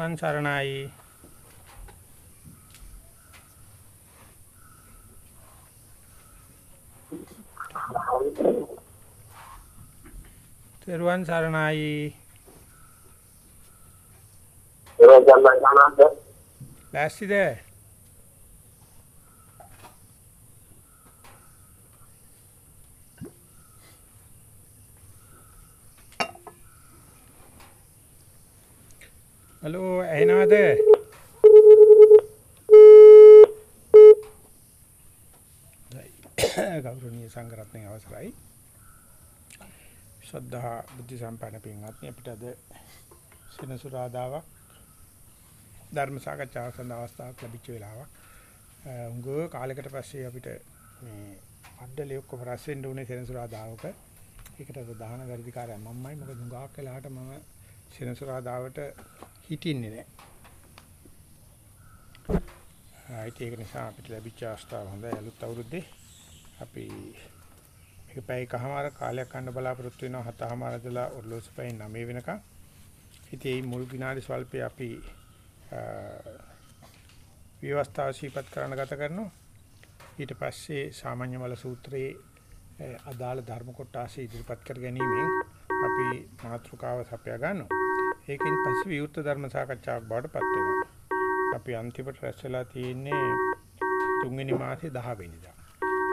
තෙරුවන් සරණයි. තෙරුවන් සරණයි. තෙරුවන් සරණයි ආනන්ද. ලෑස්තිද? හලෝ ඇහෙනවද? ගෞරවනීය සංඝරත්නයේ අවසරයි. ශ්‍රද්ධා බුද්ධ සම්පන්න පින්වත්නි අපිට අද සෙනසුරාදාවක් ධර්ම සාකච්ඡාවක් සඳහා අවස්ථාවක් ලැබිච්ච වෙලාවක්. උංගෝ කාලයකට පස්සේ අපිට මේ අඩලේ ඔක්කොම රැස් වෙන්න උනේ සෙනසුරාදාවක. ඒකට ප්‍රධාන වැඩිකාරය මමයි මොකද හුඟක් වෙලාවට මම සෙනසුරාදාවට හිටින්නේ නැහැ. ඒක නිසා අපිට ලැබිච්ච අවස්ථාව හොඳයි අලුත් අවුරුද්දේ අපි මේක පැය කමාර කාලයක් ගන්න බලාපොරොත්තු වෙනවා හතමාර දලා ඔර්ලෝසු පැය 9 වෙනකම්. ඉතින් මේ මුල් විනාඩි ස්වල්පේ අපි විවස්ථාව සිහිපත් කරන්න ගත කරනවා. ඊට පස්සේ සාමාන්‍ය මල සූත්‍රයේ අදාළ ධර්ම කොටස ඉදිරිපත් කර ගැනීමෙන් අපි මාතෘකාව සපයා ගන්නවා. ඒකෙන් පස්සේ විවෘත ධර්ම සාකච්ඡාවක් බවට පත් වෙනවා. අපි අන්තිමට රැස් වෙලා තියෙන්නේ තුන්වෙනි මාසේ 10 වෙනිදා.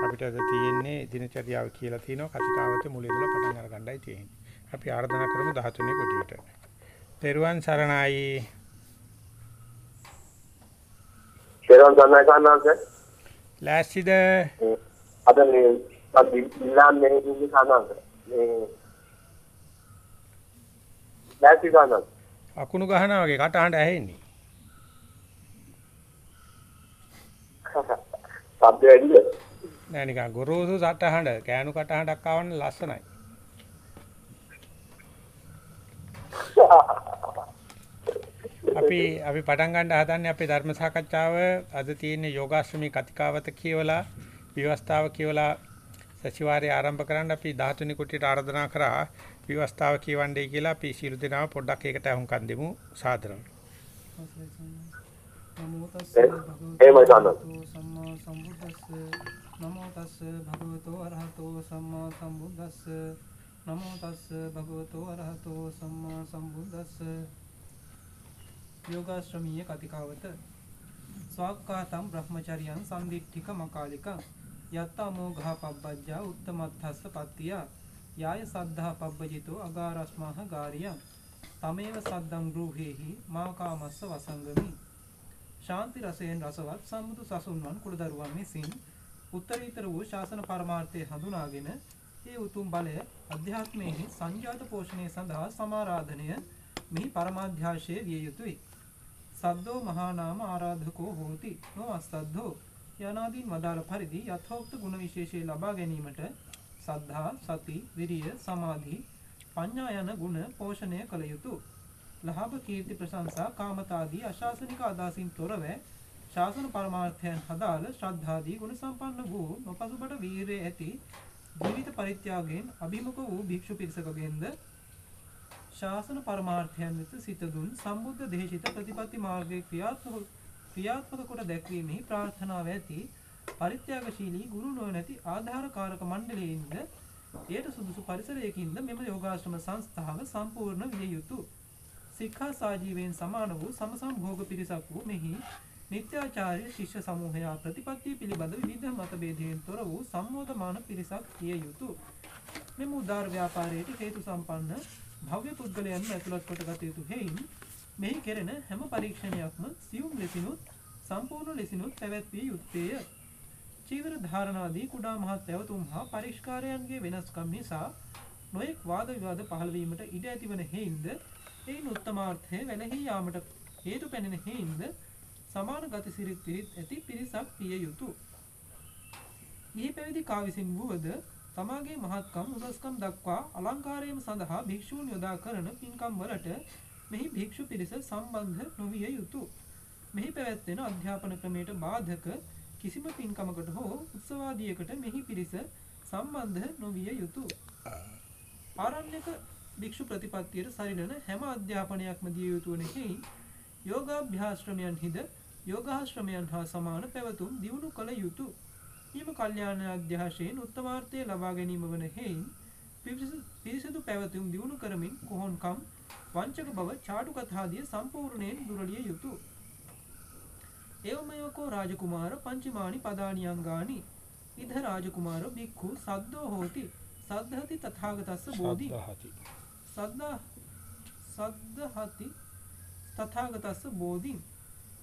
අපිට අද තියෙන්නේ දිනචරියාව කියලා තියෙනවා කතිකාවතේ මුල ඉඳලා පටන් අර ගන්නයි තියෙන්නේ. අපි ආරාධනා කරමු 13 වෙනි කොටියට. තෙරුවන් සරණයි. තෙරුවන් සරණයි ආනන්ද. ලෑස්තිද? අද මේ අපි ඉල්ලන්නේ ඉන්නේ ආනන්ද. මේ ලෑස්ති ආනන්ද. අකුණු ගහනවා වගේ කටහඬ ඇහෙන්නේ. සබ්ද වැඩිද? නෑ නිකන් ගොරෝසු සටහඬ කෑනු කටහඬක් ආවන්න ලස්සනයි. අපි අපි පටන් ගන්න හදන්නේ අපේ ධර්ම සාකච්ඡාව අද තියෙන යෝගාශ්‍රමී කතිකාවත කියවලා විවස්ථාව කියවලා සතිವಾರයේ ආරම්භ කරන්න අපි 13 වෙනි කුටියට ආරාධනා කරා විවස්ථාව කියවන්නයි කියලා අපි සියලු දෙනාම පොඩ්ඩක් ඒකට අහුම්කම් දෙමු සාදරව. නමෝ තස්ස ආනන්ද. සම්මා සම්බුද්දස්ස නමෝ තස්ස භගවතෝ අරහතෝ සම්මා සම්බුද්දස්ස. නමෝ තස්ස භගවතෝ අරහතෝ සම්මා සම්බුද්දස්ස. යෝගාශ්‍රමීය කතිකාවත ස්වාක්කාතම් බ්‍රහ්මචරියං සම්දිට්ඨික මකාලිකං. යත්තා මෝඝා පබ්බජ්ජා උත්තමත්ථස්ස පත්තිය. යාය සද්ධා පබ්බජිතෝ අගාරස්මහ ගාරියං. තමේව සද්දං ගෘහෙහි මාකාමස්ස වසංගමි. ශාන්ති රසයෙන් රසවත් සම්මුතු සසුන්වන් කුලදරුවන් විසින් උත්තරීතර වූ ශාසන පරමාර්ථය හඳුනාගෙන ඒ උතුම් බලය අධ්‍යාත්මයේ සංජාත පෝෂණය සඳහා සමාරාධනය මෙහි පරමාධ්‍යාශයේ විය යුතුය. සද්දෝ මහා නාම ආරාධකෝ හෝති නොවස්සද්දෝ යනාදීන් වදාළ පරිදි යථෝක්ත ගුණ විශේෂය ලබා ගැනීමට සද්ධා සති විරිය සමාධි පඤ්ඤා යන ගුණ පෝෂණය කළ යුතුය. ලහබ කීර්ති ප්‍රශංසා කාමතාදී අශාසනික අදාසින් තොරව ශාසන පරමාර්ථයන් හදාළ ශ්‍රද්ධාදී ගුණ සම්පන්න වූ නොපසුබට වීරය ඇති ජීවිත පරිත්‍යාගයෙන් අභිමුඛ වූ භික්ෂු පිරිසකගෙන්ද ශාසන පරමාර්ථයන් වෙත සිත දුන් සම්බුද්ධ දේශිත ප්‍රතිපatti මාර්ගයේ ක්‍රියාත්මක ක්‍රියාත්මක කොට දැක්වීමෙහි ප්‍රාර්ථනාව ඇති පරිත්‍යාගශීලී ගුරු නොනැති ආධාරකාරක මණ්ඩලයෙන්ද එයට සුදුසු පරිසරයකින්ද මෙම යෝගාශ්‍රම සංස්ථාව සම්පූර්ණ විය යුතුය. සික්ඛා සාජීවයෙන් සමාන වූ සමසම්භෝග පිරිසක් වූ මෙහි නිත්‍යාචාර්ය ශිෂ්‍ය සමූහයා ප්‍රතිපත්තිය පිළිබඳ විවිධ මතභේදයෙන් තොර වූ සම්මෝධමාන පිරිසක් විය යුතුය. මෙම උදාර ව්‍යාපාරයට හේතු සම්පන්න භව්‍ය පුද්ගලයන් ඇතුළත් කොට ගත යුතු හේයින් මෙහි කෙරෙන හැම පරීක්ෂණයක්ම සියුම් ලෙසිනුත් සම්පූර්ණ ලෙසිනුත් පැවැත්විය යුත්තේය. චීවර ධාරණාදී කුඩා මහත් ඇවතුම් හා පරිෂ්කාරයන්ගේ වෙනස්කම් නිසා නොයෙක් වාද විවාද පහළ වීමට ඉඩ ඇතිවන හේයින්ද එයින් උත්තමාර්ථය වැළහී යාමට හේතු පැනෙන හේයින්ද සමාන ගති සිරිත් විරිත් ඇති පිරිසක් පිය යුතුය. ගිහි පැවිදි කා විසින් වුවද තමාගේ මහත්කම් උසස්කම් දක්වා අලංකාරයම සඳහා භික්ෂූන් යොදා කරන පින්කම් වලට මෙහි භික්ෂු පිරිස සම්බන්ධ නොවිය යුතුය. මෙහි පැවැත්වෙන අධ්‍යාපන ක්‍රමයට බාධක කිසිම පින්කමකට හෝ උත්සවාදියකට මෙහි පිරිස සම්බන්ධ නොවිය යුතුය. ආරණ්‍යක භික්ෂු ප්‍රතිපත්තියට සරිලන හැම අධ්‍යාපනයක්ම දිය යුතු වන හේයින් යෝගාභ්‍යාශ්‍රමයන් හිද යෝගාශ්‍රමයන් හා සමාන පැවතුම් දියුණු කළ යුතුය. ඊම කල්යාණ අධ්‍යාශයෙන් උත්තමාර්ථය ලබා ගැනීම වන හේයින් පිරිසු- පිරිසිදු පැවතුම් දියුණු කරමින් කොහොන්කම් වංචක බව චාටු කතාදිය සම්පූර්ණයෙන් දුරලිය යුතුය. එවමයකෝ රාජකුමාර පංචමානි පදානියංගානි ඉද රාජකුමාර බික්ඛු සද්දෝ හෝති සද්ධහති තථාගතස්ස බෝධි සද්ධාහති. සද්දා සද්දහති තථාගතස්ස බෝධින්.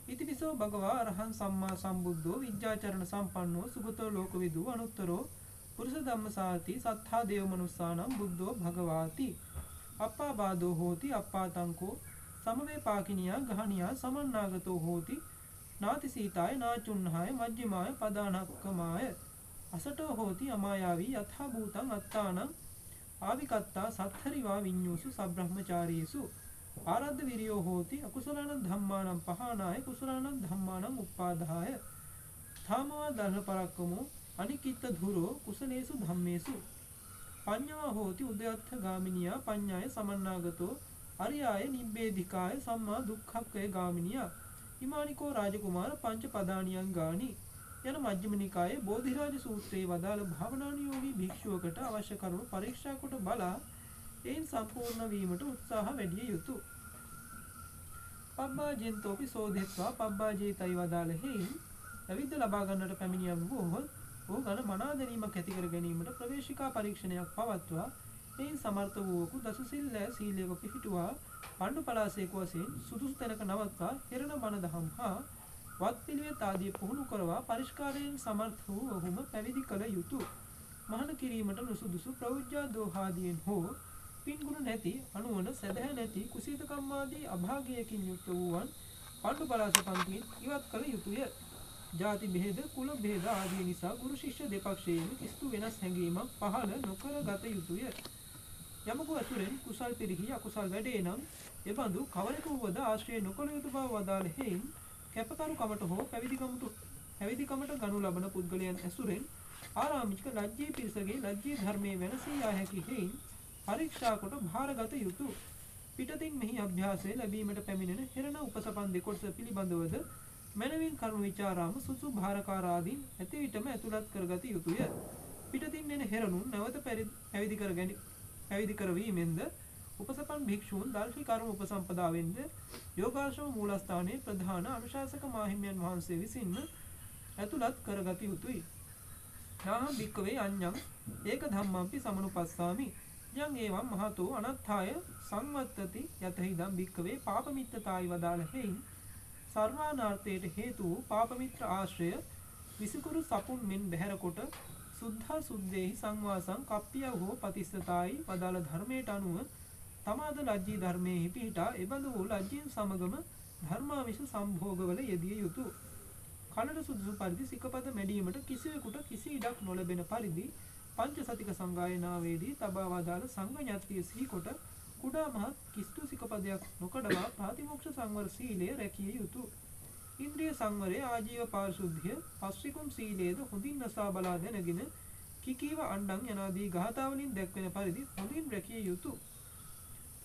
ඉතිපිසෝ භගවා අරහං සම්මා සම්බුද්ධෝ විද්‍යාචරණ සම්පන්නෝ සුගතෝ ලෝකවිදු අනුත්තරෝ පුරුෂ ධම්මසාති සත්තා දේව මනුස්සානම් බුද්ධෝ භගවාති. අප්පාබාධෝ හෝති අප්පාතංකෝ සමවේ පාකිනියා ගහනියා සමන්නාගතෝ හෝති. නාති සීතාය නාචුන්හාය මජ්ජිමාය පදානක්කමාය අසටෝ හෝති අමායාවී යථා භූතං අත්තානං. ආවිකත්තා සත්හරිවා විඤ්ඤූසු සබ්‍රහ්මචාරීසු. ආරද්ධ විරියෝ හෝති අකුසලානං ධම්මානං පහනාය කුසලානං ධම්මානං උප්පාදාය ථාමවා දර්ශ පරක්කමෝ අනිකිත්ත ධුරෝ කුසලේසු ධම්මේසු. පඤ්ඤා හෝති උදයත්ථ ගාමිනියා පඤ්ඤාය සමන්නාගතෝ අරියාය නිබ්බේධිකාය සම්මා දුක්ඛක්ඛය ගාමිනියා. හිමානිකෝ රාජකුමාර පංච පදානියන් ගානි යන මජ්ක්‍ධිම නිකායේ බෝධිරාජ සූත්‍රයේ වදාළ භාවනානුයෝගී භික්ෂුවකට අවශ්‍ය කරුණු පරීක්ෂා කොට බලා එයින් සම්පූර්ණ වීමට උත්සාහ වැඩිය යුතුය. පබ්බාජෙන්තෝපි සෝදෙත්වා පබ්බාජේතයි වදාළ හේයින් ඇවිද්ද ලබා ගන්නට පැමිණියම් වූහොත් ඔහු ගන මනා දැනීමක් ඇති කර ගැනීමට ප්‍රවේශිකා පරීක්ෂණයක් පවත්වා එයින් සමර්ථ වූවකු දසසිල් ලෑ සීලයක පිහිටුවා පණ්ඩු පලාසේක වශයෙන් සුදුසු තැනක නවත්වා හෙරණ බණ දහම් හා වත් පිළිවෙත් ආදී පුහුණු කරවා පරිස්කාරයෙන් සමර්ථ වූ ඔහුම පැවිදි කළ යුතුය. මහාන කිරීමට නුසුදුසු ප්‍රවෘජ්ජා දෝහාදියෙන් හෝ පින්ගුණ නැති අනුවන සැදැහැ නැති කුසීතකම්මාදී අභාගයකින් යුක්ත වූවන් පණ්ඩු පලාස පන්තියෙන් ඉවත් කළ යුතුය. ජාති බෙහෙද කුල බෙහෙද ආදී නිසා ගුරු ශිෂ්‍ය දෙපක්ෂයෙන් කිසිදු වෙනස් හැඟීමක් පහළ නොකර ගත යුතුය. යමකු ඇසුරෙන් කුසල් පිරිහි අකුසල් වැඩේ නම් එබඳු කවරෙකු වුවද ආශ්‍රය නොකළ යුතු බව වදාළ හේයින් කැපකරු කමට හෝ පැවිදිකමට පැවිදිකමට ගනු ලබන පුද්ගලයන් ඇසුරෙන් ආරාමික ලජ්ජී පිරිසගේ ලජ්ජී ධර්මයේ වෙනසී යා හැකි හේයින් පරීක්ෂා කොට භාරගත යුතුය. පිටතින් මෙහි අභ්‍යාසය ලැබීමට පැමිණෙන හෙරණ උපසපන් දෙකොටස පිළිබඳවද මනවින් කරුණු විචාරාම සුසු භාරකාරාදීන් ඇති විටම ඇතුළත් කරගත යුතුය. පිටතින් එන හෙරණුන් නැවත පැරි- පැවිදි කර ගැනි පැවිදි කරවීමෙන්ද උපසපන් භික්ෂූන් දල්හි කර්ම උපසම්පදාවෙන්ද යෝගාශ්‍රම මූලස්ථානයේ ප්‍රධාන අනුශාසක මාහිමියන් වහන්සේ විසින්ම ඇතුළත් කරගත යුතුයි. නාහම් භික්කවේ අඤ්ඤං ඒක ධම්මම්පි සමනුපස්සාමි යං ඒවම් මහතෝ අනත්ථාය සංවත්තති යතහිදම් භික්කවේ පාපමිත්තතායි වදාළ හේයින් සර්වානාර්ථයට හේතු වූ පාපමිත්‍ර ආශ්‍රය විසිකුරු සපුන් මෙන් බැහැර කොට සුද්ධා සුද්දේහි සංවාසං කප්පිය හෝ පතිස්සතායි වදාළ ධර්මයට අනුව තමාද ලජ්ජී ධර්මයෙහි පිහිටා එබඳු වූ ලජ්ජීන් සමගම ධර්මාවිෂ සම්භෝගවල යෙදිය යුතුය. කලට සුදුසු පරිදි සිකපද මැඩීමට කිසිවෙකුට කිසි ඉඩක් නොලැබෙන පරිදි පංච සතික සංගායනාවේදී තබා වදාළ සංඝඥාත්තිය සිහිකොට කුඩා මහත් කිස්තු සිකපදයක් නොකඩවා ප්‍රාතිමොක්ෂ සංවර සීලය රැකිය යුතුය. ඉන්ද්‍රිය සංවරය ආජීව පාරිශුද්ධිය පස්විකුම් සීලයේද හොඳින් නසා බලා දැනගෙන කිකීව අණ්ඩං යනාදී ගාථාවලින් දැක්වෙන පරිදි හොඳින් රැකිය යුතුය.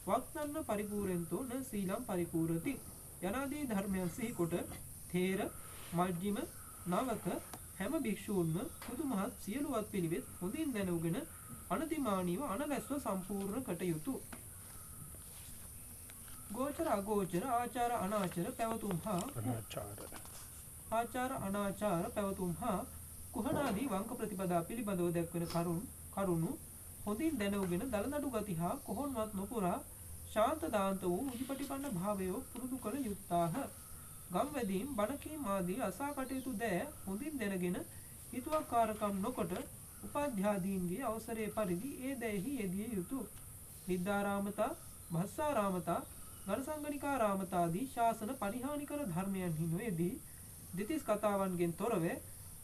වක්තන්න පරිපූරෙන්තෝ න සීලම් පරිපූරති යනාදී ධර්මයන් සිහිකොට තේර මජ්ජිම නවක හැම භික්ෂූන්ම පුදුමහත් සියලුවත් පිළිවෙත් හොඳින් දැනුගෙන අනතිමානීව අනලැස්ව සම්පූර්ණ කටයුතු. ගෝචර අගෝචර ආචාර අනාචර පැවතුම් හා. ආචාර අනාචාර පැවතුම් හා කුහනාදී වංක ප්‍රතිපදා පිළිබඳව දැක්වෙන කරුණු කරුණු හොඳින් දැනුගෙන දලනඩු ගති හා කොහොන්වත් නොපුරා ශාන්ත දාන්ත වූ උජුපටිපන්න භාවයෝ පුරුදු කළ යුත්තාහ. ගම් වැදීම් බණකීම් ආදී අසා කටයුතු දෑ හොඳින් දැනගෙන හිතුවක්කාරකම් නොකොට උපාධ්‍යාදීන්ගේ අවසරය පරිදි ඒ දැයෙහි යෙදිය යුතුය. විද්‍යාරාමතා, භස්සාරාමතා, ගණසංගනිකාරාමතාදී ශාසන පරිහානිකර ධර්මයන්හි නොයෙදී දෙතිස් කතාවන්ගෙන් තොරව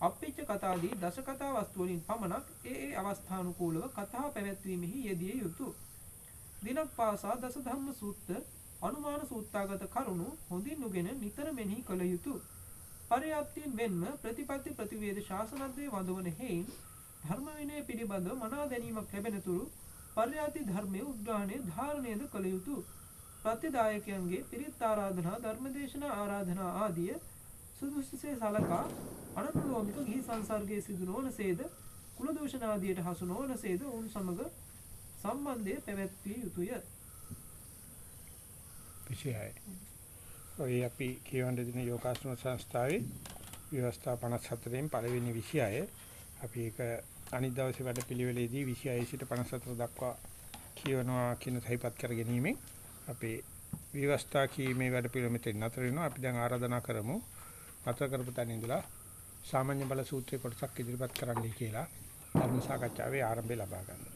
අප්පිච්ච කතාදී දස කතා වස්තු වලින් පමණක් ඒ ඒ අවස්ථානුකූලව කතා පැවැත්වීමෙහි යෙදිය යුතුය. දිනක් පාසා දස ධම්ම සූත්‍ර අනුමාන සූත්‍රාගත කරුණු හොඳින් නුගෙන නිතර මෙනෙහි කළ යුතුය. පරයාප්තියෙන් වෙන්ම ප්‍රතිපත්ති ප්‍රතිවේද ශාසනද්වේ වඳවන හේයින් ධර්ම විනය පිළිබඳව මනා දැනීමක් ලැබෙන තුරු පර්යාප්ති ධර්මයේ උද්ඝාණය ධාරණයද කළ යුතුය. ප්‍රතිදායකයන්ගේ පිරිත් ආරාධනා ධර්මදේශනා ආරාධනා ආදිය සුදුසුසේ සලකා අනනුලෝමික ගිහි සංසර්ගයේ සිදු නොවනසේද කුල දූෂණ ආදියට හසු නොවනසේද ඔවුන් සමග සම්බන්ධය පැවැත්විය යුතුය. විශේෂයි. ඔය අපි කියවන දින යෝගාසන සංස්ථාවේ ව්‍යවස්ථා 54න් පළවෙනි විෂයය. අපි ඒක අනිත් දවසේ වැඩපිළිවෙලේදී 26 සිට 54 දක්වා කියවනවා කියන සහිපත් කර ගැනීමෙන් අපේ ව්‍යවස්ථා කීමේ වැඩපිළිවෙල මෙතන නතර වෙනවා. අපි දැන් ආරාධනා කරමු. නතර කරපු තැන ඉඳලා සාමාන්‍ය බල සූත්‍රයේ කොටසක් ඉදිරිපත් කරන්නයි කියලා ධර්ම සාකච්ඡාවේ ආරම්භය ලබා ගන්නවා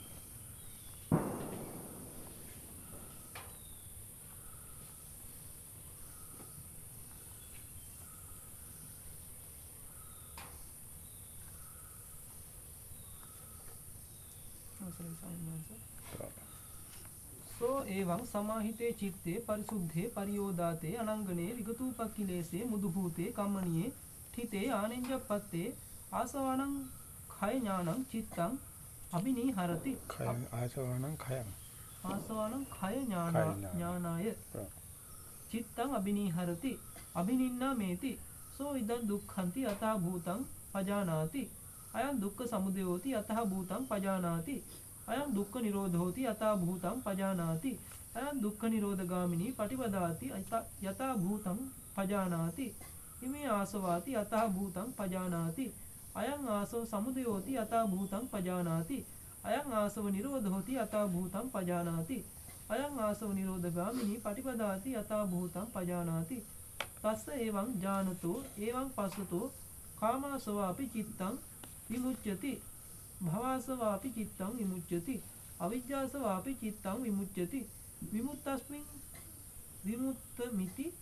අවසරයි ස්වාමීන් වහන්සේ. සෝ එවං සමාහිතේ චිත්තේ පරිසුද්ධේ පරියෝදාතේ අනංගනේ විගතූපක්ඛිලේසේ මුදුභූතේ කම්මනියේ තිතේ ආනෙන්ජප්පත්තේ ආසවණං khය ඥානං චිත්තං අබිනීහරති කය ආසවණං khයං ආසවණං khය khය ඥාන ඥාන. ඥානාය. ඔව්. චිත්තං අබිනීහරති අබිනින්නා මේති සෝ ඉදං දුක්ඛන්ති යථා භූතං පජානාති. අයං දුක්ඛ සමුදයෝති යතහ භූතං පජානාති අයං දුක්ඛ නිරෝධෝති යතහ භූතං පජානාති. අයං දුක්ඛ නිරෝධගාමිනී පටිපදාති අත- යතහ භූතං පජානාති. ඉමේ ආසවාති යතහ භූතං පජානාති. අයං ආසව සමුදයෝති යතහ භූතං පජානාති. අයං ආසව නිරෝධෝති යතහ භූතං පජානාති. අයං ආසව නිරෝධගාමිනී පටිපදාති යතහ භූතං පජානාති. තස්ස එවං ඥානතෝ එවං පස්සතෝ කාමාසවාපි චිත්තං විමුච්ඡති. භවසවාපි චිත්තං විමුච්ඡති. අවිජ්ජාසවාපි චිත්තං විමුච්ඡති. විමුක්තස්මින් විමුක්ත මිති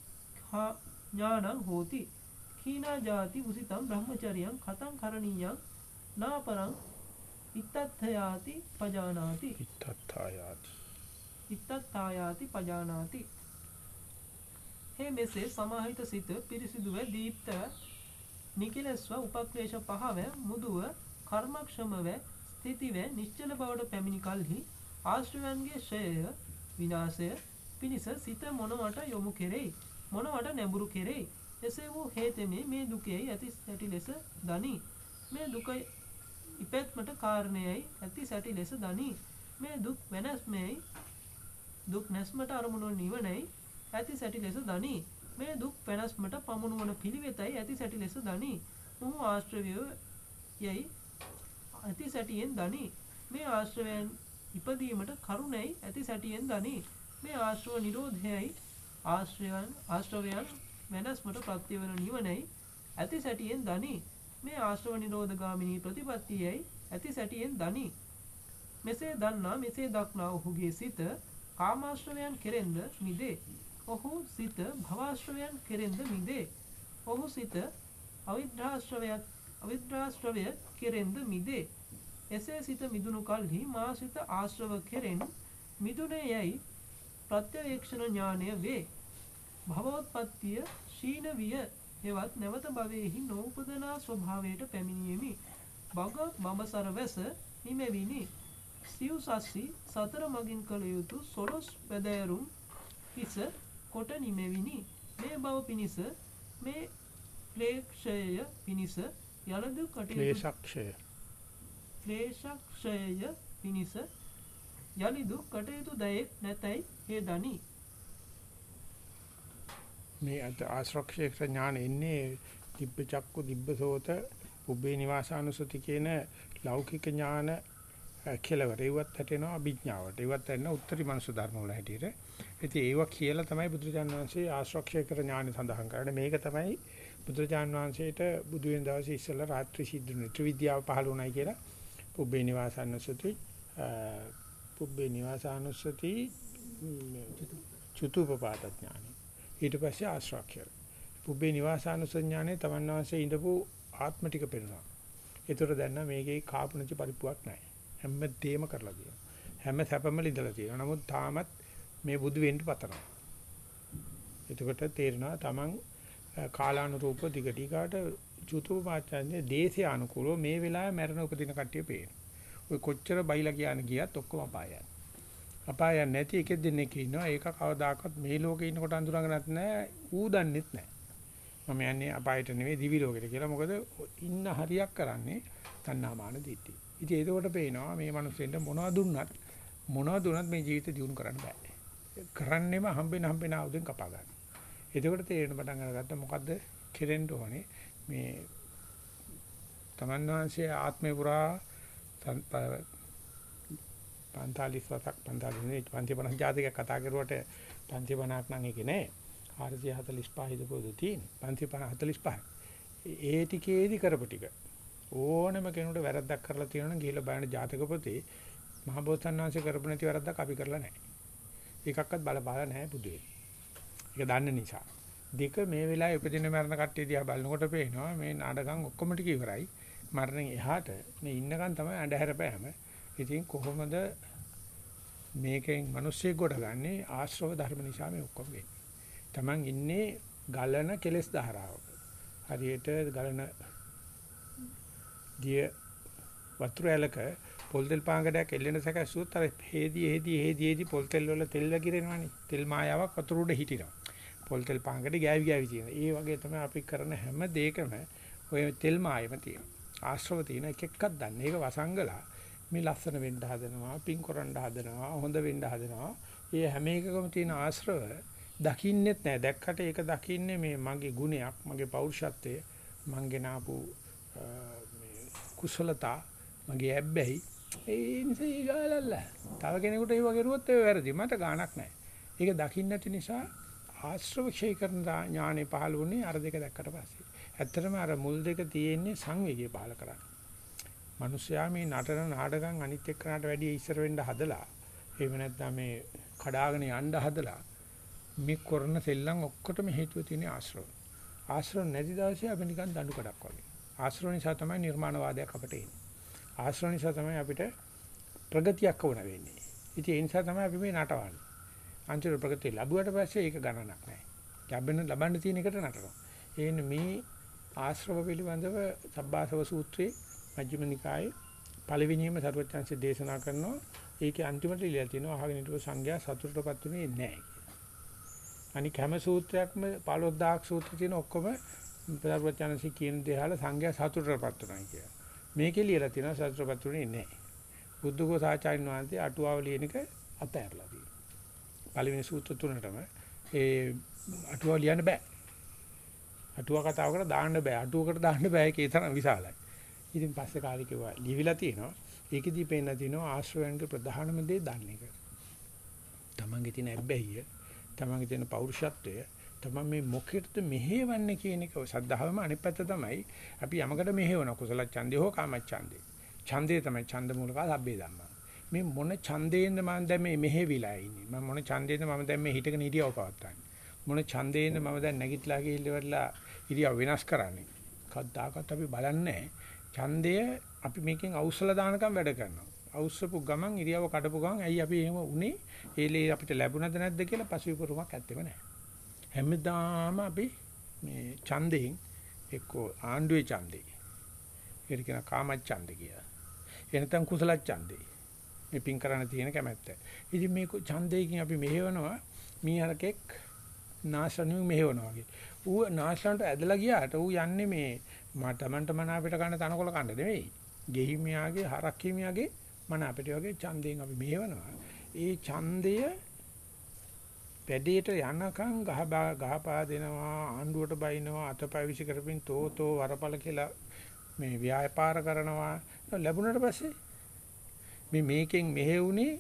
ඥානං හෝති. කීනා ජාති උසිතං බ්‍රහ්මචර්යං කතං කරණීයං නාපරං ඉත්තත්ථයාති පජානාති. ඉත්තත්ථායාති. ඉත්තත්ථායාති පජානාති. හේ මෙසේ සමාහිත සිත පිරිසිදුව දීප්තව නිකිලස්ව උපක්ලේශ පහව මුදුව කර්මක්ෂමව ස්ථಿತಿව නිශ්චල බවට පැමිණි කලෙහි ආශ්‍රයයන්ගේ ෂයය විනාශය පිණිස සිත මොනවට යොමු කෙරෙයි මොනවට නැඹුරු කෙරෙයි. එසේ වූ හේතෙමේ මේ දුකෙහි ඇති සැටි ලෙස දනි. මේ දුක ඉපැත්මට කාරණයයි ඇති සැටි ලෙස දනි. මේ දුක් වෙනස්මයි දුක් නැස්මට අරමුණු නිවනයි ඇති සැටි ලෙස දනි. මේ දුක් වෙනස්මට පමුණුවන පිළිවෙතයි ඇති සැටි ලෙස දනි. මොහු ආශ්‍රවය යයි ඇති සැටියෙන් දනි. මේ ආශ්‍රවයන් ඉපදීමට කරුණයි ඇති සැටියෙන් දනි. මේ ආශ්‍රව නිරෝධයයි ආශ්‍රයන් ආශ්‍රවයන් වෙනස්මට ප්‍රත්‍යවන නිවනයි ඇති සැටියෙන් දනි. මේ ආශ්‍රව නිරෝධගාමිනී ප්‍රතිපත්තියයි ඇති සැටියෙන් දනි. මෙසේ දන්නා මෙසේ දක්නා ඔහුගේ සිත කාමාශ්‍රවයන් කෙරෙන්ද මිදේ. ඔහු සිත භවශ්‍රවයන් කෙරෙන්ද මිදේ. ඔහු සිත අවිද්‍රාශ්‍රවයක් අවිද්‍රාශ්‍රවය කෙරෙන්ද මිදේ. එසේ සිත මිදුණු කල්හි මා සිත ආශ්‍රව කෙරෙන් මිදුනේ යයි ප්‍රත්‍යවේක්ෂණ ඥානය වේ. භවෝත්පත්තිය ශීන විය. හෙවත් නැවත භවයේහි නූපදනා ස්වභාවයට පැමිණීමේ බග බඹසර වැස නිමෙවිනි. සිව්සස්සි සතර මගින් කළ යුතු සොළොස් වැදෑරුම් හිස කොට නිමෙවිනි. මේ බව පිණිස මේ ක්ලේක්ෂය පිණිස යලදු කටයුතු ක්ලේශක්ෂය ක්ලේශක්ෂය පිණිස යලිදු කටයුතු දයෙක් නැතැයි හේ දනි මේ අත ආශ්‍රක්ෂේක්ෂ ඥාන එන්නේ දිබ්බ චක්කු දිබ්බසෝත උබ්බේ නිවාසානුසති කියන ලෞකික ඥාන කෙලවර. ඒවත් හැටෙනවා අභිඥාවට. ඒවත් හැටෙන උත්තරී මනස ධර්ම වල හැටියට. ඉතින් ඒව කියලා තමයි බුදුරජාණන් වහන්සේ ආශ්‍රක්ෂේකර ඥාන සඳහන් කරන්නේ. මේක තමයි බුදුරජාණන් වහන්සේට බුදු වෙන දවසේ ඉස්සෙල්ලා රාත්‍රී සිද්ධුනේ ත්‍රිවිද්‍යාව පහළ වුණයි කියලා උබ්බේ නිවාසානුසති පුබ්බේ නිවාසානුසති චතුපපාත ඥානෙ ඊට පස්සේ ආශ්‍රක්ෂය. පුබ්බේ නිවාසානුසඥානේ තමන් වහන්සේ ඉඳපු ආත්ම ටික පෙන්වනවා. ඒතර දැන්න මේකේ කාපුණච පරිප්පුවක් නැහැ. හැම දෙයක්ම කරලා තියෙනවා. හැම සැපම ඉඳලා තියෙනවා. නමුත් තාමත් මේ බුදු වෙන්න පතනවා. එතකොට තේරෙනවා තමන් කාලානුරූප දිගටිකාට චුතුපාචාන්‍ය දේශය අනුකූලව මේ වෙලාවේ මරණ උපදින කට්ටිය පේනවා. ඔය කොච්චර බයිලා කියන ගියත් ඔක්කොම අපායයි. අපාය නැති එකෙක් දෙන්නෙක් ඉන්නවා. ඒක කවදාකවත් මේ ලෝකේ ඉන්නකොට අඳුරගන්නත් නැහැ. ඌ දන්නෙත් නැහැ. මම යන්නේ අපායට නෙවෙයි දිවි ලෝකෙට කියලා. මොකද ඉන්න හරියක් කරන්නේ තණ්හාමාන දිට්ඨි. ඉතින් ඒකෝට පේනවා මේ මිනිස්සුන්ට මොනවද දුන්නත් මොනවද දුන්නත් මේ ජීවිතය දියුණු කරන්න බෑ. කරන්නෙම හම්බෙන හම්බෙන ආයුධෙන් කපා ගන්න. එතකොට තේරෙන පටන් අරගත්ත මොකද්ද කෙරෙන්න ඕනේ මේ තමන් වහන්සේ ආත්මේ පුරා 45 වසක් 45 පන්ති 50 ජාතික කතා කරුවට පන්ති 50ක් නම් ඒකේ නෑ 445 ඉදපොදු තියෙන පන්ති 45 ඒ ටිකේදී කරපු ටික ඕනම කෙනෙකුට වැරද්දක් කරලා තියෙනවනම් ගිහිල්ලා බලන්න ජාතක පොතේ මහබෝසත්න් වහන්සේ කරපු නැති වැරද්දක් අපි කරලා නැහැ. එකක්වත් බලපාලා නැහැ බුදුවේ. ඒක දන්න නිසා. දෙක මේ වෙලාවේ උපදින මරණ කට්ටිය දිහා බලනකොට පේනවා මේ නාඩගම් ඔක්කොම ටික ඉවරයි. මරණයෙන් එහාට මේ ඉන්නකන් තමයි අඳුර පෑම. ඉතින් කොහොමද මේකෙන් මිනිස්සෙක් ගොඩගන්නේ ආශ්‍රව ධර්ම නිසා මේ ඔක්කොම වෙන්නේ. Taman ඉන්නේ ගලන කෙලෙස් ධාරාවක. හරියට ගලන ගිය වතුර ඇලක පොල් තෙල් පාංගඩයක් එල්ලෙන සැකසුවත් අර හේදී හේදී හේදී හේදී පොල් තෙල් වල තෙල් වගිරෙනවනේ. තෙල් මායාවක් වතුර උඩ හිටිනවා. පොල් තෙල් පාංගඩේ ගෑවි ගෑවි තියෙනවා. ඒ වගේ තමයි අපි කරන හැම දෙයකම ඔය තෙල් මායෙම තියෙනවා. ආශ්‍රව තියෙන එක එකක් දන්නේ. ඒක වසංගලා මේ ලස්සන වෙන්න හදනවා, පිං කරන්න හදනවා, හොඳ වෙන්න හදනවා. ඒ හැම එකකම තියෙන ආශ්‍රව දකින්නෙත් නෑ. දැක්කට ඒක දකින්නේ මේ මගේ ගුණයක්, මගේ පෞරුෂත්වය, මං ගෙනාපු කුසලතා මගේ ඇබ්බැහි ඒ නිසා ඊගාලල්ල. තව කෙනෙකුට ඒව කරුවොත් ඒ වැරදි. මට ගාණක් නැහැ. ඒක දකින්න නැති නිසා ආශ්‍රව ක්ෂය කරන ඥානෙ පහළ වුණේ අර දෙක දැක්කට පස්සේ. ඇත්තටම අර මුල් දෙක තියෙන්නේ සංවේගය පහළ කරන්න. මිනිස්යා මේ නටන නාටකම් අනිත් එක්කනට වැඩිය ඉස්සර වෙන්න හදලා එහෙම නැත්නම් මේ කඩාගෙන යන්න හදලා මේ කරන සෙල්ලම් ඔක්කොටම හේතුව තියෙන්නේ ආශ්‍රව. ආශ්‍රව නැති දවසේ අපි නිකන් දඬු කඩක් වගේ. ආශ්‍රව නිසා තමයි නිර්මාණවාදයක් අපට එන්නේ. ආශ්‍රව නිසා තමයි අපිට ප්‍රගතියක් වුණ වෙන්නේ. ඉතින් ඒ නිසා තමයි අපි මේ නටවන්නේ. අන්තිම ප්‍රගතිය ලැබුවට පස්සේ ඒක ගණනක් නැහැ. ලැබෙන ලබන්න තියෙන එකට නටනවා. ඒන්නේ මේ ආශ්‍රව පිළිබඳව සබ්බාසව සූත්‍රයේ මජ්ක්‍ධිම නිකායේ පළවෙනියම සරුවචාන්සේ දේශනා කරනවා. ඒකේ අන්තිමට ඉලියලා තියෙනවා අහගෙන හිටපු සංඝයා සතුටටපත් උනේ නැහැ අනික හැම සූත්‍රයක්ම 15000ක් සූත්‍ර තියෙන ඔක්කොම සරුවචාන්සේ කියන දේහල සංඝයා සතුටටපත් උනායි කියලා. මේකේ ලියලා තියෙනවා සතුටටපත් උනේ නැහැ. බුද්ධඝෝස ආචාර්යන් වහන්සේ අටුවාව ලියන එක අතහැරලා තියෙනවා. පළවෙනි සූත්‍ර තුනටම ඒ අටුවාව ලියන්න බෑ. අටුවා කතාවකට දාන්න බෑ. අටුවකට දාන්න බෑ ඒකේ තරම් විශාලයි. ඉතින් පස්සේ කාලේ කිව්වා ලියවිලා තියෙනවා. ඒකෙදී පේන්න තියෙනවා ආශ්‍රවයන්ගේ ප්‍රධානම දේ දන්න එක. තමන්ගේ තියෙන ඇබ්බැහිය, තමන්ගේ තියෙන පෞරුෂත්වය, තමන් මේ මොකෙටද මෙහෙවන්නේ කියන එක සද්ධාවම අනිත් පැත්ත තමයි අපි යමකට මෙහෙවන කුසල ඡන්දේ හෝ කාම ඡන්දේ. ඡන්දේ තමයි ඡන්ද මූලක සබ්බේ ධම්මා. මේ මොන ඡන්දේන්ද මම දැන් මේ මෙහෙවිලා ඉන්නේ. මම මොන ඡන්දේන්ද මම දැන් මේ හිටගෙන හිටියව පවත්තන්නේ. මොන ඡන්දේන්ද මම දැන් නැගිටලා ගිහිල්ලා ඉරියව් වෙනස් කරන්නේ. කවදාකවත් අපි බලන්නේ ඡන්දය අපි මේකෙන් අවුස්සලා දානකම් වැඩ කරනවා. අවුස්සපු ගමන් ඉරියව කඩපු ගමන් ඇයි අපි එහෙම උනේ? ඒලේ අපිට ලැබුණද නැද්ද කියලා පසුවිපරුමක් ඇත්තෙම නැහැ. හැමදාම අපි මේ ඡන්දයෙන් එක්කෝ ආණ්ඩුවේ ඡන්දේ. ඒක කියන කාම ඡන්දේ කියලා. එනතම් කුසල ඡන්දේ. මේ පින් කරන්න තියෙන කැමැත්ත. ඉතින් මේ ඡන්දයෙන් අපි මෙහෙවනවා මීහරකෙක් නාශනුව මෙහෙවනවා වගේ. ඌ නාශනට ඇදලා ගියාට ඌ යන්නේ මේ මට මන්ට මන අපිට ගන්න තනකොළ කන්න නෙවෙයි. ගෙහිමියාගේ හරක් හිමියාගේ මන අපිට වගේ ඡන්දයෙන් අපි මෙහෙවනවා. ඒ ඡන්දය වැඩේට යනකම් ගහ ගහපා දෙනවා ආණ්ඩුවට බයිනවා අතපය විසි කරපින් තෝතෝ වරපල කියලා මේ ව්‍යාපාර කරනවා ලැබුණට පස්සේ මේ මේකෙන් මෙහෙවුනේ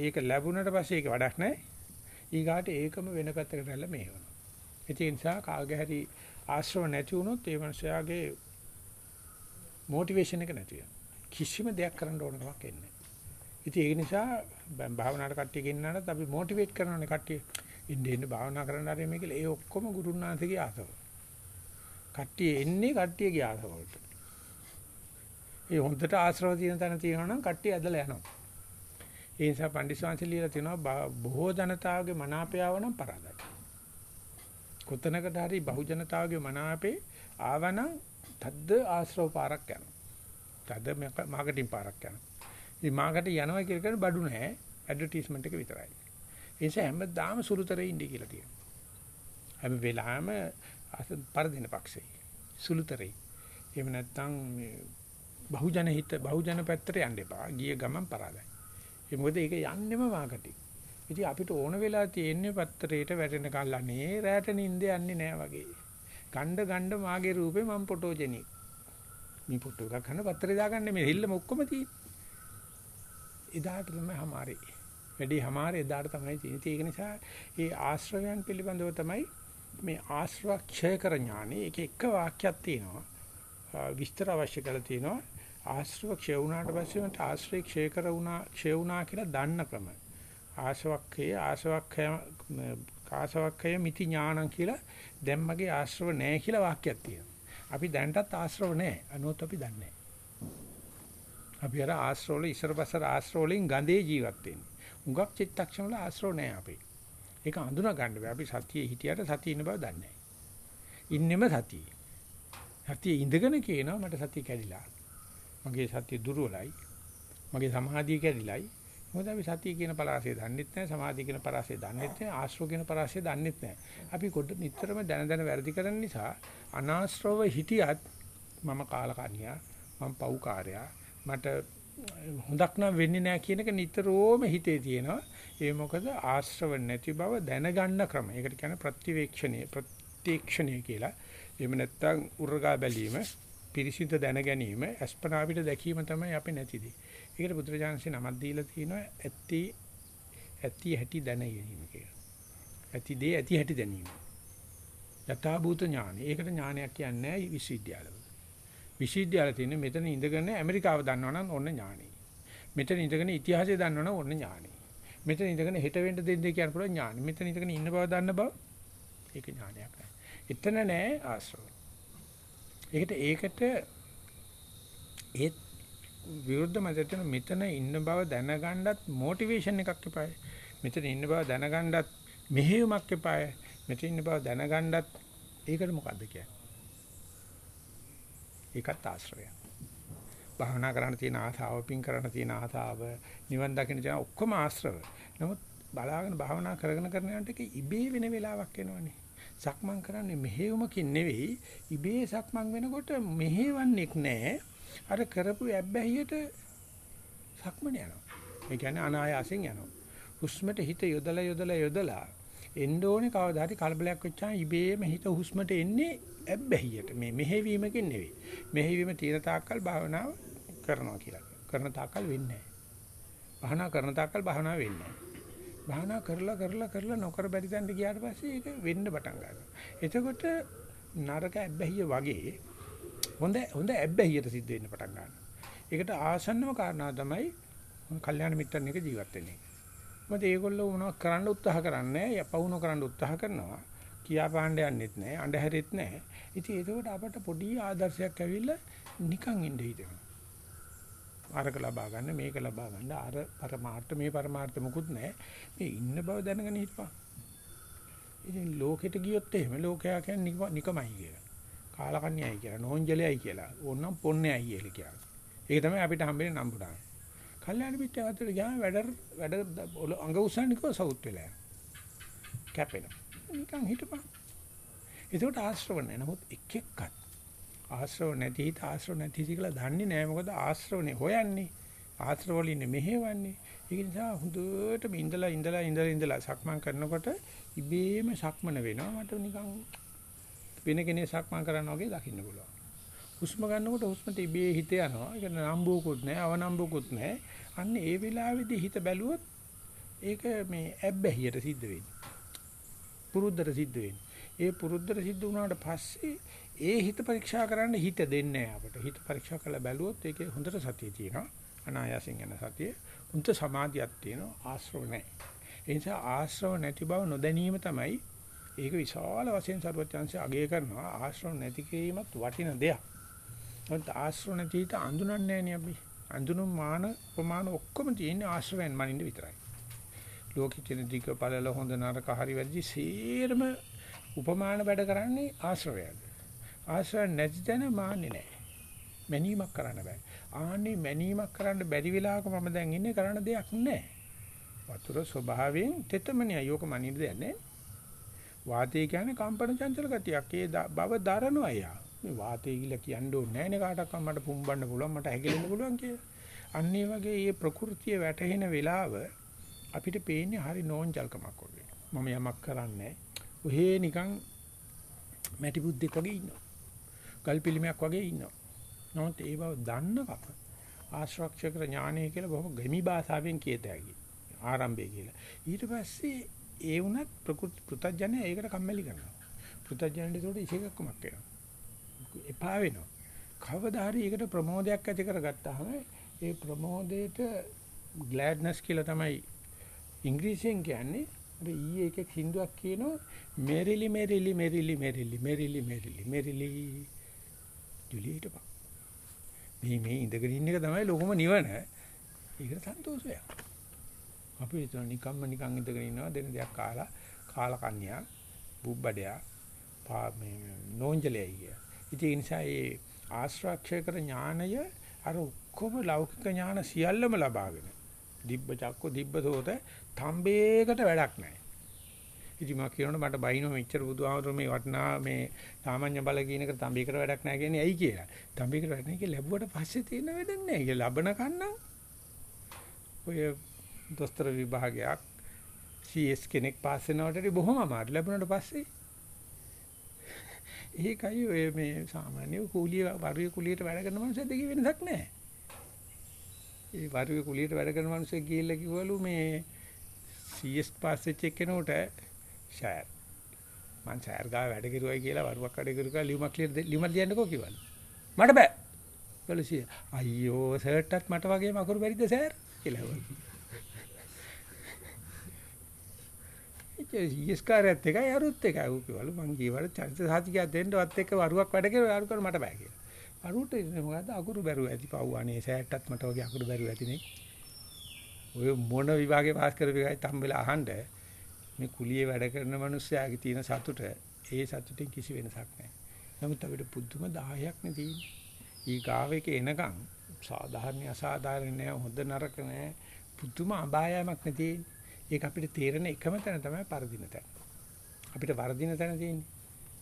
ඒක ලැබුණට පස්සේ ඒක වැඩක් නැහැ. ඊගාට ඒකම වෙන පැත්තකට ඇල්ල මෙහෙවනවා ඒ නිසා කාගේ හරි ආශ්‍රව නැති වුණොත් ඒ මනුස්සයාගේ මොටිවේෂන් එක නැති වෙනවා. කිසිම දෙයක් කරන්න ඕන කමක් එන්නේ ඉතින් ඒක නිසා භාවනාවට කට්ටිය ගෙන්නනත් අපි මොටිවේට් කරනවානේ කට්ටිය. ඉන්නේ ඉන්නේ භාවනා කරන්න ආරෙ මේ කියලා ඒ ඔක්කොම ගුරුනාථගේ ආසව. කට්ටිය එන්නේ කට්ටියගේ ආසව වලට. ඒ හොඳට ආශ්‍රව තියෙන තැන තියෙනවා නම් කට්ටිය ඇදලා යනවා. ඒ නිසා පඬිස්සංශ ලියලා තිනවා බොහෝ ජනතාවගේ මනාපයව නම් පරාදයි. කොතනකට හරි බහු ජනතාවගේ මනාපේ ආවනම් තද්ද ආශ්‍රව පාරක් යනවා. තද්ද මාකටිං පාරක් යනවා. ඉතින් මාකට යනවා කියලා කියන්නේ බඩු නැහැ. ඇඩ්වර්ටයිස්මන්ට් එක විතරයි. ඒ නිසා හැමදාම සුළුතරේ ඉන්නේ කියලා තියෙනවා. හැම වෙලාවෙම පරදින පක්ෂේ සුළුතරේ. එහෙම නැත්නම් මේ බහුජන හිත බහුජන පැත්තට යන්න එපා. ගිය ගමන් පරාදයි. ඒ මොකද ඒක යන්නෙම මාකටින්. ඉතින් අපිට ඕන වෙලා තියෙන්නේ පත්තරේට වැටෙන කල්ලානේ රැට නිින්ද යන්නේ නැහැ වගේ. ගණ්ඩ ගණ්ඩ මාගේ රූපේ මම ෆොටෝජෙනික්. මේ ෆොටෝ එකක් ගන්න පත්තරේ දාගන්න මේ හිල්ලම ඔක්කොම තියෙන්නේ. එදාට තමයි හමාරේ. වැඩි හමාරේ එදාට තමයි තියෙන්නේ. ඒක නිසා මේ ආශ්‍රවයන් පිළිබඳව තමයි මේ ආශ්‍රවක්ෂය කර ඥානෙ ඒක එක වාක්‍යයක් තියෙනවා. විස්තර අවශ්‍ය කරලා තියෙනවා. ආශ්‍රව ක්ෂය වුණාට පස්සේ මට ආශ්‍රය ක්ෂය කර වුණා ක්ෂය වුණා කියලා දන්න ක්‍රම. ආශවක්ඛය ආශවක්ඛය කාශවක්ඛය මිති ඥානං කියලා දැන් මගේ ආශ්‍රව නැහැ කියලා වාක්‍යයක් තියෙනවා. අපි දැනටත් ආශ්‍රව නැහැ. අනොත් අපි දන්නේ අපි අර ආශ්‍රවල ඉස්සරපස්සර ආශ්‍රවලින් ගඳේ ජීවත් වෙන්නේ. හුඟක් චිත්තක්ෂණ වල ආශ්‍රව නැහැ අපි. ඒක අඳුනා ගන්න බෑ. අපි සතියේ හිටියට සතිය ඉන්න බව දන්නේ නැහැ. ඉන්නෙම සතියේ. සතියේ ඉඳගෙන කියනවා මට සතිය කැඩිලා. මගේ සතිය දුර්වලයි. මගේ සමාධිය කැඩිලයි. මොකද අපි සතිය කියන පරාසය දන්නෙත් නැහැ සමාධිය කියන පරාසය දන්නෙත් නැහැ ආශ්‍රව කියන පරාසය දන්නෙත් නැහැ. අපි කොට නිතරම දැන දැන වැරදි කරන නිසා අනාශ්‍රව හිටියත් මම කාලකන්‍යා මම පව්කාරයා මට හොඳක් නම් වෙන්නේ නැහැ කියන එක නිතරම හිතේ තියෙනවා. ඒ මොකද ආශ්‍රව නැති බව දැනගන්න ක්‍රම. ඒකට කියන්නේ ප්‍රතිවේක්ෂණය ප්‍රත්‍යක්ෂණය කියලා. එහෙම නැත්නම් උරගා බැලීම පිරිසිදු දැන ගැනීම අස්පනා පිට දැකීම තමයි අපි නැතිදී. ඒකට බුදුරජාණන්සේ නමක් දීලා තිනවා ඇති ඇති හැටි දැන ගැනීම කියලා. ඇති දේ ඇති හැටි දැනීම. යථා භූත ඥානය. ඒකට ඥානයක් කියන්නේ නැහැ විශ්වවිද්‍යාලවල. විශ්වවිද්‍යාලය තියෙන්නේ මෙතන ඉඳගෙන ඇමරිකාව දන්නවනම් ඔන්න ඥානෙ. මෙතන ඉඳගෙන ඉතිහාසය දන්නවනම් ඔන්න ඥානෙ. මෙතන ඉඳගෙන හෙට වෙන්න දෙන්නේ කියන්න පුළුවන් ඥානෙ. මෙතන ඉඳගෙන ඉන්න බව දන්න බව ඒක ඥානයක් නෑ. එතන නෑ ආශ්‍රව. ඒකට ඒකට ඒ විරුද්ධ මතයෙන් මෙතන ඉන්න බව දැනගන්නත් මොටිවේෂන් එකක් එපායි. මෙතන ඉන්න බව දැනගන්නත් මෙහෙයුමක් එපායි. මෙතන ඉන්න බව දැනගන්නත් ඒකට මොකද්ද කියන්නේ? ඒකත් ආශ්‍රයයක්. භාවනා කරන්න තියෙන ආසාව, පින් කරන්න තියෙන ආසාව, නිවන් දකින්න තියෙන ඔක්කොම ආශ්‍රව. නමුත් බලාගෙන භාවනා කරගෙන කරන යනට ඒක ඉබේ වෙන වෙලාවක් එනවනේ. සක්මන් කරන්නේ මෙහෙයුමකින් නෙවෙයි ඉබේ සක්මන් වෙනකොට මෙහෙවන්නේක් නැහැ අර කරපු ඇබ්බැහියට සක්මන යනවා. ඒ කියන්නේ අනායාසයෙන් යනවා. හුස්මට හිත යොදලා යොදලා යොදලා එන්න ඕනේ කවදා හරි කලබලයක් වෙච්චාම ඉබේම හිත හුස්මට එන්නේ ඇබ්බැහියට. මේ මෙහෙවීමකින් නෙවෙයි. මෙහෙවීම තීන තාක්කල් භාවනාව කරනවා කියලා. කරන තාක්කල් වෙන්නේ නැහැ භාවනා කරන තාක්කල් භාවනාව වෙන්නේ නැහැ භාවනා කරලා කරලා කරලා නොකර බැරි තැනට ගියාට පස්සේ ඒක වෙන්න පටන් ගන්නවා. එතකොට නරක ඇබ්බැහිය වගේ හොඳ හොඳ ඇබ්බැහියට සිද්ධ වෙන්න පටන් ගන්නවා. ඒකට ආසන්නම කාරණා තමයි කල්යාණ මිත්‍රන් එක ජීවත් වෙන්නේ. මොකද ඒගොල්ලෝ මොනවක් කරන්න උත්සාහ කරන්නේ නැහැ. යපවුන කරන්න උත්සාහ කරනවා. කියා පාණ්ඩ යන්නෙත් නැහැ. අඬහැරෙත් නැහැ. ඉතින් ඒකෝට අපට පොඩි ආදර්ශයක් ඇවිල්ලා නිකන් ඉඳ හිතෙනවා. අරක ලබා ගන්න මේක ලබා ගන්න. අර පරමාර්ථ මේ පරමාර්ථ මුකුත් නැහැ. මේ ඉන්න බව දැනගෙන හිටපන්. ඉතින් ලෝකෙට ගියොත් එහෙම ලෝකයා කියන්නේ නිකමයි කියලා. කාලකන්‍යයි කියලා නෝන්ජලයි කියලා. ඕනම් පොන්නේයි කියලා කියනවා ඒක තමයි අපිට හම්බෙන්නේ නම්බුඩා කල්යාණ මිත්‍ර අතර ගියාම වැඩ වැඩ අඟ උස්සන්නකෝ සවුත් වෙලා කැපෙනවා. නිකන් හිටපන්. ඒකට ආශ්‍රව නැහැ. නමුත් එක් එක්කත් ආශ්‍රව නැති හිත ආශ්‍රව නැති හිත කියලා දන්නේ නැහැ. මොකද ආශ්‍රවනේ හොයන්නේ. ආශ්‍රව වල ඉන්නේ මෙහෙවන්නේ. ඒක නිසා හුදුට ඉඳලා ඉඳලා ඉඳලා ඉඳලා සක්මන් කරනකොට ඉබේම සක්මන වෙනවා. මට නිකන් වෙන කෙනෙක් සක්මන් කරනවා වගේ දකින්න පුළුවන්. හුස්ම ගන්නකොට හුස්මට ඉබේ හිත යනවා. ඒක නම්බුකුත් නැහැ අවනම්බුකුත් නැහැ. අන්න ඒ වෙලාවේදී හිත බැලුවොත් ඒක මේ ඇබ්බැහියට සිද්ධ වෙන්නේ. පුරුද්දට සිද්ධ වෙන්නේ. ඒ පුරුද්දට සිද්ධ වුණාට පස්සේ ඒ හිත පරීක්ෂා කරන්න හිත දෙන්නේ අපට. හිත පරීක්ෂා කරලා බැලුවොත් ඒකේ හොඳට සතිය තියෙනවා. අනායාසයෙන් යන සතිය. උන්ට සමාධියක් තියෙනවා. ආශ්‍රව නැහැ. ඒ නිසා ආශ්‍රව නැති බව නොදැනීම තමයි ඒක විශාල වශයෙන් ਸਰවඥාන්සේ අගය කරනවා. ආශ්‍රව නැති කිරීමත් වටින දෙයක්. මොකද ආශ්‍රව නැති හිත අඳුනන්නේ නැහැ අපි. අඳුනුම් මාන ප්‍රමාණ ඔක්කොම තියෙන්නේ ආශ්‍රවෙන් මනින්න විතරයි. ලෝකෙ තියෙන දිග පළල හොඳ නරක හරි වැරදි සේරම උපමාන වැඩ කරන්නේ ආශ්‍රවයද. ආශ්‍රය නැති තැන මාන්නේ නැහැ. මැනීමක් කරන්න බෑ. ආන්නේ මැනීමක් කරන්න බැරි වෙලාවක මම දැන් ඉන්නේ කරන්න දෙයක් නැහැ. වතුර ස්වභාවයෙන් තෙතමනිය යෝක මනින්න දෙයක් නැහැ. වාතය කියන්නේ කම්පන චංචල ගතියක්. ඒ බව දරනවා යා. මේ වාතය කියලා කියන්න ඕනේ නැහැ නේ කාටවත් මට පුම්බන්න පුළුවන් මට හැගෙලෙන්න පුළුවන් කියලා. අන්න ඒ වගේ මේ ප්‍රകൃතිය වැටහෙන වෙලාව අපිට පේන්නේ හරි නෝන්ජල්කමක් වගේ. මම යමක් කරන්නේ ඔහේ නිකන් මැටි බුද්දෙක් වගේ ඉන්නවා. ගල් පිළිමයක් වගේ ඉන්නවා. නමුත් ඒ බව දන්නකම ආශ්‍රක්ෂක ඥානය කියලා බොහොම ගමි භාෂාවෙන් කියත හැකි. ආරම්භය කියලා. ඊට පස්සේ ඒ වුණත් ප්‍රකෘති පෘතජ්ජනය ඒකට කම්මැලි කරනවා. පෘතජ්ජනට ඒකට ඉෂේකක්කමක් වෙනවා. එපා වෙනවා. කවදා හරි ඒකට ප්‍රමෝදයක් ඇති කරගත්තාම ඒ ප්‍රමෝදයට ග්ලෑඩ්නස් කියලා තමයි ඉංග්‍රීසියෙන් කියන්නේ. අර ඊයේ එකෙක් හින්දුවක් කියනවා මෙරිලි මෙරිලි මෙරිලි මෙරිලි මෙරිලි මෙරිලි මෙරිලි ජුලියට පා. මේ මේ ඉඳගෙන ඉන්න එක තමයි ලොකුම නිවන. ඒකට සන්තෝෂයක්. අපි හිතන නිකම්ම නිකන් ඉඳගෙන ඉන්නවා දෙන දෙයක් කාලා කාලා කන්‍යා බුබ්බඩයා පා මේ නෝන්ජලයි කිය. ඉතින් ඒ නිසා මේ ආශ්‍රාක්ෂය කර ඥානය අර ඔක්කොම ලෞකික ඥාන සියල්ලම ලබාගෙන දිබ්බ චක්ක දිබ්බ සෝත තම්බේකට වැඩක් නැහැ. ඉතින් මම කියනකොට මට බයිනෝ මෙච්චර බුදුහාමුදුරු මේ වටනා මේ සාමාන්‍ය බල කියන එක තම්බේකට වැඩක් නැහැ කියන්නේ ඇයි කියලා. තම්බේකට වැඩක් නැහැ කියලා ලැබුවට පස්සේ තියෙන වැඩක් නැහැ. ඒක ලබන කන්නම් ඔය දොස්තර විභාගයක් CS කෙනෙක් පාස් වෙනවට බොහොම අමාරු ලැබුණාට පස්සේ ඒකයි ඔය මේ සාමාන්‍ය කූලිය වරුවේ කුලියට වැඩ කරන මනුස්සයෙක් දෙකේ වෙනසක් නැහැ. ඒ වරුවේ කුලියට වැඩ කරන මනුස්සයෙක් ගිහිල්ලා කිව්වලු මේ CS පාස් වෙච්ච එක්කෙනෙකුට ෂෑර් මං ෂෑර් ගාව වැඩ කරුවයි කියලා වරුවක් වැඩ කරුවා ලියුමක් ලියුමක් ලියන්නකෝ කිව්වලු. මට බෑ. කළසිය අයියෝ සර්ට්ටත් මට වගේම අකුරු බැරිද සර් කියලා වළු. ඒ ඊස් කාර්යයත් එකයි අරුත් එකයි ඌ කිව්වලු මං කීවල චරිත සාතිකයක් දෙන්නවත් එක්ක වරුවක් වැඩ කරලා අරු කර මට බෑ කියලා. අරුට ඉන්නේ මොකද්ද අකුරු බැරුව ඇති පව් අනේ සෑට්ටත් මට වගේ අකුරු බැරුව ඇතිනේ. ඔය මොන විභාගේ පාස් කරපු එකයි තම්බෙලා අහන්න මේ කුලියේ වැඩ කරන මිනිස්සයාගේ තියෙන සතුට ඒ සතුටින් කිසි වෙනසක් නැහැ. නමුත් අපිට පුදුම 10ක් නේ තියෙන්නේ. ඊ ගාව එක එනකන් සාධාරණ අසාධාරණ නෑ හොඳ නරක නෑ පුදුම අභායමක් නේ තියෙන්නේ. ඒක අපිට තේරෙන එකම තැන තමයි පරදින තැන. අපිට වර්ධින තැන තියෙන්නේ.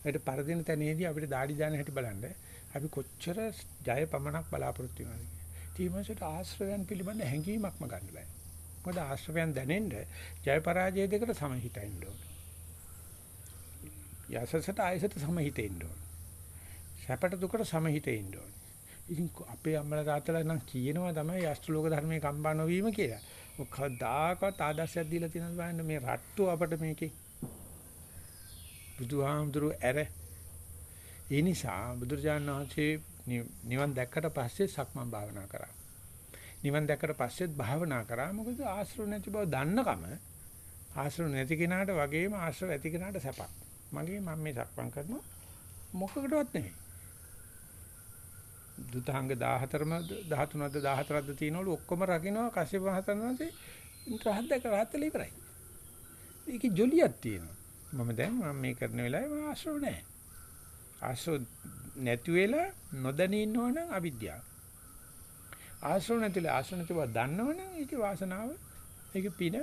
ඒකට පරදින තැනේදී අපිට দাঁඩි දාන හැටි බලන්න අපි කොච්චර ජය පමණක් බලාපොරොත්තු වෙනවද? ඊමණයට ආශ්‍රයයන් පිළිබඳ හැඟීමක්ම ගන්න බෑ. මොකද ආශ්‍රයයන් දැනෙන්න ජය පරාජය දෙකට සමහිතින්න ඕන. යසසට ආයසට සමහිතෙන්න ඕන. සැපට දුකට සමහිතෙන්න ඕන. ඉතින් අපේ අම්මලා තාත්තලා නම් කියනවා තමයි අෂ්ටලෝක ධර්මයේ කම්පා නොවීම කියලා. මොකදාකවත් ආදර්ශයක් දීලා තියෙනවද බලන්න මේ රට්ටු අපිට මේකේ. බුදුහාමුදුරු ඇර ඒ නිසා බුදුරජාණන් වහන්සේ නිවන් දැක්කට පස්සේ සක්මන් භාවනා කරා. නිවන් දැක්කට පස්සෙත් භාවනා කරා. මොකද ආශ්‍රව නැති බව දන්නකම ආශ්‍රව නැති කෙනාට වගේම ආශ්‍රව ඇති කෙනාට සැපක්. මගේ මම මේ සක්මන් කරනවා මොකකටවත් නෙවෙයි. දුතාංග 14ම 13ද 14ද තියෙනවලු ඔක්කොම රකින්නවා කශ්‍යප මහතනන්සේ රහත් දැක රහත්ල ඉවරයි. ඒකේ ජොලියක් තියෙනවා. මම දැන් මම මේ කරන වෙලාවේ මම ආශ්‍රව නැහැ. ආශ්‍රව නැති වෙලා නොදැනී ඉන්නවනම් අවිද්‍යාව. ආශ්‍රව නැතිලා ආශ්‍රව නැතිව දන්නවනම් ඒකේ වාසනාව ඒකේ පින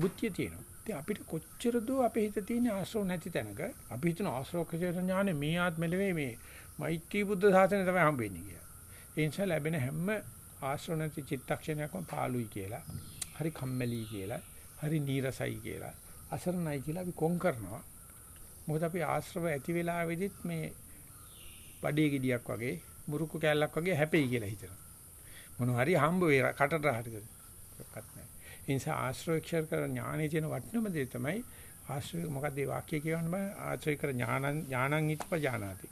බුද්ධිය තියෙනවා. ඉතින් අපිට කොච්චර දෝ අපේ හිත තියෙන ආශ්‍රව නැති තැනක අපි හිතන ආශ්‍රව කචේත ඥානෙ මේ ආත්මෙ නෙවෙයි මේ මෛත්‍රී බුද්ධ ශාසනය තමයි හම්බෙන්නේ කියලා. ඒ නිසා ලැබෙන හැම ආශ්‍රව නැති චිත්තක්ෂණයක්ම පාළුයි කියලා. හරි කම්මැලි කියලා. හරි නීරසයි කියලා. අසරණයි කියලා අපි කොන් කරනවා. මොකද අපි ආශ්‍රව ඇති වෙලාවෙදිත් මේ බඩේ ගෙඩියක් වගේ මුරුක්කු කෑල්ලක් වගේ හැපෙයි කියලා හිතනවා. මොනවා හරි හම්බ වේ කටට රහටකත් නැහැ. ඒ නිසා ආශ්‍රය ක්ෂය කර ඥානයේ තියෙන වටිනම දේ තමයි ආශ්‍රය මොකක්ද ඒ වාක්‍ය කියවන්න බෑ ආශ්‍රය කර ඥානං ඥානං ඉත්පජානාති.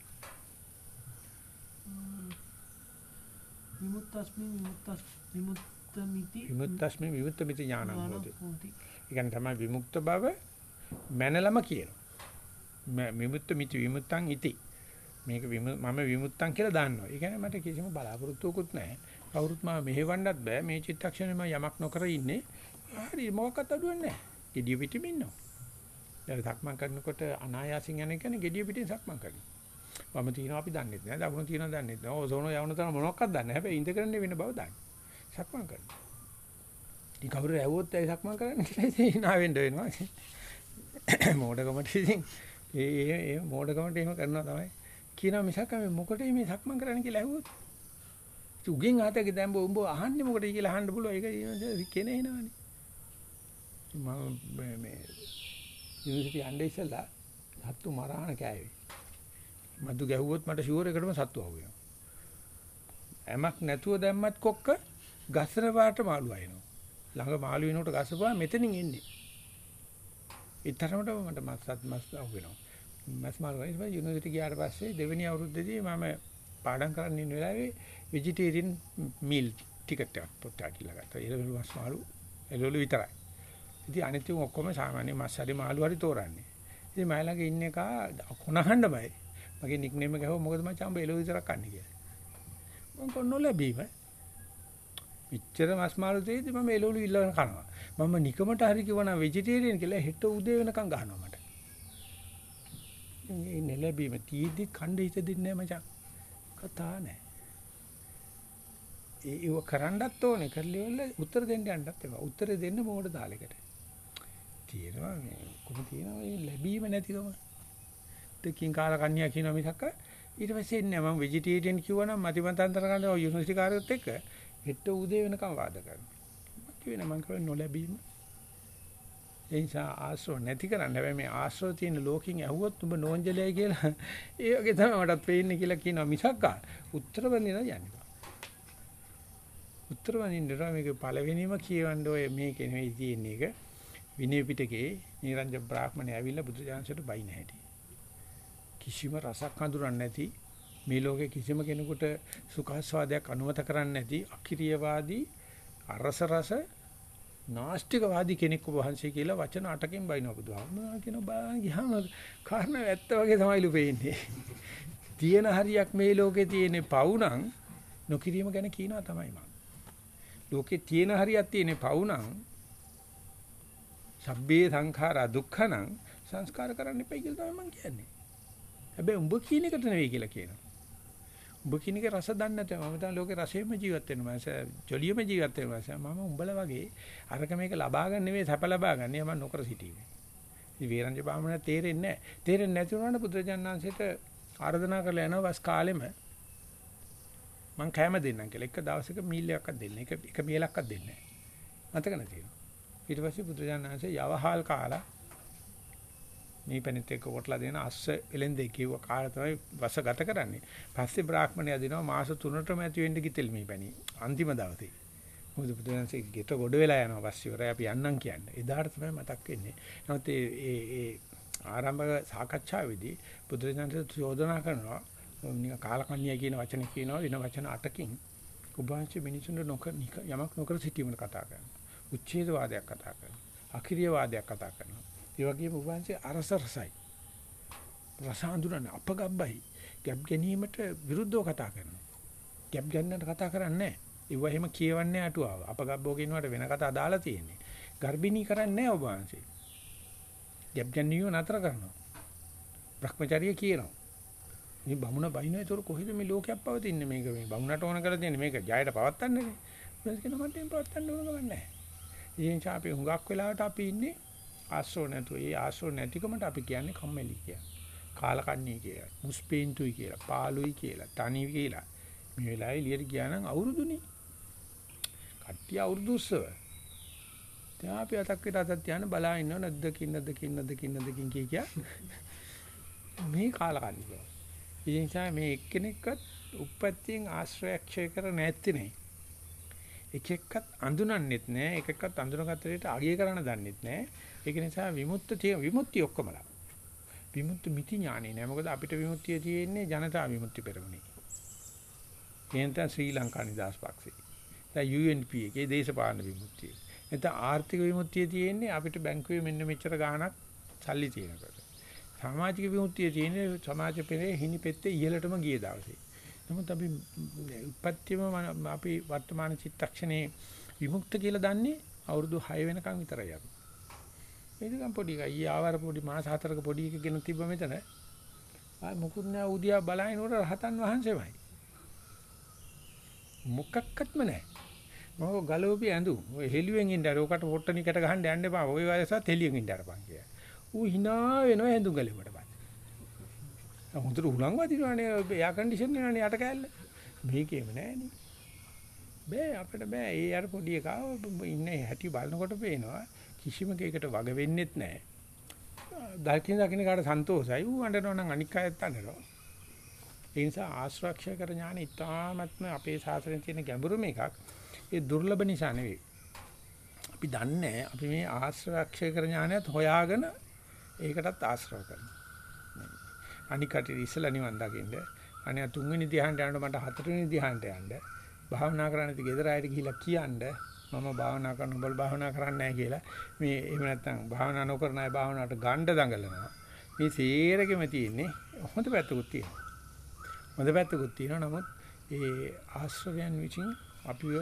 විමුක්තස්මින් විමුක්තස් විමුක්තമിതി විමුක්තස්මින් විමුක්තമിതി ඥානං හොති. ඉතින් තමයි විමුක්ත බව මැනලම කියනවා. විමුක්ත මිති විමුක්තං ඉති. මේක මම විමුක්තං කියලා දන්නවා. ඒ කියන්නේ මට කිසිම බලාපොරොත්තුවකුත් නැහැ. කවුරුත් මාව මෙහෙවන්නත් බෑ. මේ චිත්තක්ෂණය මම යමක් නොකර ඉන්නේ. හරි මොකක්වත් අඩුවක් නැහැ. gediya pitim ඉන්නවා. දැන් සක්මන් කරනකොට අනායාසින් යන කියන්නේ gediya pitin සක්මන් කරනවා. වම තියනවා අපි දන්නේ නැහැ. දකුණ තියනවා දන්නේ නැහැ. ඕසෝන යවන තරම මොනවක්වත් දන්නේ නැහැ. හැබැයි ඉඳගෙන වෙන බව දන්නේ. සක්මන් කරනවා. ඉතින් කවුරු ඇහුවොත් ඇයි සක්මන් කරන්න කියලා ඉතින් hina වෙන්න වෙනවා. මෝඩකමට ඉතින් ඒ ඒ ඒ මෝඩකමට එහෙම කරනවා තමයි. කියනවා මිසක් මේ මොකටද මේ සක්මන් කරන්න කියලා ඇහුවොත්. උගෙන් ආතක දැන් උඹ අහන්නේ මොකටද කියලා අහන්න පුළුවන්. ඒක කෙනේ එනවනේ. මම මේ යුනිවර්සිටි යන්නේ ඉස්සලා සත්තු මරාන කෑවේ. මදු ගැහුවොත් මට ෂුවර් එකටම සත්තු අහුවෙනවා. ඇමක් නැතුව දැම්මත් කොක්ක ගස්සන පාට මාළු අයනවා. ළඟ මාළු වෙනකොට ගස්සපුවා මෙතනින් එන්නේ. ඒ තරමටම මට මස්සත් මස් අහුවෙනවා. මස් මාළු ඊට පස්සේ යුනිවර්සිටි ගියාට පස්සේ දෙවෙනි අවුරුද්දේදී මම පාඩම් කරන්න ඉන්න වෙලාවේ ভেජිටේරියන් මීල් ටිකට් එකක් පොට්ටා කියලා ගත්තා. එළවලු මස් මාළු එළවලු විතරයි. ඉතින් අනිත් උන් ඔක්කොම සාමාන්‍ය මස් හරි මාළු හරි තෝරන්නේ. ඉතින් මම ළඟ ඉන්න එක කොනහඬමයි. මගේ නික්නේම ගහුව මොකද මචං උඹ එළවලු විතරක් කන්නේ කියලා. මම කොන්නෝ ලැබීම. ඉච්චර මස් මාළු දෙයිද මම එළවලු ඉල්ලගෙන කනවා. මම නිකමට හරි කිව්වනම් ভেජිටේරියන් කියලා හෙට උදේ වෙනකන් ගහනවා මට. මේ නෙලැබීම තීදි කණ්ඩ හිත දෙන්නේ නැහැ මචං. කතා නැහැ. ඒ ඒව කරන්නත් ඕනේ කරලිවල උත්තර දෙන්න යන්නත් එපා. උත්තර දෙන්න මොකටද තාලෙකට. තියෙනවා මේ කොහොම තියෙනවා මේ ලැබීම නැතිකම. දෙකින් කාලා කන්‍යා කියන මිසක් ඊට පස්සේ එන්නේ මම ভেජිටේරියන් කිව්වනම් මතිමතාන්තර ගන්න ඔය යුනිවර්සිටි කාර්යයත් එක්ක හෙට උදේ වෙනකම් වාද කරනවා. මම කියනවා මම කියන්නේ නොලැබීම. ඒ නිසා ආශ්‍රව නැති කරන්න හැබැයි මේ ආශ්‍රව තියෙන ලෝකෙන් ඇහුවොත් උඹ නෝන්ජලයි කියලා ඒ වගේ තමයි මටත් පේන්නේ කියලා කියනවා මිසක් උත්තර වදිනා යන්නේ. උත්තර වදින්නට මේක පළවෙනිම කියවන්න ඔය මේක නෙවෙයි තියෙන එක විනය පිටකේ නිරංජ බ්‍රාහ්මණය ඇවිල්ලා බුදුජානසයට බයින හැටි. කිසිම රසක් හඳුරන්නේ නැති මේ ලෝකේ කිසිම කෙනෙකුට සුඛාස්වාදයක් අනුමත කරන්නේ නැති අකිරියවාදී අරස රස නාස්තිකවාදී කෙනෙක් වහන්සේ කියලා වචන අටකින් බයිනවා බුදුහාමුදුරුවෝ කියන බාන ගියාම කාරණා ඇත්ත වගේ තමයිලු පේන්නේ. තියෙන හරියක් මේ ලෝකේ තියෙන පවුනම් නොකිරීම ගැන කියනවා තමයි මම. ලෝකේ තියෙන හරියක් තියෙන පවුනම් සබ්බේ සංඛාරා දුක්ඛනම් සංස්කාර කරන්න එපයි කියලා තමයි මම කියන්නේ. හැබැයි උඹ කියන එකට නෙවෙයි කියලා කියනවා. උඹ කියන එක රස දන්නේ නැත්නම් මම තමයි ලෝකේ රසයෙන්ම ජීවත් වෙනවා. ජොලියෙම ජීවත් වෙනවා. මම උඹලා වගේ අරක මේක ලබා ගන්න නෙවෙයි සැප ලබා ගන්න. මම නොකර සිටීමේ. ඉතින් වේරංජ බාමණ තේරෙන්නේ නැහැ. තේරෙන්නේ නැති වුණාට පුත්‍රජානන්සේට ආර්දනා කරලා යනවා වස් කාලෙම මං කැම දෙන්නම් කියලා. එක දවසක මීල් එකක්වත් දෙන්න. එක එක මීලක්වත් දෙන්නේ නැහැ. මතක නැතිව. ඊට පස්සේ පුත්‍රජානන්සේ යවහල් කාලා මේ පෙනිත් එක්ක කොටලා දෙන අස්ස එලෙන්දේ කිව්ව කාල තමයි වස ගත කරන්නේ. පස්සේ බ්‍රාහ්මණයා දිනවා මාස 3කටම ඇති වෙන්න ගිතෙල් මේ පැණි. අන්තිම දවසේ. මොකද බුදුන්සේ ගෙට ගොඩ වෙලා යනවා පස්සේ ඉවරයි අපි යන්නම් කියන්නේ. එදාට තමයි මතක් වෙන්නේ. නමුත් ඒ ඒ ඒ ආරම්භක සාකච්ඡාවේදී බුදුරජාණන් චෝදනා කරනවා නිකන් කාලකන්ණිය කියන වචනේ කියනවා වෙන වචන අටකින් කුබාංශ මිනිසුන්ට නොකර යමක් නොකර සිටීමකට කතා කරනවා. උච්ඡේදවාදයක් කතා කරනවා. අකිරියවාදයක් කතා කරනවා. ඒ වගේම උභාංශයේ අරස රසයි. රස හඳුනන අපගබ්බයි. ගැප් ගැනීමට විරුද්ධව කතා කරනවා. ගැප් ගන්නට කතා කරන්නේ නැහැ. ඒව එහෙම කියවන්නේ අටුවාව. අපගබ්බෝ කියනවට වෙන කතා දාලා තියෙන්නේ. ගර්භිණී කරන්නේ නැහැ උභාංශේ. ගැප් ගැනීම නතර කරනවා. Brahmacharya කියනවා. මේ බමුණ බයිනෝ ඒතර කොහෙද මේ ලෝකයක් පවතින්නේ මේක මේ බමුණට ඕන කරලා තියෙන්නේ මේක ජයයට පවත්තන්නේ නේ. මම කියන මට මේ පවත්තන්න ඕන ගමන් නැහැ. ඉතින් අපි හුඟක් වෙලාවට අපි ඉන්නේ ආශ්‍රෝ නැතුව ඒ ආශ්‍රෝ නැතිකමට අපි කියන්නේ කම්මැලි කියලා. කාලකන්ණී කියලා. මුස්පේන්තුයි කියලා. පාළුයි කියලා. තනි කියලා. මේ වෙලාවේ එළියට ගියා නම් අවුරුදුනේ. කට්ටිය අවුරුදු උත්සව. දැන් අපි අතක් විතර අතක් තියන බලා ඉන්නව නැද්ද කින්නද කින්නද කින්නද කින් කිය කිය. මේ කාලකන්ණී කියලා. ඒ නිසා මේ එක්කෙනෙක්වත් උප්පත්තියෙන් ආශ්‍රයක්ෂය කර නැත්තේ නේ. එක එක්කත් අඳුනන්නෙත් නෑ එක එක්කත් අඳුනගත්ත දෙයට අගය කරන්න දන්නෙත් නෑ. ඒක නිසා විමුක්ත තිය විමුක්තිය ඔක්කොමලා විමුක්ති මිති ඥානෙ නෑ. මොකද අපිට විමුක්තිය තියෙන්නේ ජනතා විමුක්ති පෙරමුණේ. එහෙනම් ශ්‍රී ලංකා නිදහස් පක්ෂේ. දැන් UNP එකේ දේශපාලන විමුක්තිය. නැත්නම් ආර්ථික විමුක්තිය තියෙන්නේ අපිට බැංකුවේ මෙන්න මෙච්චර ගාණක් සල්ලි තියෙනකොට. සමාජික විමුක්තිය තියෙන්නේ සමාජ පෙරේ හිණි පෙත්තේ ඉහළටම ගිය දවසේ නමුත් අපි උපත්තියම අපි වර්තමාන චිත්තක්ෂණේ විමුක්ත කියලා දන්නේ අවුරුදු 6 වෙනකන් විතරයි අපි. මේකම් පොඩි එකයි ආවර පොඩි මාස හතරක පොඩි එකක් ගෙන තිබ්බ මෙතන. ආ මොකුත් නෑ උදියා බලහිනකොට රහතන් වහන්සේමයි. මොකක්වත්ම නෑ. මොකෝ ගලෝපි ඇඳු. ඔය හෙළුවෙන් ඉන්න අර ඔකට පොට්ටනිකට ගහන්න යන්න එපා. ඔය වයසත් හෙළියෙන් ඉන්න අරපන් කියලා. ඌ hina වෙනවා ඇඳු ගලෙකට පස්සේ. හොඳට උලන් වදිනවනේ එයා කන්ඩිෂන් එකනේ යට කෑල්ල. මේකේම නෑනේ. බෑ අපිට බෑ. ඒ අර පොඩි එකා ඉන්නේ හැටි බලනකොට පේනවා කිසිම කෙයකට වග වෙන්නෙත් නෑ. දකින්න දකින්න කාට සන්තෝසයි. ඌ අඬනවා නම් අනික් අයත් අඬනවා. ඒ නිසා ආශ්‍රක්ෂය කර ඥාන ඉතාමත්ම අපේ සාසනයේ තියෙන ගැඹුරුම එකක්. ඒ දුර්ලභ නිසා නෙවෙයි. අපි දන්නේ අපි මේ ආශ්‍රක්ෂය කර ඥානයත් හොයාගෙන ඒකටත් ආශ්‍රව කරනවා. අනිකට ඉස්සලා නිවන් දකින්න. අනේ තුන්වෙනි ධ්‍යානට යනකොට මට හතරවෙනි ධ්‍යානට යන්න. භාවනා කරන්න ඉති ගෙදර ආයෙත් ගිහිල්ලා කියන්න මම භාවනා කරන උඹල භාවනා කරන්නේ නැහැ කියලා. මේ එහෙම නැත්නම් භාවනා නොකරන අය භාවනාවට ගණ්ඩ දඟලනවා. මේ සේරගෙම තියෙන්නේ හොඳ පැත්තකුත් තියෙනවා. හොඳ පැත්තකුත් තියෙනවා. නමුත් ඒ ආශ්‍රවයන් විසින් අපිව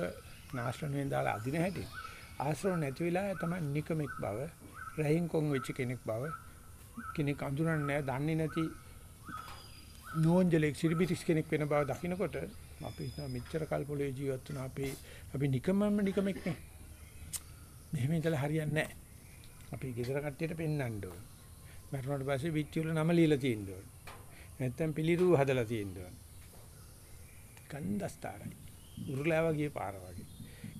නාශනයෙන් දාලා අදින හැටි. ආශ්‍රව නැති වෙලා තමයි නිකමෙක් බව, රහින් කොන් වෙච්ච කෙනෙක් බව, කෙනෙක් අඳුරන්නේ නැහැ, දන්නේ නැති නෝන්ජලෙක් සිරිබිටිස් කෙනෙක් වෙන බව දකිනකොට අපි හිතන මෙච්චර කල් පොළේ ජීවත් වුණා අපි අපි නිකම්ම නිකමෙක් නේ. මෙහෙම ඉඳලා හරියන්නේ නැහැ. අපි ගෙදර කට්ටියට පෙන්වන්න ඕන. මරුණාට පස්සේ පිටි වල නම ලියලා තියෙන්න ඕන. නැත්තම් පිළිරු හදලා තියෙන්න ඕන. කන්දස්තරයි. උරුලාව ගියේ පාර වගේ.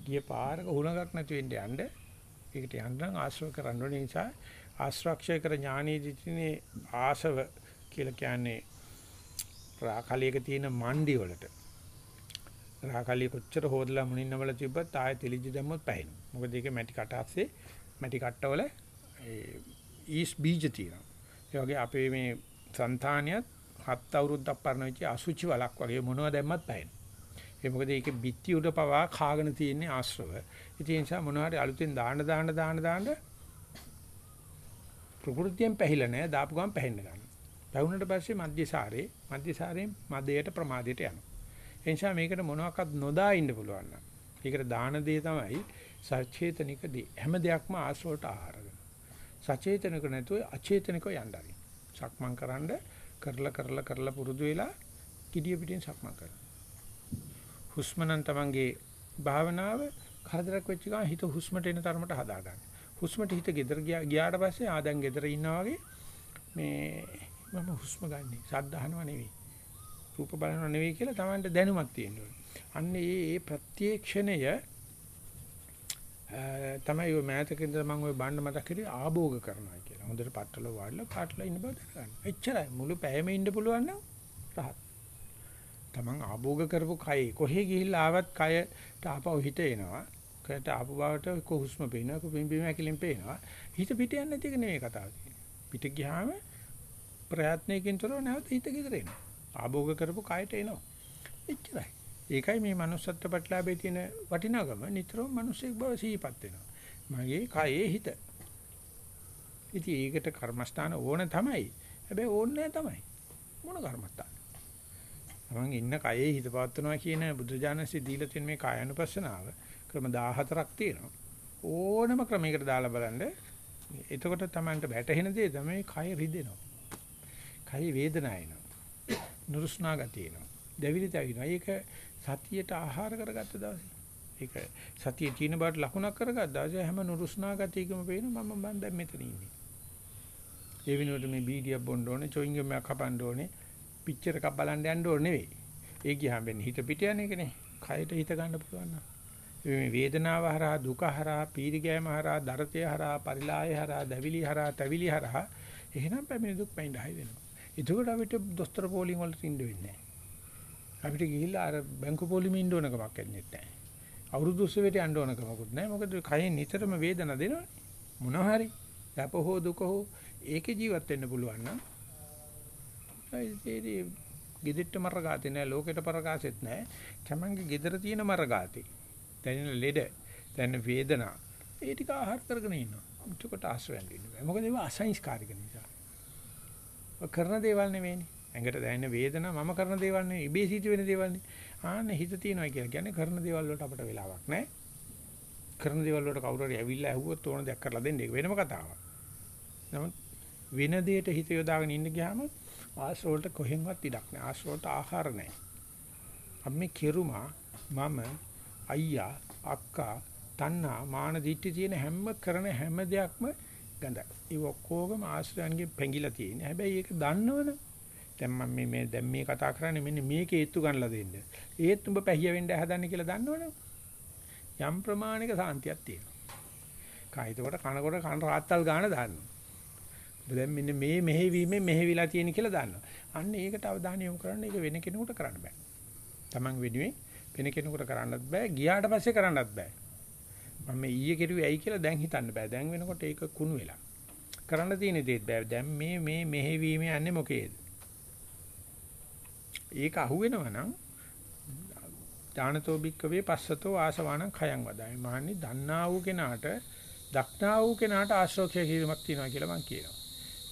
ගියේ පාරක හුණගක් නැති වෙන්න යන්න. ඒකට යන්න නම් ආශ්‍රව කරන්න ඕන නිසා ආශ්‍රක්ෂය කර ඥානීය දිටිනේ ආසව කියලා කියන්නේ රාකලියක තියෙන මණ්ඩි වලට රාකලිය කොච්චර හොදලා මුණින් නමල තිබ්බත් ආයෙ තෙලිජි දැම්මොත් පැහැිනවා. මොකද ඒක මැටි කට ASCII මැටි කට්ටවල ඒ ඊස් බීජ තියෙනවා. ඒ වගේ අපේ මේ సంతානියත් හත් අවුරුද්දක් පරණ වෙච්ච අසුචි වලක් වගේ මොනවද දැම්මත් පැහැිනවා. ඒ මොකද ඒකේ බිත්ති උඩ පවා කාගෙන තියෙන ආශ්‍රව. ඒ නිසා මොනවාරි අලුතෙන් දාන්න දාන්න දාන්න දාන්න ප්‍රകൃතියෙන් පැහිලා නැහැ දාපු ගමන් පැහෙන්න ගන්නවා. පැවුනට පස්සේ මධ්‍යසාරේ මධ්‍යසාරයෙන් මදයට ප්‍රමාදයට යනවා. ඒ නිසා මේකට මොනවාක්වත් නොදා ඉන්න පුළුවන් නම්. ඒකට දාන දේ තමයි සචේතනික දේ. හැම දෙයක්ම ආශ්‍රවයට ආහාරගෙන. සචේතනික නැතුව අචේතනිකව යන්න හරි. සක්මන් කරන්න කරලා කරලා කරලා පුරුදු වෙලා කිඩිය පිටින් සක්මන් කරනවා. හුස්ම නම් තමන්ගේ භාවනාව කරදරයක් වෙච්ච ගමන් හිත හුස්මට එන තරමට හදා ගන්න. හුස්මට හිත ගෙදර ගියාට පස්සේ ආ දැන් ගෙදර ඉන්නා වගේ මේ මම හුස්ම ගන්නෙ. සද්ද අහනව නෙවෙයි. රූප බලනව නෙවෙයි කියලා Tamanට දැනුමක් තියෙන්න ඕනේ. අන්න ඒ ඒ ප්‍රත්‍යක්ෂණය තමයි ඔය මෑතකින්ද මම ඔය බණ්ඩ මතක් කරේ ආභෝග කරනවා කියලා. හොඳට පట్టල වාඩිලා පාටලා ඉන්න බව දැනගන්න. එච්චරයි. මුළු පැයම ඉන්න පුළුවන් නම් රහත්. Taman ආභෝග කරපු කය කොහේ ගිහිල්ලා ආවත් කයට ආපහු හිත එනවා. කයට ආපු බවට කොහුස්ම පේනවා. කොපින්බීම ඇකිලින් පේනවා. හිත පිට යන්නේ නැති එක නෙවෙයි කතාව තියෙන්නේ. පිට ගියාම ප්‍රයත්නයකින් තොරව නැවත හිත ගෙදර එනවා. ආභෝග කරපු කයට එනවා. එච්චරයි. ඒකයි මේ manussත්ත්ව ප්‍රතිලාභයේ තියෙන වටිනාකම නිතරම මිනිසෙක් බව සිහිපත් වෙනවා. මගේ කයේ හිත. ඉතින් ඒකට කර්මස්ථාන ඕන තමයි. හැබැයි ඕනේ තමයි. මොන කර්මස්ථාන? තමන් ඉන්න කයේ හිත පවත්වනවා කියන බුදුජානසී දීලා තියෙන මේ කායानुපස්සනාව ක්‍රම 14ක් තියෙනවා. ඕනම ක්‍රමයකට දාලා බලන්න. එතකොට තමන්ට වැටහෙන දේ තමයි කය රිදෙනවා. කයි වේදනාව එනවා. නුරුස්නා ගතිය එනවා. දෙවිලි තැවිනවා. ඒක සතියට ආහාර කරගත්ත දවසේ. ඒක සතිය චීන බාට ලකුණක් කරගත්ත දවසේ හැම නුරුස්නා ගතියකම පේනවා මම මම දැන් මෙතන ඉන්නේ. ඒ වෙනුවට මේ බීඩියක් බොන්න ඕනේ, චොයින්ගම් එකක් කපන්න ඕනේ, පිච්චර් එකක් බලන්න යන්න ඕනේ නෙවෙයි. ඒ ගියාම වෙන්නේ හිත පිට යන එකනේ. කයට හිත ගන්න පුළුවන් නම්. මේ වේදනාව හරහා, දුක හරහා, පීඩිගෑම හරහා, දරතය හරහා, පරිලාය හරහා, දැවිලි හරහා, තැවිලි හරහා එහෙනම් පැමිණි දුක් පයින් හයි වෙනවා. එතකොට අපිට දොස්තර පොලිං වලට ඉන්න වෙන්නේ නැහැ. අපිට ගිහිල්ලා අර බැංකු පොලිමේ ඉන්න ඕන කමක් නැන්නේ. අවුරුදු 20ට යන්න ඕන කමකුත් නැහැ. මොකද කයෙන් නිතරම වේදනා දෙනවනේ. මොනවා හරි. යප හෝ දුක හෝ ඒකේ ජීවත් වෙන්න පුළුවන් නම් ඒදී ගෙදෙට්ට මරගාතේ නෑ ලෝකෙට පරකාසෙත් නෑ. තමන්ගේ ගෙදර තියෙන මරගාතේ. දැනෙන ලෙඩ, දැනෙන වේදනා ඒ ටික ආහාර කරගෙන ඉන්නවා. එතකොට ආශ්‍රයෙන් ඉන්නවා. මොකද ඒවා අසංස්කාරික නිසා. කරන දේවල් නෙවෙයිනේ. ඇඟට දැනෙන වේදනාව මම කරන දේවල් නෙවෙයි. ඉබේ සිට වෙන දේවල් නේ. ආන්න හිත තියනවා කියලා කියන්නේ කරන දේවල් වලට අපිට වෙලාවක් නැහැ. කරන දේවල් වලට කවුරු හරි ඇවිල්ලා ඇහුවොත් ඕන දෙයක් කරලා දෙන්න ඒක වෙනම කතාවක්. නමුත් වෙන දෙයට හිත යොදාගෙන ඉන්න ගියාම ආශ්‍රවලට කොහෙන්වත් ඉඩක් නැහැ. ආශ්‍රවලට ආහාර නැහැ. අපි මේ කෙරුමා මම අයියා අක්කා, තණ්හා, මාන දිට්ඨි තියෙන හැම කරන හැම දෙයක්ම ගඳයි. ඒ ඔක්කොගම ආශ්‍රයන්ගේ පැංගිලා තියෙන. හැබැයි ඒක දන්නවනේ. දැන් මම මේ මේ දැන් මේ කතා කරන්නේ මෙන්න මේකේ ඒත්තු ගන්නලා දෙන්න. ඒත් උඹ පැහිය වෙන්න හදන්නේ කියලා දන්නවනේ. යම් ප්‍රමාණික සාන්තියක් තියෙනවා. කායිතකොට කනකොට කන රාත්තල් ගාන දාන්නවා. දැන් මෙන්න මේ මෙහෙවීමෙන් මෙහෙවිලා තියෙන කියලා දන්නවා. අන්න ඒකට අවධානය යොමු කරන්න ඒක වෙන කෙනෙකුට කරන්න බෑ. Taman වෙනුවෙන් වෙන කෙනෙකුට කරන්නත් බෑ. ගියාට පස්සේ කරන්නත් බෑ. මම මේ ඊයේ කෙරුවේ ඇයි කියලා දැන් හිතන්න බෑ. දැන් වෙනකොට ඒක කුණු වෙලා. කරන්න තියෙන දේත් බෑ. දැන් මේ මේ මෙහෙවීම යන්නේ මොකේද? ඒක අහුවෙනවා නම් ඥානතෝ භික්කවේ පස්සතෝ ආසවාණං khයං වදායි. මහන්නේ දන්නා වූ කෙනාට දක්නා වූ කෙනාට ආශ්‍රෝක්ෂය කිරීමක් තියෙනවා කියලා මම කියනවා.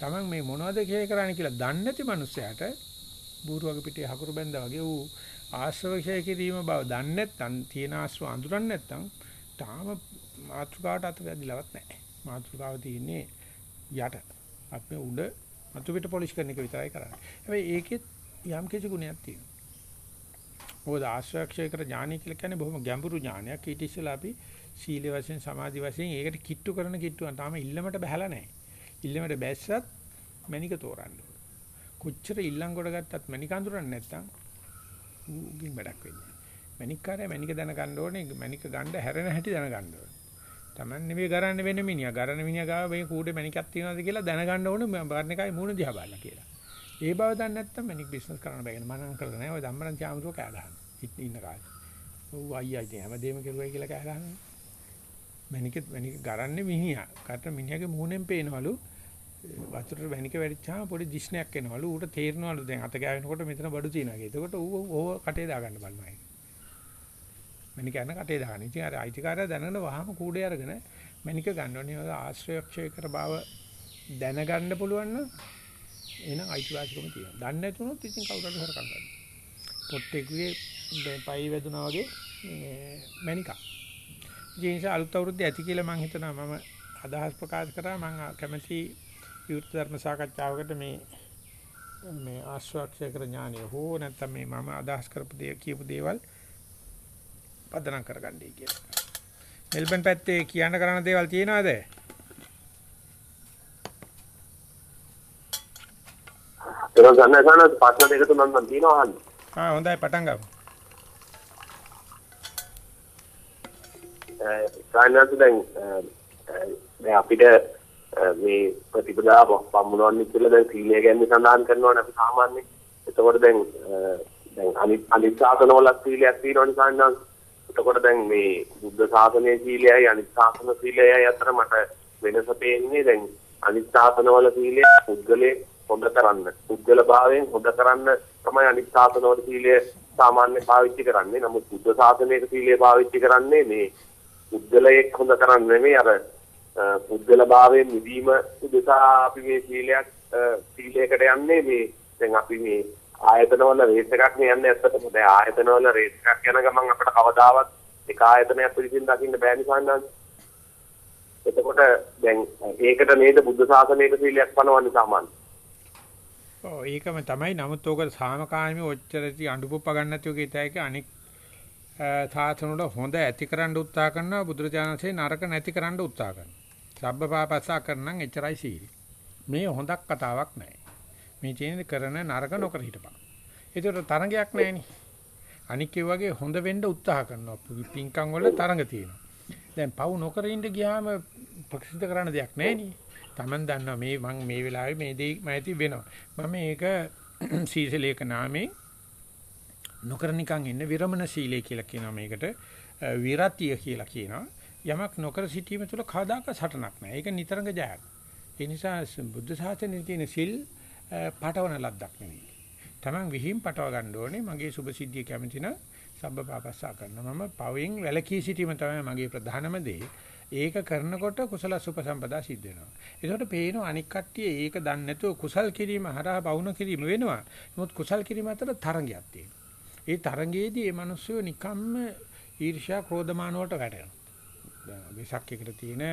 Taman මේ මොනවද කිය කරන්නේ කියලා දන්නේ නැති මනුස්සයාට බූරුවගේ පිටේ හකුරු බැඳා වගේ ඌ ආශ්‍රෝක්ෂය කිරීම බව දන්නේ නැත්නම් තියෙන ආශ්‍රව අඳුරන්නේ නැත්නම් තාම මාත්‍රකාවට අත වැදිලවත් නැහැ. මාත්‍රකාව තියෙන්නේ යට. අපි උඩ අතු පිට පොලිෂ් කරන එක විතරයි කරන්නේ. හැබැයි ඒකෙත් යම් කිසි ගුණයක් තියෙනවා. මොකද ආශ්‍රයක්ෂය කර ඥානය කියලා කියන්නේ බොහොම ගැඹුරු ඥානයක්. ඊට ඉස්සෙල්ලා අපි සීල වශයෙන් සමාධි වශයෙන් ඒකට කිට්ටු කරන කිට්ටුවක් තාම ඉල්ලමට බහැලා නැහැ. ඉල්ලමට බැස්සත් මණික තෝරන්න කොච්චර ඉල්ලම් කොට ගත්තත් මණික අඳුරන්නේ නැත්තම් උගින් වැඩක් වෙන්නේ. මණික කාර්යය මණික දැන ගන්න ඕනේ. මණික ගන්න හැරෙන හැටි දැන ගන්න ඕනේ. Taman නෙවෙයි ගරන්න වෙන මිනිහා. ගරන මිනිහා ගාව මේ කූඩේ මණිකක් තියනවාද කියලා දැනගන්න ඕනේ. බර්ණ එකයි මූණ දිහා බලලා කියලා. ඒ බව දන්නේ නැත්තම් මණික බිස්නස් කරන්න බෑ. මනම් කරලා නැහැ. ඔය ධම්මරන් චාමතුව කෑ ගහනවා. ඉන්න කාලේ. ඔව් අයියා ඉතින් හැමදේම කෙරුවයි කියලා කෑ ගහනවා. මණික මණික ගරන්නේ මිනිහා. කට මිනිහාගේ මූණෙන් පේනවලු වතුරට වැනික වැඩිච්චාම පොඩි දිෂ්ණයක් එනවලු ඌට තේරෙනවලු දැන් අත ගෑවෙනකොට මෙතන බඩු තියෙනවා කියලා. එතකොට ඌ ඕව කටේ දාගන්න බලනවා ඒක. මණික යන කටේ දාගන්න. ඉතින් අර අයිතිකාරය දැනගෙන වහම කූඩේ අරගෙන මණික ගන්නවනේ. ඔය ආශ්‍රයක්ෂය කර බව දැනගන්න පුළුවන් නම් එහෙනම් අයිතිවාසිකම තියෙනවා. දන්නේ නැතුනොත් ඉතින් කවුරුහරි හොරකම් කරනවා. පොට්ටෙකුගේ පයි වැදුනා වගේ මණිකක්. ඒ නිසා අලුත් අවුරුද්ද ඇති කියලා මම හිතනවා මම අදහස් ප්‍රකාශ කරා මම කැමැති විවෘත ධර්ම සාකච්ඡාවකට මේ මේ ආශ්‍රක්ෂය කර ඥානිය හෝ නැත්නම් මේ මම අදහස් කරපු දේ කියපු දේවල් පදනම් කරගන්නයි කියලා. මෙල්බන් පැත්තේ කියන්න කරන දේවල් තියෙනවද? ඒක ගන්න ගන්න පාස්වර්ඩ් දෙක තුනක් මම තියෙනවා අහන්න. ආ හොඳයි පටන් ගමු. ඒ සායනත් දැන් අපිට Eh, මේ ප්‍රතිපදා පම්මුණවන්නේ කියලා දැන් සීලය ගැන සඳහන් කරනවානේ අපි සාමාන්‍යයෙන්. එතකොට දැන් eh, දැන් අනිත් අනිත් සාසනවල සීලයක් තියෙනවනේ සාමාන්‍යයෙන්. එතකොට දැන් මේ බුද්ධ ශාසනයේ සීලයයි අනිත් ශාසන සීලයයි අතර මට වෙනස පේන්නේ දැන් අනිත් ශාසනවල සීලය පුද්ගලයේ හොඳ කරන්න. පුද්ගල භාවයෙන් හොඳ කරන්න තමයි අනිත් ශාසනවල සීලය සාමාන්‍ය පාවිච්චි කරන්නේ. නමුත් බුද්ධ ශාසනයේ සීලය පාවිච්චි කරන්නේ මේ පුද්ගලයෙක් හොඳ කරන්නේ නෙමෙයි අර පුද්ගල භාවයෙන් මිදීම උදෙසා අපි මේ සීලයක් සීලයකට යන්නේ මේ දැන් අපි මේ ආයතනවල රේස් එකක් නේ යන්නේ ඇත්තටම. දැන් ආයතනවල රේස් එකක් යන ගමන් අපිට කවදාවත් එක ආයතනයක් පිළිසින් දකින්න බෑ නිසාන්නම් එතකොට දැන් ඒකට නේද බුද්ධ ශාසනයේ සීලයක් පනවන්නේ සාමාන්‍ය ඔව් ඒකම තමයි. නමුත් ඕක සාමකාමී ඔච්චරටි අඬුපුප්ප ගන්න නැතුව කීතයක අනික් සාසන වල හොඳ ඇති කරන්න උත්සාහ කරනවා බුදුරජාණන්සේ නරක නැති කරන්න උත්සාහ කරනවා. සබ්බපාපස්සා කරනනම් එච්චරයි සීලි. මේ හොඳක් කතාවක් නෑ. මේ කියන්නේ කරන නරක නොකර හිටපන්. ඒකට තරංගයක් නෑනේ. අනික් වගේ හොඳ වෙන්න උත්සාහ කරනවා. පින්කම් වල තරංග තියෙනවා. දැන් පව් නොකර ඉඳ ගියාම ප්‍රසිද්ධ කරන්න දෙයක් නෑනේ. Taman දන්නවා මේ මම මේ වෙලාවේ මේ දේ මම ඇති වෙනවා. මම මේක සීසලේක නාමේ නොකර නිකන් ඉන්න විරමණ සීලය කියලා කියනවා මේකට. විරතිය කියලා කියනවා. යමක් නොකර සිටීම තුළ කවදාක සටනක් නැහැ. ඒක නිතරම ජයක්. ඒ නිසා බුද්ධ ශාසනයේ තියෙන සිල් පටවන ලද්දක් නෙවෙයි. Taman විහිම් පටව ගන්න ඕනේ. මගේ සුභ සිද්ධිය කැමති නම් සබ්බ පාපස්සා කරනවා. මම පවෙන් වැළකී සිටීම තමයි මගේ ප්‍රධානම දේ. ඒක කරනකොට කුසල සුපසම්පදා සිද්ධ වෙනවා. ඒකට පේනවා අනික් කට්ටිය ඒක දන්නේ නැතුව කුසල් කිරීම හරහා බවුන කිරීම වෙනවා. නමුත් කුසල් කිරීම අතර තරංගයක් තියෙනවා. ඒ තරංගයේදී මේ මිනිස්සු නිකම්ම ඊර්ෂ්‍යා ක්‍රෝධමාන වලට වැටෙනවා. විසක් එකට තියෙන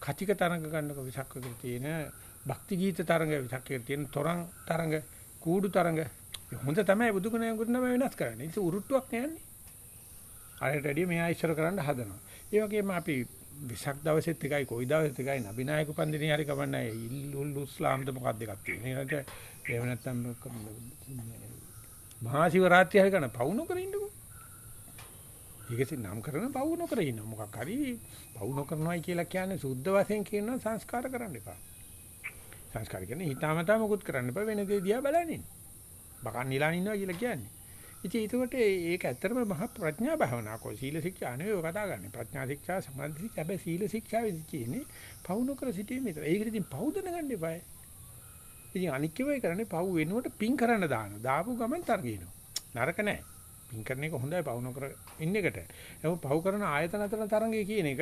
කතික තරංග ගන්නකො විසක් එකට තියෙන භක්ති ගීත තරංග විසක් එකට තියෙන තරංග තරංග කූඩු තරංග හොඳ තමයි බුදුගුණය ගුණ තමයි වෙනස් කරන්නේ. ඒක උරුට්ටුවක් නෑනේ. අරයට වැඩිය මෙයා ඉස්සර කරන්න හදනවා. ඒ වගේම අපි විසක් දවසෙත් එකයි කොයි දවසෙත් එකයි නබිනායක පන්දිනේ හරි කමන්නේ ඉල්ලුල් උස්ලාම්ද මොකක්ද එකක් තියෙන. ඒකට එහෙම නැත්නම් මහා ශිවරාත්‍රිය හරි කරන පවු නොකර ඉන්නකෝ. ඒකෙන් නම් කරන පවු නොකර ඉන්න මොකක් හරි පවු නොකරනවායි කියලා කියන්නේ සුද්ධ වශයෙන් කියනවා සංස්කාර කරන්න එපා. සංස්කාර කියන්නේ හිතාමතා මොකුත් කරන්න එපා වෙන දේ දිහා බලන්නේ. බකන් නිලාන ඉන්නවා කියලා කියන්නේ. ඉතින් ඒකට ඒක ඇත්තටම මහ ප්‍රඥා භාවනාවක්. ඔය සීල ශික්ෂා නෙවෙයි ඔය කතා කරන්නේ. ප්‍රඥා ශික්ෂා සමාධි ශික්ෂා හැබැයි සීල ශික්ෂා වෙදි කියන්නේ පවු නොකර සිටීම විතර. ඒකට ඉතින් පවු දැනගන්න එපායි. ඉතින් අනික් ඒවා කරන්නේ පව් වෙනුවට පින් කරන්න දානවා. දාපු ගමන් තරගිනවා. නරක නැහැ. පින් කරන එක හොඳයි පව් නොකර ඉන්න එකට. ඒක පව් කරන ආයතන අතර තරංගය කියන එක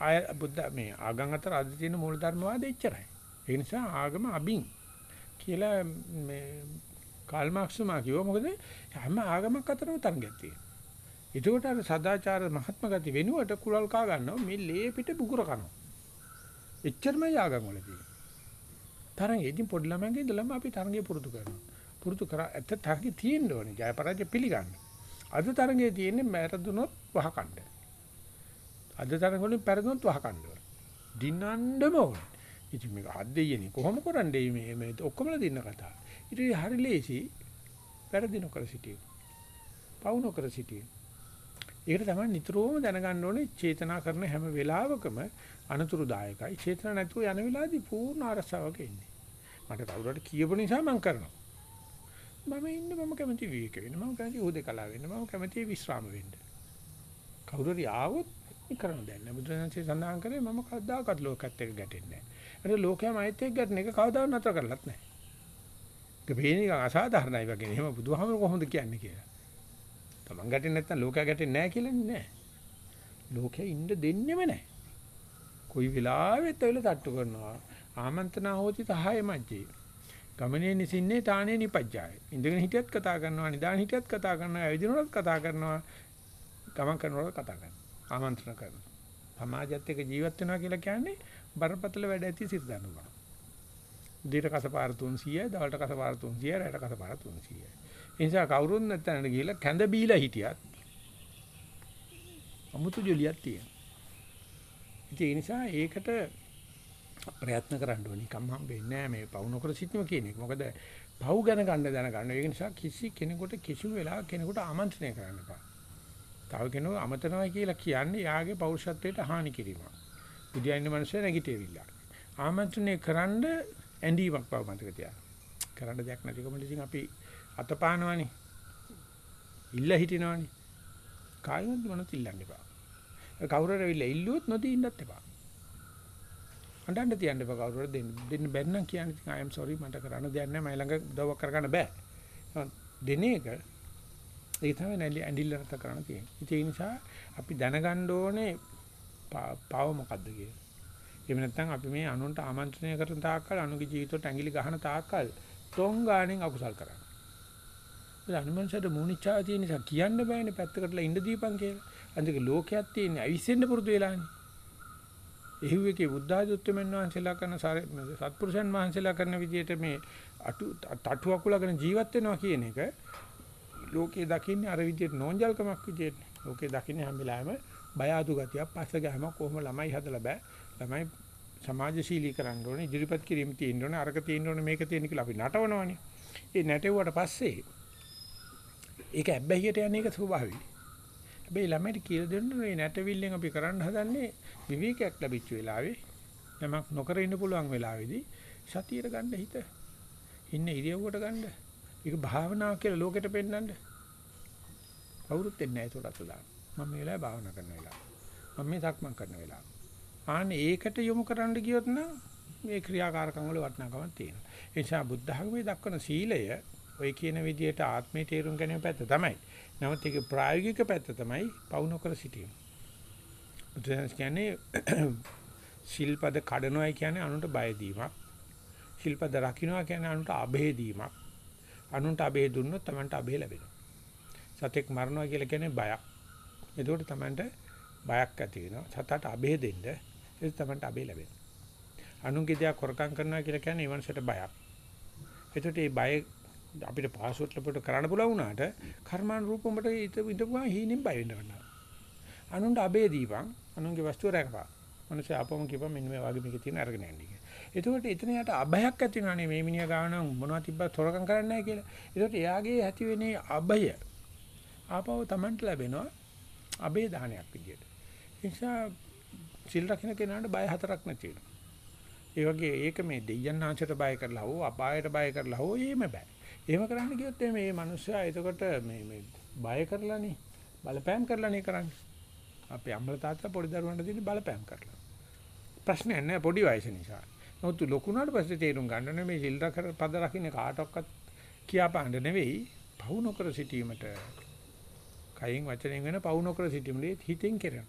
ආය බුද්ධ මේ ආගම් අතර අද තියෙන මූල ධර්මවාද එච්චරයි. ඒ නිසා ආගම අබින් කියලා මේ කාල් මාක්ස් මා කිව්වා මොකද හැම ආගමක් අතරම තරංගයක් තියෙනවා. ඒකට අර සදාචාර මහත්ම ගති වෙනුවට කුලල් කා ගන්නවා මේ ලේ පිට බුගුර කනවා. එච්චරමයි ආගම් වල තියෙන්නේ. තරංගේ ඉතින් පොඩි ළමයින්ගේ ඉඳලම අපි තරංගේ පුරුදු කරනවා. පුරුදු කරා ඇත්ත තරංගේ තියෙන්න ඕනේ. ජය පරාජය පිළිගන්න. අද තරංගේ තියෙන්නේ මැරදුනොත් වහකණ්ඩ. අද තරංග වලින් පෙරදුනොත් වහකණ්ඩ. දිනන්නම ඕනේ. ඉතින් මේක අද්දෙයනේ කොහොම කරන්නේ මේ මේ ඔක්කොමලා දින්න කතාව. ඉතින් හරි ලේසි පෙරදින කර සිටියු. පවු නොකර සිටියු. ඒකට තමයි නිතරම දැනගන්න ඕනේ චේතනා කරන හැම වෙලාවකම අනතුරුදායකයි. චේතනා නැතුව යන වෙලාවේදී පූර්ණ අරසාවක ඉන්නේ. මට කවුරුහට කියපු නිසා මම කරනවා. මම ඉන්නේ මම කැමති විවේක වෙන්න. මම කැමති උදේකලා වෙන්න. මම කැමති විශ්‍රාම වෙන්න. කවුරු හරි ආවොත් මේ කරන්න දෙයක් නෑ. බුදුරජාණන්සේ සඳහන් කරේ මම කවදාකවත් ලෝකත් එක්ක ගැටෙන්නේ නෑ. ඒක ලෝකයම අයිත් එක්ක ගැටෙන එක කවදාවත් නතර කරලත් නෑ. ඒක පේන්නේ අසාධාරණයි වගේ. එහෙම බුදුහාමර කොහොමද කියන්නේ කියලා. තමන් ගැටෙන්නේ නැත්නම් ලෝකයා ගැටෙන්නේ නැහැ කියලානේ නෑ. ලෝකයා ඉන්න දෙන්නෙම නෑ. කොයි වෙලාවෙත් ඔයලා තට්ටු කරනවා. ආමන්ත්‍රණ හොති තහය මැජ්ජේ. ගමනේ නිසින්නේ තානේ නිපජ්ජාය. ඉඳගෙන හිටියත් කතා කරනවා, නිදාන හිටියත් කතා කරනවා, ඇවිදිනකොටත් කතා කරනවා, ගමන් කරනකොට කතා කරනවා. ආමන්ත්‍රණ කරනවා. සමාජයත් එක්ක ජීවත් වෙනවා කියලා කියන්නේ බරපතල වැඩ ඇති සිත දන්නවා. උදේට කසපාර 300යි, දවල්ට කසපාර 300යි, රැට කසපාර 300යි. ඒ නිසා කවුරුත් නැත්නම් ගිහලා කැඳ බීලා හිටියත් අමුතු ජොලියක් තියෙනවා. ඒ නිසා ඒකට ප්‍රයත්න කරන්න ඕනේ. කම් හම්බෙන්නේ නැහැ මේ පවු නොකර සිටීම කියන එක. මොකද පවු ගැන ගන්න දැනගන්න. ඒ නිසා කිසි කෙනෙකුට කිසිම වෙලාවක කෙනෙකුට ආමන්ත්‍රණය කරන්න එපා. තව කෙනෙකු අමතනවා කියලා කියන්නේ යාගේ පෞරුෂත්වයට හානි කිරීමක්. බුදියන්නේ මිනිස්සු නැගිටිවිලා. ආමන්ත්‍රණය කරන්න ඇඳීමක් බව මතක තියාගන්න. කරන්න දෙයක් නැතිකම ඉතින් අපි අතපානවනේ. ඉල්ල හිටිනවනේ. කායිමත් මොනත් ඉල්ලන්න එපා. කවුරු හරි ඇවිල්ලා ඉල්ලුවොත් නොදී ඉන්නත් එපා. අඬන්න තියන්න එපා කවුරු හරි දෙන්න දෙන්න බැරි නම් කියන්නේ ඉතින් I am sorry මට කරන්න දෙයක් නැහැ මම ළඟ උදව්වක් කරගන්න බෑ. දෙන එක ඒ තමයි නැලි ඇඬිල්ල රත කරන්න තියෙන්නේ. ඒ නිසා අපි දැනගන්න ඕනේ පාව මොකද්ද කියලා. එහෙම නැත්නම් අපි මේ අනුන්ට ආමන්ත්‍රණය කරන තාක්කල් අනුගේ ජීවිතයට ඇඟිලි ගහන තාක්කල් තොං ගාණෙන් අකුසල් කරන්නේ. ඒ අනුමංශයට මූණිච්චාව තියෙන නිසා කියන්න බෑනේ පැත්තකටලා ඉඳ දීපන් කියලා. අන්තික ලෝකයක් තියෙන්නේ අවිසෙන්න පුරුදු වෙලානේ. එහුවේකේ බුද්ධාධිත්වමෙන් වහන්සේලා කරන සත්පුරුෂයන් වහන්සේලා කරන විදිහට මේ අටු තටු අකුලගෙන ජීවත් වෙනවා කියන එක ලෝකේ දකින්නේ අර විදිහට නෝන්ජල්කමක් විදිහට. ලෝකේ දකින්නේ හැම වෙලාවෙම බය අඩු ගතියක් පස්ස ගහම කොහොම ළමයි හදලා බෑ. ළමයි සමාජශීලී කරන්න ඕනේ, ඉදිරිපත් කිරීම තියෙන්න ඕනේ, අරක තියෙන්න ඕනේ, මේක තියෙන්න කියලා අපි නටවනවනේ. ඒ නැටෙව්වට පස්සේ ඒක ඇබ්බැහියට යන එක ස්වභාවිකයි. හැබැයි ළමයිට කියලා දෙන්න මේ නැටවිල්ලෙන් අපි කරන්න හදන්නේ විවේකයක් ලැබිච්ච වෙලාවේ නමක් නොකර ඉන්න පුළුවන් වෙලාවේදී සතියට ගන්න හිත. ඉන්න ඉරියව්වට ගන්න. ඒක භාවනාව කියලා ලෝකෙට පෙන්නන්න. කවුරුත් එන්නේ නැහැ ඒකට අත දාන්න. මම මේ වෙලාවේ භාවනා කරන වෙලාව. මම මේ සක්මන් කරන වෙලාව. ආන්නේ ඒකට යොමු කරන්න ගියොත් නම් මේ ක්‍රියාකාරකම් වල වටිනාකමක් තියෙනවා. ඒ නිසා බුද්ධ ධර්මයේ දක්වන සීලය ඔය කියන විදිහට ආත්මේ තේරුම් ගැනීම පැත්ත තමයි. නමුත් ඒක ප්‍රායෝගික පැත්ත තමයි පවු නොකර සිටීම. බුදුන් කියන්නේ ශිල්පද කඩනොයි කියන්නේ අනුන්ට බය දීමක්. ශිල්පද රකින්නවා කියන්නේ අනුන්ට අබේ දීමක්. අනුන්ට අබේ දුන්නොත් Tamanට අබේ ලැබෙනවා. සතෙක් මරනවා කියලා කියන්නේ බයක්. එතකොට Tamanට බයක් ඇති වෙනවා. සතට අබේ දෙන්න ඒක Tamanට අබේ ලැබෙනවා. අනුන්ගේ දේ කොරකම් කරනවා කියලා කියන්නේ ඊවන්සට බයක්. එතකොට මේ බය අපිට පාස්වර්ඩ් ලපට කරන්න පුළුවන් වුණාට කර්මාන රූපෙකට ඉඳපුවා හීනෙන් බය වෙන්න ගන්නවා. අනුන්ට අබේ දීපන්. අනුන්ගේ වස්තුව රැකපන්. මිනිස්සු අපොම කිව්වා මෙන්න මේ වගේ මේක තියෙන අරගෙන යන්න කියලා. එතකොට එතන යට අභයක් ඇති වෙනානේ මේ මිනිහා ගාව නම් මොනවද තිබ්බත් හොරකම් කරන්නේ නැහැ කියලා. එතකොට එයාගේ ඇති වෙන්නේ අභය. ආපහු Tamanට ලැබෙනවා අභේ දානයක් විදියට. ඒ නිසා සිල් රකින්න කෙනාට බය හතරක් නැති වෙනවා. ඒ වගේ ඒක මේ දෙයයන් ආංශයට බය කරලා හෝ අපායට බය කරලා හෝ එහෙම බෑ. එහෙම කරන්න ගියොත් මේ මිනිස්සයා එතකොට මේ මේ බය කරලානේ බලපෑම් කරලානේ කරන්නේ. අපේ අම්මලා තාත්තා පොඩි දරුවන්ට දෙන්නේ බලපෑම් කරලා. ප්‍රශ්නයක් නෑ පොඩි වයස නිසා. නමුත් ලොකුනාට පස්සේ තේරුම් ගන්න ඕනේ මේ සිල් රකර පද රකින්න කාටවත් කියාපාන්න නෙවෙයි පවු නොකර සිටීමට කයින් වචනෙන් වෙන පවු නොකර සිටීමේ හිතෙන් කරන.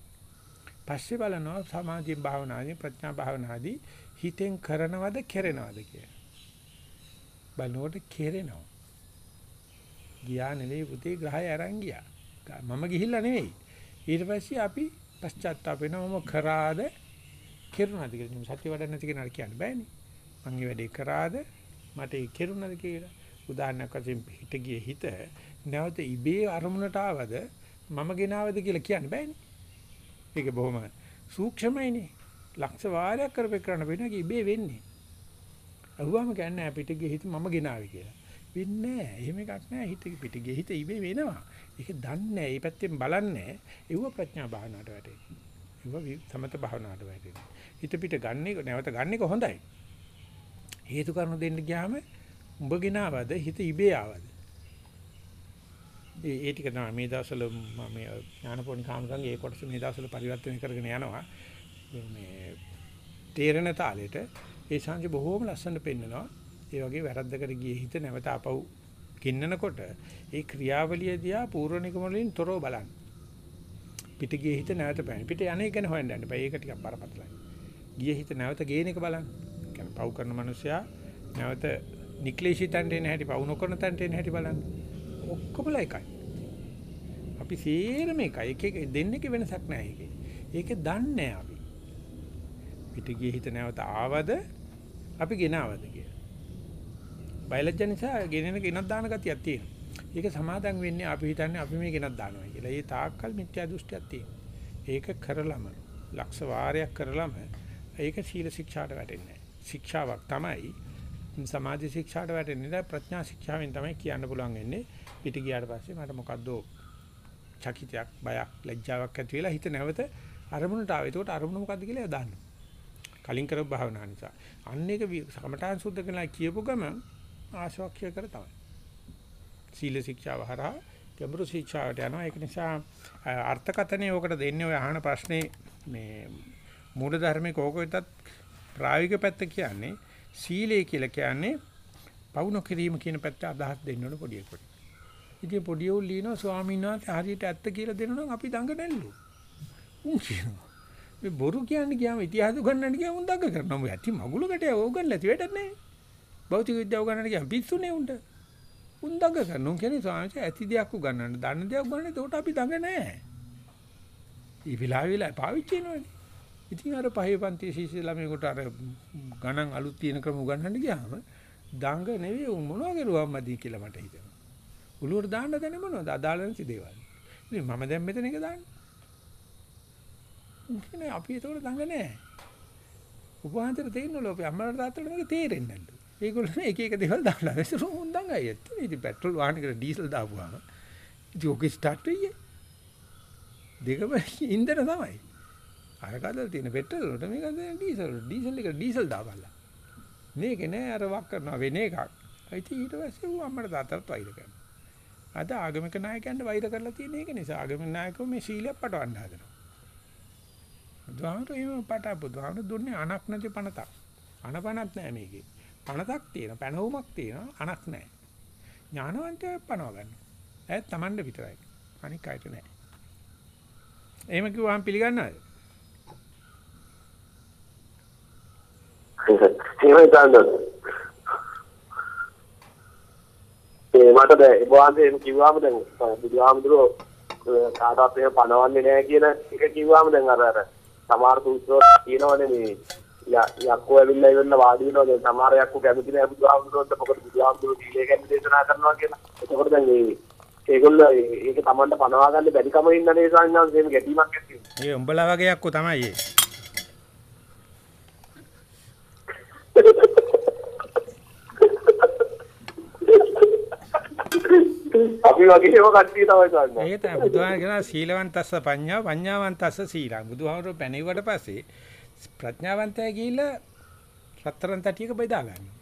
පස්සේ බලනවා සමාධි භාවනාදී ප්‍රඥා භාවනාදී හිතෙන් කරනවද කෙරෙනවද කියලා. බලනකොට කෙරෙනවා. ගියා නෙවෙයි පුතේ ග්‍රහය අරන් ගියා. මම ගිහිල්ලා නෙවෙයි. ඊට පස්සේ අපි පශ්චාත්තාප වෙනවා මම කරාද කෙරුණාද කියලා. සත්‍ය වඩන්න නැති කෙනාට කියන්න බෑනේ. මං මේ වැඩේ කරාද මට ඒ කෙරුණාද කියලා. උදාහරණයක් වශයෙන් හිත ගියේ හිත නැවත ඉබේ අරමුණට ආවද මම ගෙනාවද කියලා කියන්න බෑනේ. ඒක බොහොම සූක්ෂමයිනේ. ලක්ෂ වාරයක් කරපේ කරන්න වෙන එක ඉබේ වෙන්නේ. අහුවම කියන්නේ පිට ගියේ හිත මම ගෙනාවේ කියලා. වෙන්නේ නැහැ. එහෙම එකක් නැහැ. හිත පිට ගියේ හිත ඉබේ වෙනවා. ඒක දන්නේ නැහැ. මේ පැත්තෙන් බලන්නේ. ඒව ප්‍රඥා භාවනාවට වැටෙන්නේ. ඒව සමත භාවනාවට වැටෙන්නේ. හිත පිට ගන්න නැවත ගන්න එක හොඳයි. හේතු කාරණා දෙන්න ගියාම උඹ ගෙනාවද හිත ඉබේ ආවද? ඒ ඒ ටික තමයි මේ දවස්වල මම මේ ඥානපෝණි කාමරංගේ ඒ කොටස මේ දවස්වල පරිවර්තනය කරගෙන යනවා. මේ තේරෙන තාලෙට ඒ සංජි බොහෝම ලස්සනට පෙන්නනවා. ඒ වගේ වැරද්දකට ගියේ හිත නැවත අපව් කින්නනකොට ඒ ක්‍රියාවලිය දිහා පූර්ව නිගමන තොරව බලන්න. පිට ගියේ හිත නැවත පැන. පිට යන්නේ ගැන හොයන්න යන්න බෑ. ඒක ටිකක් බරපතලයි. ගියේ හිත නැවත ගේන එක බලන්න. කියන්නේ පව් කරන මිනිසයා නැවත නික්ලේශී තන්ට එන හැටි පව් නොකරන තන්ට එන හැටි බලන්න. ඔක්කොමලා එකයි. අපි සේරම එකයි. එක එක දෙන්නේක වෙනසක් නැහැ ඒකේ. ඒකේ දන්නේ අපි. පිට ගියේ හිත නැවත ආවද අපි ගෙනාවද කියලා. බයලජ්ජ නිසා ගෙනෙන ගෙනත් දාන ගතියක් තියෙනවා. ඒක සමාදන් වෙන්නේ අපි හිතන්නේ අපි මේ ගෙනත් දානවා කියලා. ඒ තාක්කල් මිත්‍යා දෘෂ්ටියක් තියෙනවා. ඒක කරලම ලක්ෂ වාරයක් කරලම ඒක සීල ශික්ෂාට වැටෙන්නේ ශික්ෂාවක් තමයි සමාධි ශික්ෂාට වැටෙන්නේ නැහැ ප්‍රඥා ශික්ෂාවෙන් තමයි කියන්න පුළුවන් වෙන්නේ පිට ගියාට පස්සේ මට මොකද්ද චකිතයක් බයක් ලැජ්ජාවක් ඇති වෙලා හිත නැවත අරමුණට ආවේ. ඒකට අරමුණ මොකද්ද කියලා දාන්න. කලින් කරපු භාවනා නිසා. අන්න ඒක සමඨාන් සුද්ධ කරලා කියපු ගම ආශෝක්‍ය කර තමයි. සීල ශික්ෂාව හරහා ගැඹුරු ශික්ෂාවට යනවා. ඒක නිසා අර්ථකතනේ ඔකට දෙන්නේ ඔය අහන ප්‍රශ්නේ මේ මූල ධර්මයේ කෝකෙතත් ප්‍රායෝගික පැත්ත කියන්නේ සීලය කියලා කියන්නේ පවුන කිරීම කියන පැත්ත අදහස් දෙන්න ඕන පොඩි එකට. ඉතින් පොඩි උන් ලියනවා ස්වාමීන් වහන්සේ හරියට ඇත්ත කියලා දෙනවා නම් අපි දඟ නැල්ලු. උන් කියනවා මේ බොරු කියන්නේ ගියාම ඉතිහාස උගන්නන්න ගියාම උන් දඟ කරනවා. මේ ඇති මගුලකට උගන්නලා ඇති වැඩක් නැහැ. භෞතික විද්‍යාව උගන්නන්න ගියාම පිස්සුනේ උන්ට. උන් දඟ කරනවා. උන් කියන්නේ ස්වාමීන් ඇති දෙයක් උගන්නන්න, දන්න දෙයක් උගන්නන්න. ඒකට අපි දඟ නැහැ. ඊ විලාවිලා පාවිච්චි කරනවානේ. ඉතින් අර පහේ පන්ති ශිෂ්‍ය ළමයෙකුට අර ගණන් අලුත් තියෙන ක්‍රම උගන්වන්න ගියාම දඟ නෙවෙයි උන් මොනවා කරුවාමදී කියලා මට හිතෙනවා. උළුවට දාන්න දැන මොනවද? අදාළ නැති දේවල්. ඉතින් මම දැන් මෙතන එක දාන්නේ. ඉතින් අපි ඒතකොට දඟ නැහැ. උපවාසතර තේරෙනවලු අපි අම්මලාට තාත්තලාට මේක තේරෙන්නේ නැල්ලු. ඒගොල්ලෝ එක එක දේවල් දාලා ඒක උන් දඟයි. ඉතින් පෙට්‍රල් වාහනයකට ඩීසල් දාපුවාම ඉතින් ඔකේ ස්ටාර්ට් වෙන්නේ. දෙකම ඉන්ධන තමයි. අර කඩලා තියෙන පෙට්‍රල් වලට මේක ඩීසල් ඩීසල් එක ඩීසල් දාපල්ලා. මේක නෑ අර වක් කරනවා වෙන එකක්. ඉතින් ඊට පස්සේ ඌ අම්මට තාත්තට වෛර කරනවා. අද ආගමික නායකයන්ට වෛර කරලා තියෙන එක නිසා ආගමික නායකයෝ මේ සීලය පටවන්න හදනවා. බුදුහාමර එහෙම පට බුදුහාමර දුන්නේ අනක් නැති පණතක්. අනපනක් නෑ මේකේ. පණතක් තියෙනවා, පැනවුමක් තියෙනවා, අනක් නෑ. ඥානවන්තය පනව ගන්නවා. ඇයි Tamande විතරයි. අනික් අයට නෑ. එහෙම කිව්වහම පිළිගන්නවද? එහෙමයි ගන්නද? ඒ මට දැන් ඉබාන්දේ එහෙම කිව්වම දැන් බුදුහාමුදුරුවෝ කාටවත් එහෙම පනවන්නේ නැහැ කියන එක කිව්වම දැන් අර අර සමහර සූත්‍රවල කියනවනේ මේ යක්කෝ ඇවිල්ලා ඉවරලා වාඩි වෙනවා දැන් සමහර යක්කෝ කැමති නැහැ බුදුහාමුදුරුවන්ට මොකද බුදුහාමුදුරුවෝ සීලය ගැන දේශනා කරනවා කියලා. එතකොට දැන් මේ ඒගොල්ලෝ ඒක Tamanට පනවා ගන්න බැරි කම ඉන්නනේ සාමාන්‍යයෙන් එහෙම ගැටීමක් ඇති වෙනවා. ඒ උඹලා වගේ අක්කෝ තමයි ඒ. අපි වගේ ඒවා කට්ටිය තමයි සාමාන්‍යයෙන්. ඒක තමයි බුදුහාම කියනවා සීලවන්තස්ස පඤ්ඤා පඤ්ඤාවන්තස්ස සීලං. බුදුහාමර පැනෙවට පස්සේ ප්‍රඥාවන්තයා ගිහිල්ලා රත්තරන් තටියක බෙදා ගන්නවා.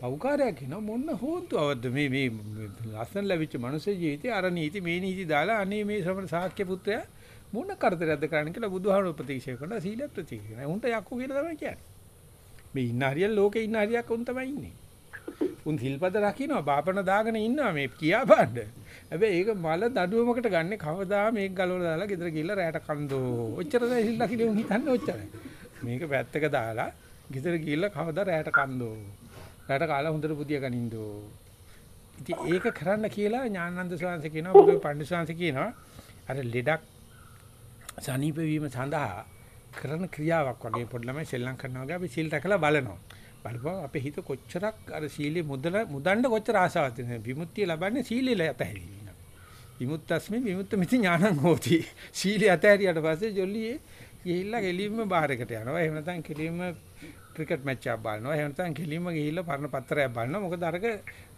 පෞකාරයක් කියන මොන්න හොන්තුවද මේ මේ මේ ලස්සන ලැබිච්ච මනුස්ස ජීවිතේ අර නීති මේ නීති දාලා අනේ මේ ශ්‍රමණ ශාක්‍ය පුත්‍රයා මොන කරදරයක්ද කරන්නේ කියලා බුදුහාමර ප්‍රතික්ෂේප කරනවා සීල ප්‍රතික්ෂේප කරනවා. උන්ට යක්කු කියලා තමයි කියන්නේ. මේ ඉන්න හරියක් ලෝකේ ඉන්න හරියක් උන් තමයි ඉන්නේ. උන් හිල්පද රකින්නවා බාපන දාගෙන ඉන්නවා මේ කියා බණ්ඩ. හැබැයි ඒක මල දඩුවමකට ගන්න කවදා මේක ගලවලා දාලා ගෙදර ගිහලා රැයට කන්දෝ. ඔච්චර දැන් හිල්ලා කියලා උන් හිතන්නේ ඔච්චරයි. මේක වැත්තක දාලා ගෙදර ගිහිල්ලා කවදා රැයට කන්දෝ. රැයට කාලා හොඳට පුදිය ගනින්දෝ. ඉතින් ඒක කරන්න කියලා ඥානানন্দ ස්වාමීන් වහන්සේ කියනවා බුදු පණ්ඩිත ස්වාමීන් කියනවා අර ලෙඩක් සනීප වීම සඳහා කරන ක්‍රියාවක් වගේ පොඩි ළමයි සෙල්ලම් කරනවා වගේ අපි සීල් රැකලා බලනවා. බලපුවා අපේ හිත කොච්චරක් අර සීලේ මුදල මුදන්න කොච්චර ආසාවක් තියෙනවද? විමුක්තිය ලබන්නේ සීලේ යතහැරීම. විමුක්තස්මි විමුක්ත මිති ඥානං හෝති. සීලේ යතහැරියට පස්සේ ජොල්ලියේ ගිහිල්ලා ගෙලින්ම බාහිරකට යනවා. එහෙම නැත්නම් කෙලින්ම ක්‍රිකට් මැච් එකක් බලනවා. එහෙම නැත්නම් කෙලින්ම ගිහිල්ලා පරණ පත්‍රයක් බලනවා. මොකද අරක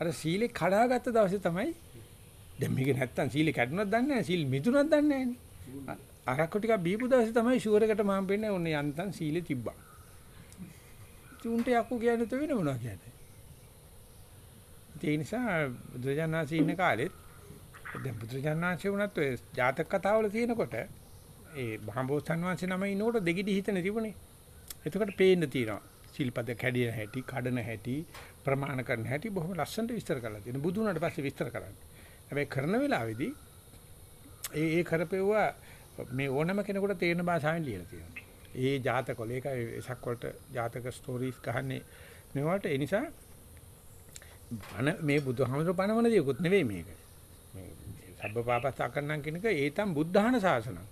අර සීලේ කඩාගත්ත දවසේ තමයි දැන් මේක නැත්තම් සීලේ කැඩුණත් දන්නේ නැහැ. සීල් මිදුණත් දන්නේ නැහැ. අරක්කු ටිකක් බීපු දවසේ තමයි ෂුවර් එකට මම පෙන්නේ ඔන්න යන්තම් සීලේ තිබ්බා. තුන්ට යකු කියන්නේ તો වෙන මොනවා කියන්නේ. ඒ නිසා බුදුජානනාංශී ඉන්න කාලෙත් දැන් බුදුජානනාංශේ වුණත් ඔය ජාතක කතාවල තියෙනකොට ඒ මහබෝසත්න් වහන්සේ නම ඉනකොට දෙගිඩි හිතන තිබුණේ. එතකොට පේන්න තියෙනවා. සිල්පද කැඩින හැටි, කඩන හැටි, ප්‍රමාණ කරන හැටි බොහොම ලස්සනට විස්තර කරලා තියෙනවා. බුදු වුණාට පස්සේ විස්තර කරන්නේ. හැබැයි කරන වෙලාවේදී ඒ ඒ කරපෙව්වා මේ ඕනම කෙනෙකුට තේරෙන භාෂාවෙන් ලියලා තියෙනවා. ඒ ජාතකවල ඒකයි එසක් වලට ජාතක ස්ටෝරීස් ගහන්නේ මේවට ඒ නිසා බණ මේ බුදුහාමර බණවන දේකුත් නෙවෙයි මේක. මේ සබ්බපාපස්සා කරනම් කියන එක ඒතම් බුද්ධහන ශාසනං.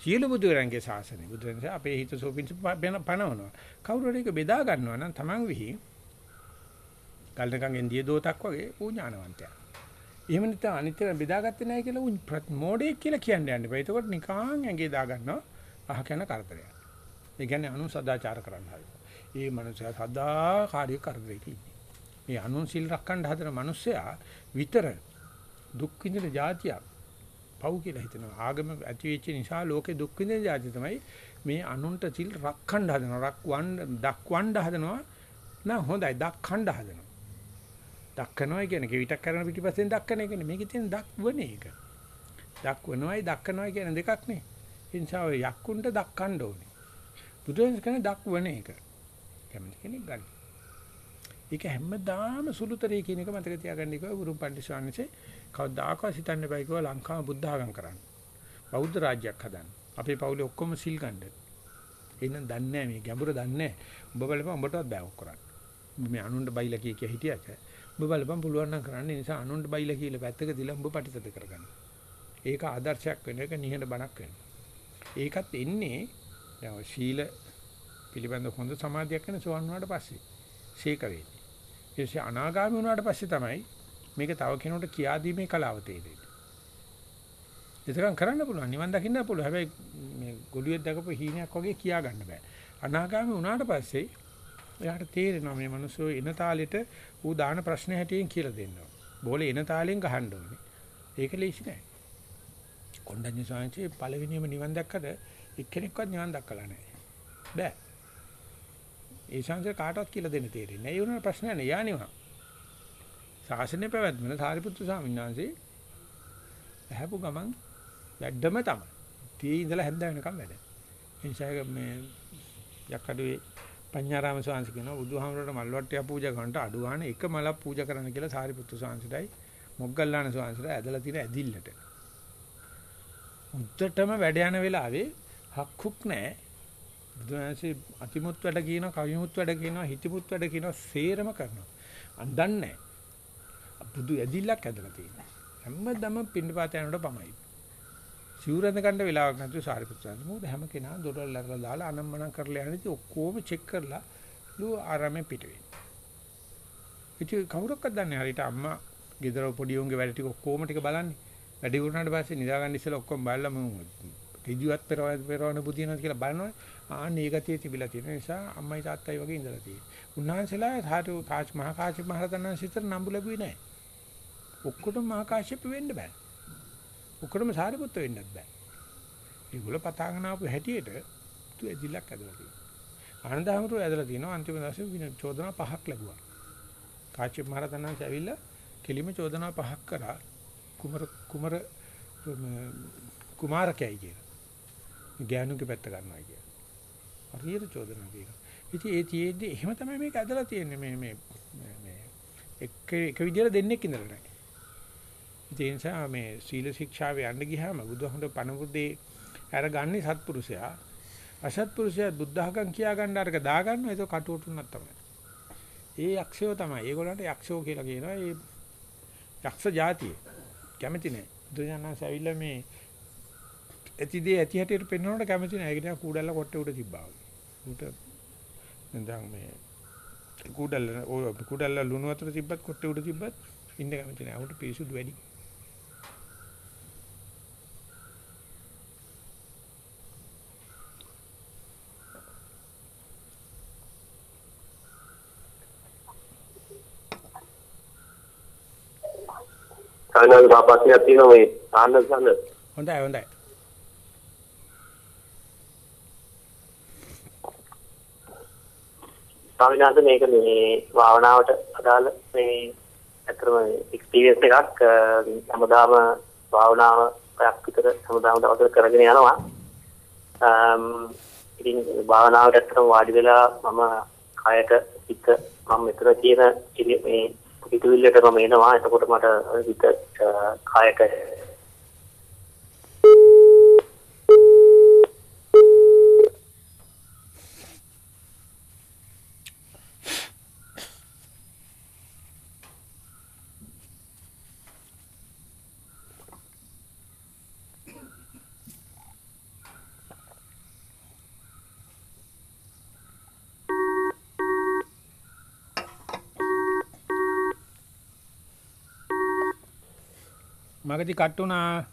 සියලු බුදුරන්ගේ ශාසනය. බුදුරන්සේ අපේ හිත සෝපින්ස පනවනවා. කවුරු හරි ඒක බෙදා ගන්නවා නම් Taman විහි කල්නකන් එන්දිය දෝතක් වගේ ඌ ඥානවන්තයා. එහෙම නැත්නම් අනිත් එක බෙදාගත්තේ නැහැ කියලා ඌ මොඩේ කියලා කියන්නේ යන්න බෑ. ඒකෝට නිකං ඇඟේ දා ගන්නවා. අහ කියන කරදරයක්. ඒ කියන්නේ අනු සදාචාර කරන්න හරි. ඒ මනුස්සයා සදාකාරී කරදරයක ඉන්නේ. මේ අනුන් සිල් රැකන්න හදන මනුස්සයා විතර දුක් විඳින જાතියක් පව් කියලා හිතනවා. ආගම ඇති වෙච්ච නිසා ලෝකේ දුක් විඳින જાතිය තමයි මේ අනුන්ට සිල් රැකන්න හදනවා. රක්වන්න දක්වන්න හදනවා. නෑ හොඳයි දක්ඛන්න හදනවා. දක්කනවා කියන්නේ කෙවිතක් කරන පිටිපස්සෙන් දක්කන එකනේ. මේකේ තියෙන දක්වන එක. දක්වනවයි දක්කනවයි කියන දෙකක් නේ. ඒ නිසා ඔය යක්කුන්ට දක්කන්න ඕනේ. බුදුන් කියන්නේ දක්වන එක. කැමති කෙනෙක් ගන්න. ඒක හැමදාම සුළුතරේ කියන එක මතක තියාගන්න එක ගුරු පණ්ඩිත ස්වාමීන්සේ කවදාකවත් හිතන්න බෑ කිව්වා ලංකාව බුද්ධ ආගම් කරන්න. බෞද්ධ රාජ්‍යයක් හදන්න. අපේ පවුලේ ඔක්කොම සිල් ගන්න. එහෙනම් දන්නේ නැහැ මේ ගැඹුර දන්නේ නැහැ. උඹ බලපන් උඹටවත් බෑ ඔක් කරන්න. මේ අනුන්ට බයිලා කිය කිය හිටියට උඹ බලපන් පුළුවන් නම් කරන්න. ඒ නිසා අනුන්ට බයිලා කියලා පැත්තක තියලා උඹ පටිසද කරගන්න. ඒක ආදර්ශයක් වෙන එක නිහඬ බණක් වෙන. ඒකත් එන්නේ දැන් ඔය ශීල පිළිබඳ හොඳ සමාධියක් වෙන සෝවන් වුණාට පස්සේ. ශේක වෙන්නේ. ඒ නිසා අනාගාමී වුණාට පස්සේ තමයි මේක තව කෙනෙකුට කියා දීමේ කලාව තේරෙන්නේ. ඒකම් කරන්න පුළුවන් නිවන් දකින්න පුළුවන්. හැබැයි මේ ගොළුෙක් දැකපු හීනයක් වගේ කියා ගන්න බෑ. අනාගාමී වුණාට පස්සේ එයාට තේරෙනවා මේ මිනිස්සු එන තාලෙට ඌ දාන ප්‍රශ්න හැටියෙන් කියලා දෙන්නවා. බෝලේ එන තාලෙන් ගහන්න ඕනේ. ඒක ලේසි නෑ. කොණ්ඩඤ්ඤ ස්වාමීන් පළවෙනියම නිවන් දැක්කද එක්කෙනෙක්වත් නිවන් දැක්කලා නෑ. බෑ. ඒ ශාන්සේ කාටවත් කියලා දෙන්න තේරෙන්නේ නෑ. ඒ වුණාට ප්‍රශ්නයක් නෑ. යා නිවන්. ශාසනය පැවැත්මන සාරිපුත්තු ස්වාමීන් වහන්සේ ඇහැපු ගමන් වැඩම තමයි. තී ඉඳලා හැන්ද වෙනකම් වැඩ. ඒ නිසා මේ යක්කඩුවේ පඤ්ඤාරාම ස්වාමීන් කියනවා බුදුහාමරට මල්වට්ටිය පූජා කරනට අඩු ගන්න එක මලක් පූජා කරන්න කියලා සාරිපුත්තු ස්වාමීන්ටයි මොග්ගල්ලාන ස්වාමීන්ට ඇදලා තියෙන ඇදිල්ලට. උද්දටම වැඩ යන වෙලාවේ හක්කුක් නැහැ. බුදුහාමසේ අතිමුත් වැඩ කියනවා, කවිමුත් වැඩ කියනවා, හිතිමුත් වැඩ කියනවා, සේරම කරනවා. අන්දන්නේ බුදු ඇදිල්ලක් ඇදලා තියෙනවා. හැමදම පින්නපාත යනකොට පමයි. සිවුරඳ ගන්න වෙලාවක් නැතුව සාරිපුත්‍රයන් මොකද හැම කෙනා දොරවල් අරලා දාලා අනම්මනම් කරලා යන්නේ ඔක්කොම චෙක් කරලා ලු ආරාමෙන් පිට වෙන්නේ. ඉතින් කවුරක්වත් දන්නේ හරියට අම්මා ගෙදර පොඩි උන්ගේ වැඩ ටික ඔක්කොම ටික බලන්නේ. වැඩි වුණාට පස්සේ නිදාගන්න ඉස්සෙල්ලා ඔක්කොම බලලා මම ඍජුවත් පෙරවන පෙරවන බුදිනවද කියලා බලනවා. ආන්න ඒ ගතිය තිබිලා තියෙන නිසා අම්මයි තාත්තයි වගේ ඉඳලා තියෙනවා. උන්වහන්සේලා සාතු කාච මහා කාශ්‍යප මහ රහතන් සිතර නම්බු ලැබුවේ නැහැ. ඔක්කොටම මහා කාශ්‍යප වෙන්න බෑ. ඔක්කොටම සාරිපුත්ත වෙන්නත් බෑ. ඒගොල්ලෝ පතාගෙන ආපු හැටියට තු ඇදිලක් ඇදලා තියෙනවා. ආනන්දහමතුරු ඇදලා තියෙනවා අන්තිම දවසේ චෝදනා පහක් ලැබුවා. කාශ්‍යප මහ රහතන් ඇවිල්ලා කෙලිම චෝදනා පහක් කරා කුමර කුමර කුමාරකයයි කියලා. ගෑනුගේ පැත්ත ගන්නවා කියලා. හරියට චෝදනා කරනවා. ඉතින් ඒ තියේදී එහෙම තමයි මේක ඇදලා තියෙන්නේ මේ මේ මේ එක එක විදියට දෙන්නෙක් ඉඳලා නැහැ. ඒ නිසා මේ සීල ශික්ෂාවේ යන්න ගියාම බුදුහමද පණපුදේ අරගන්නේ සත්පුරුෂයා. අසත්පුරුෂයා බුද්ධහකම් කියා ගන්න අරක දා ගන්නවා ඒක කටුවටුනක් තමයි. ඒ යක්ෂයෝ තමයි. ඒගොල්ලන්ට යක්ෂයෝ කියලා කියනවා. ඒ යක්ෂ జాතිය. කැමති නැහැ. බුදුජානක ඇවිල්ලා මේ ඇතිදී ඇති හැටියට පෙන්වනකොට කැමති නැහැ. ඒක නිකන් කූඩල්ල කොට්ටේ උඩ තිබ්බා වගේ. උට දැන් මේ කුඩල්ල ඔය කුඩල්ල ලුණු වතුර තිබ්බත් කොට්ටේ උඩ තිබ්බත් ඉන්න කැමති නෑ. උට පිරිසුදු වැඩි. සානල් පාපස්සියක් තියෙනවා මේ සානල් සානල්. හොඳයි හොඳයි. ස්වාමීන් වහන්සේ මේක මේ භාවනාවට අදාළ මේ අතරම එක්ස්පීරියන්ස් එකක් හැමදාම භාවනාව පැයක් විතර හැමදාම දවසට කරගෙන යනවා. අම් ඉතින් භාවනාවට අතරම වාඩි වෙලා මම කයට හිත මම මෙතන තියෙන මේ පිටුවිල්ලට මම එනවා. එතකොට මට හිත කයට මගදී කට්ටුනා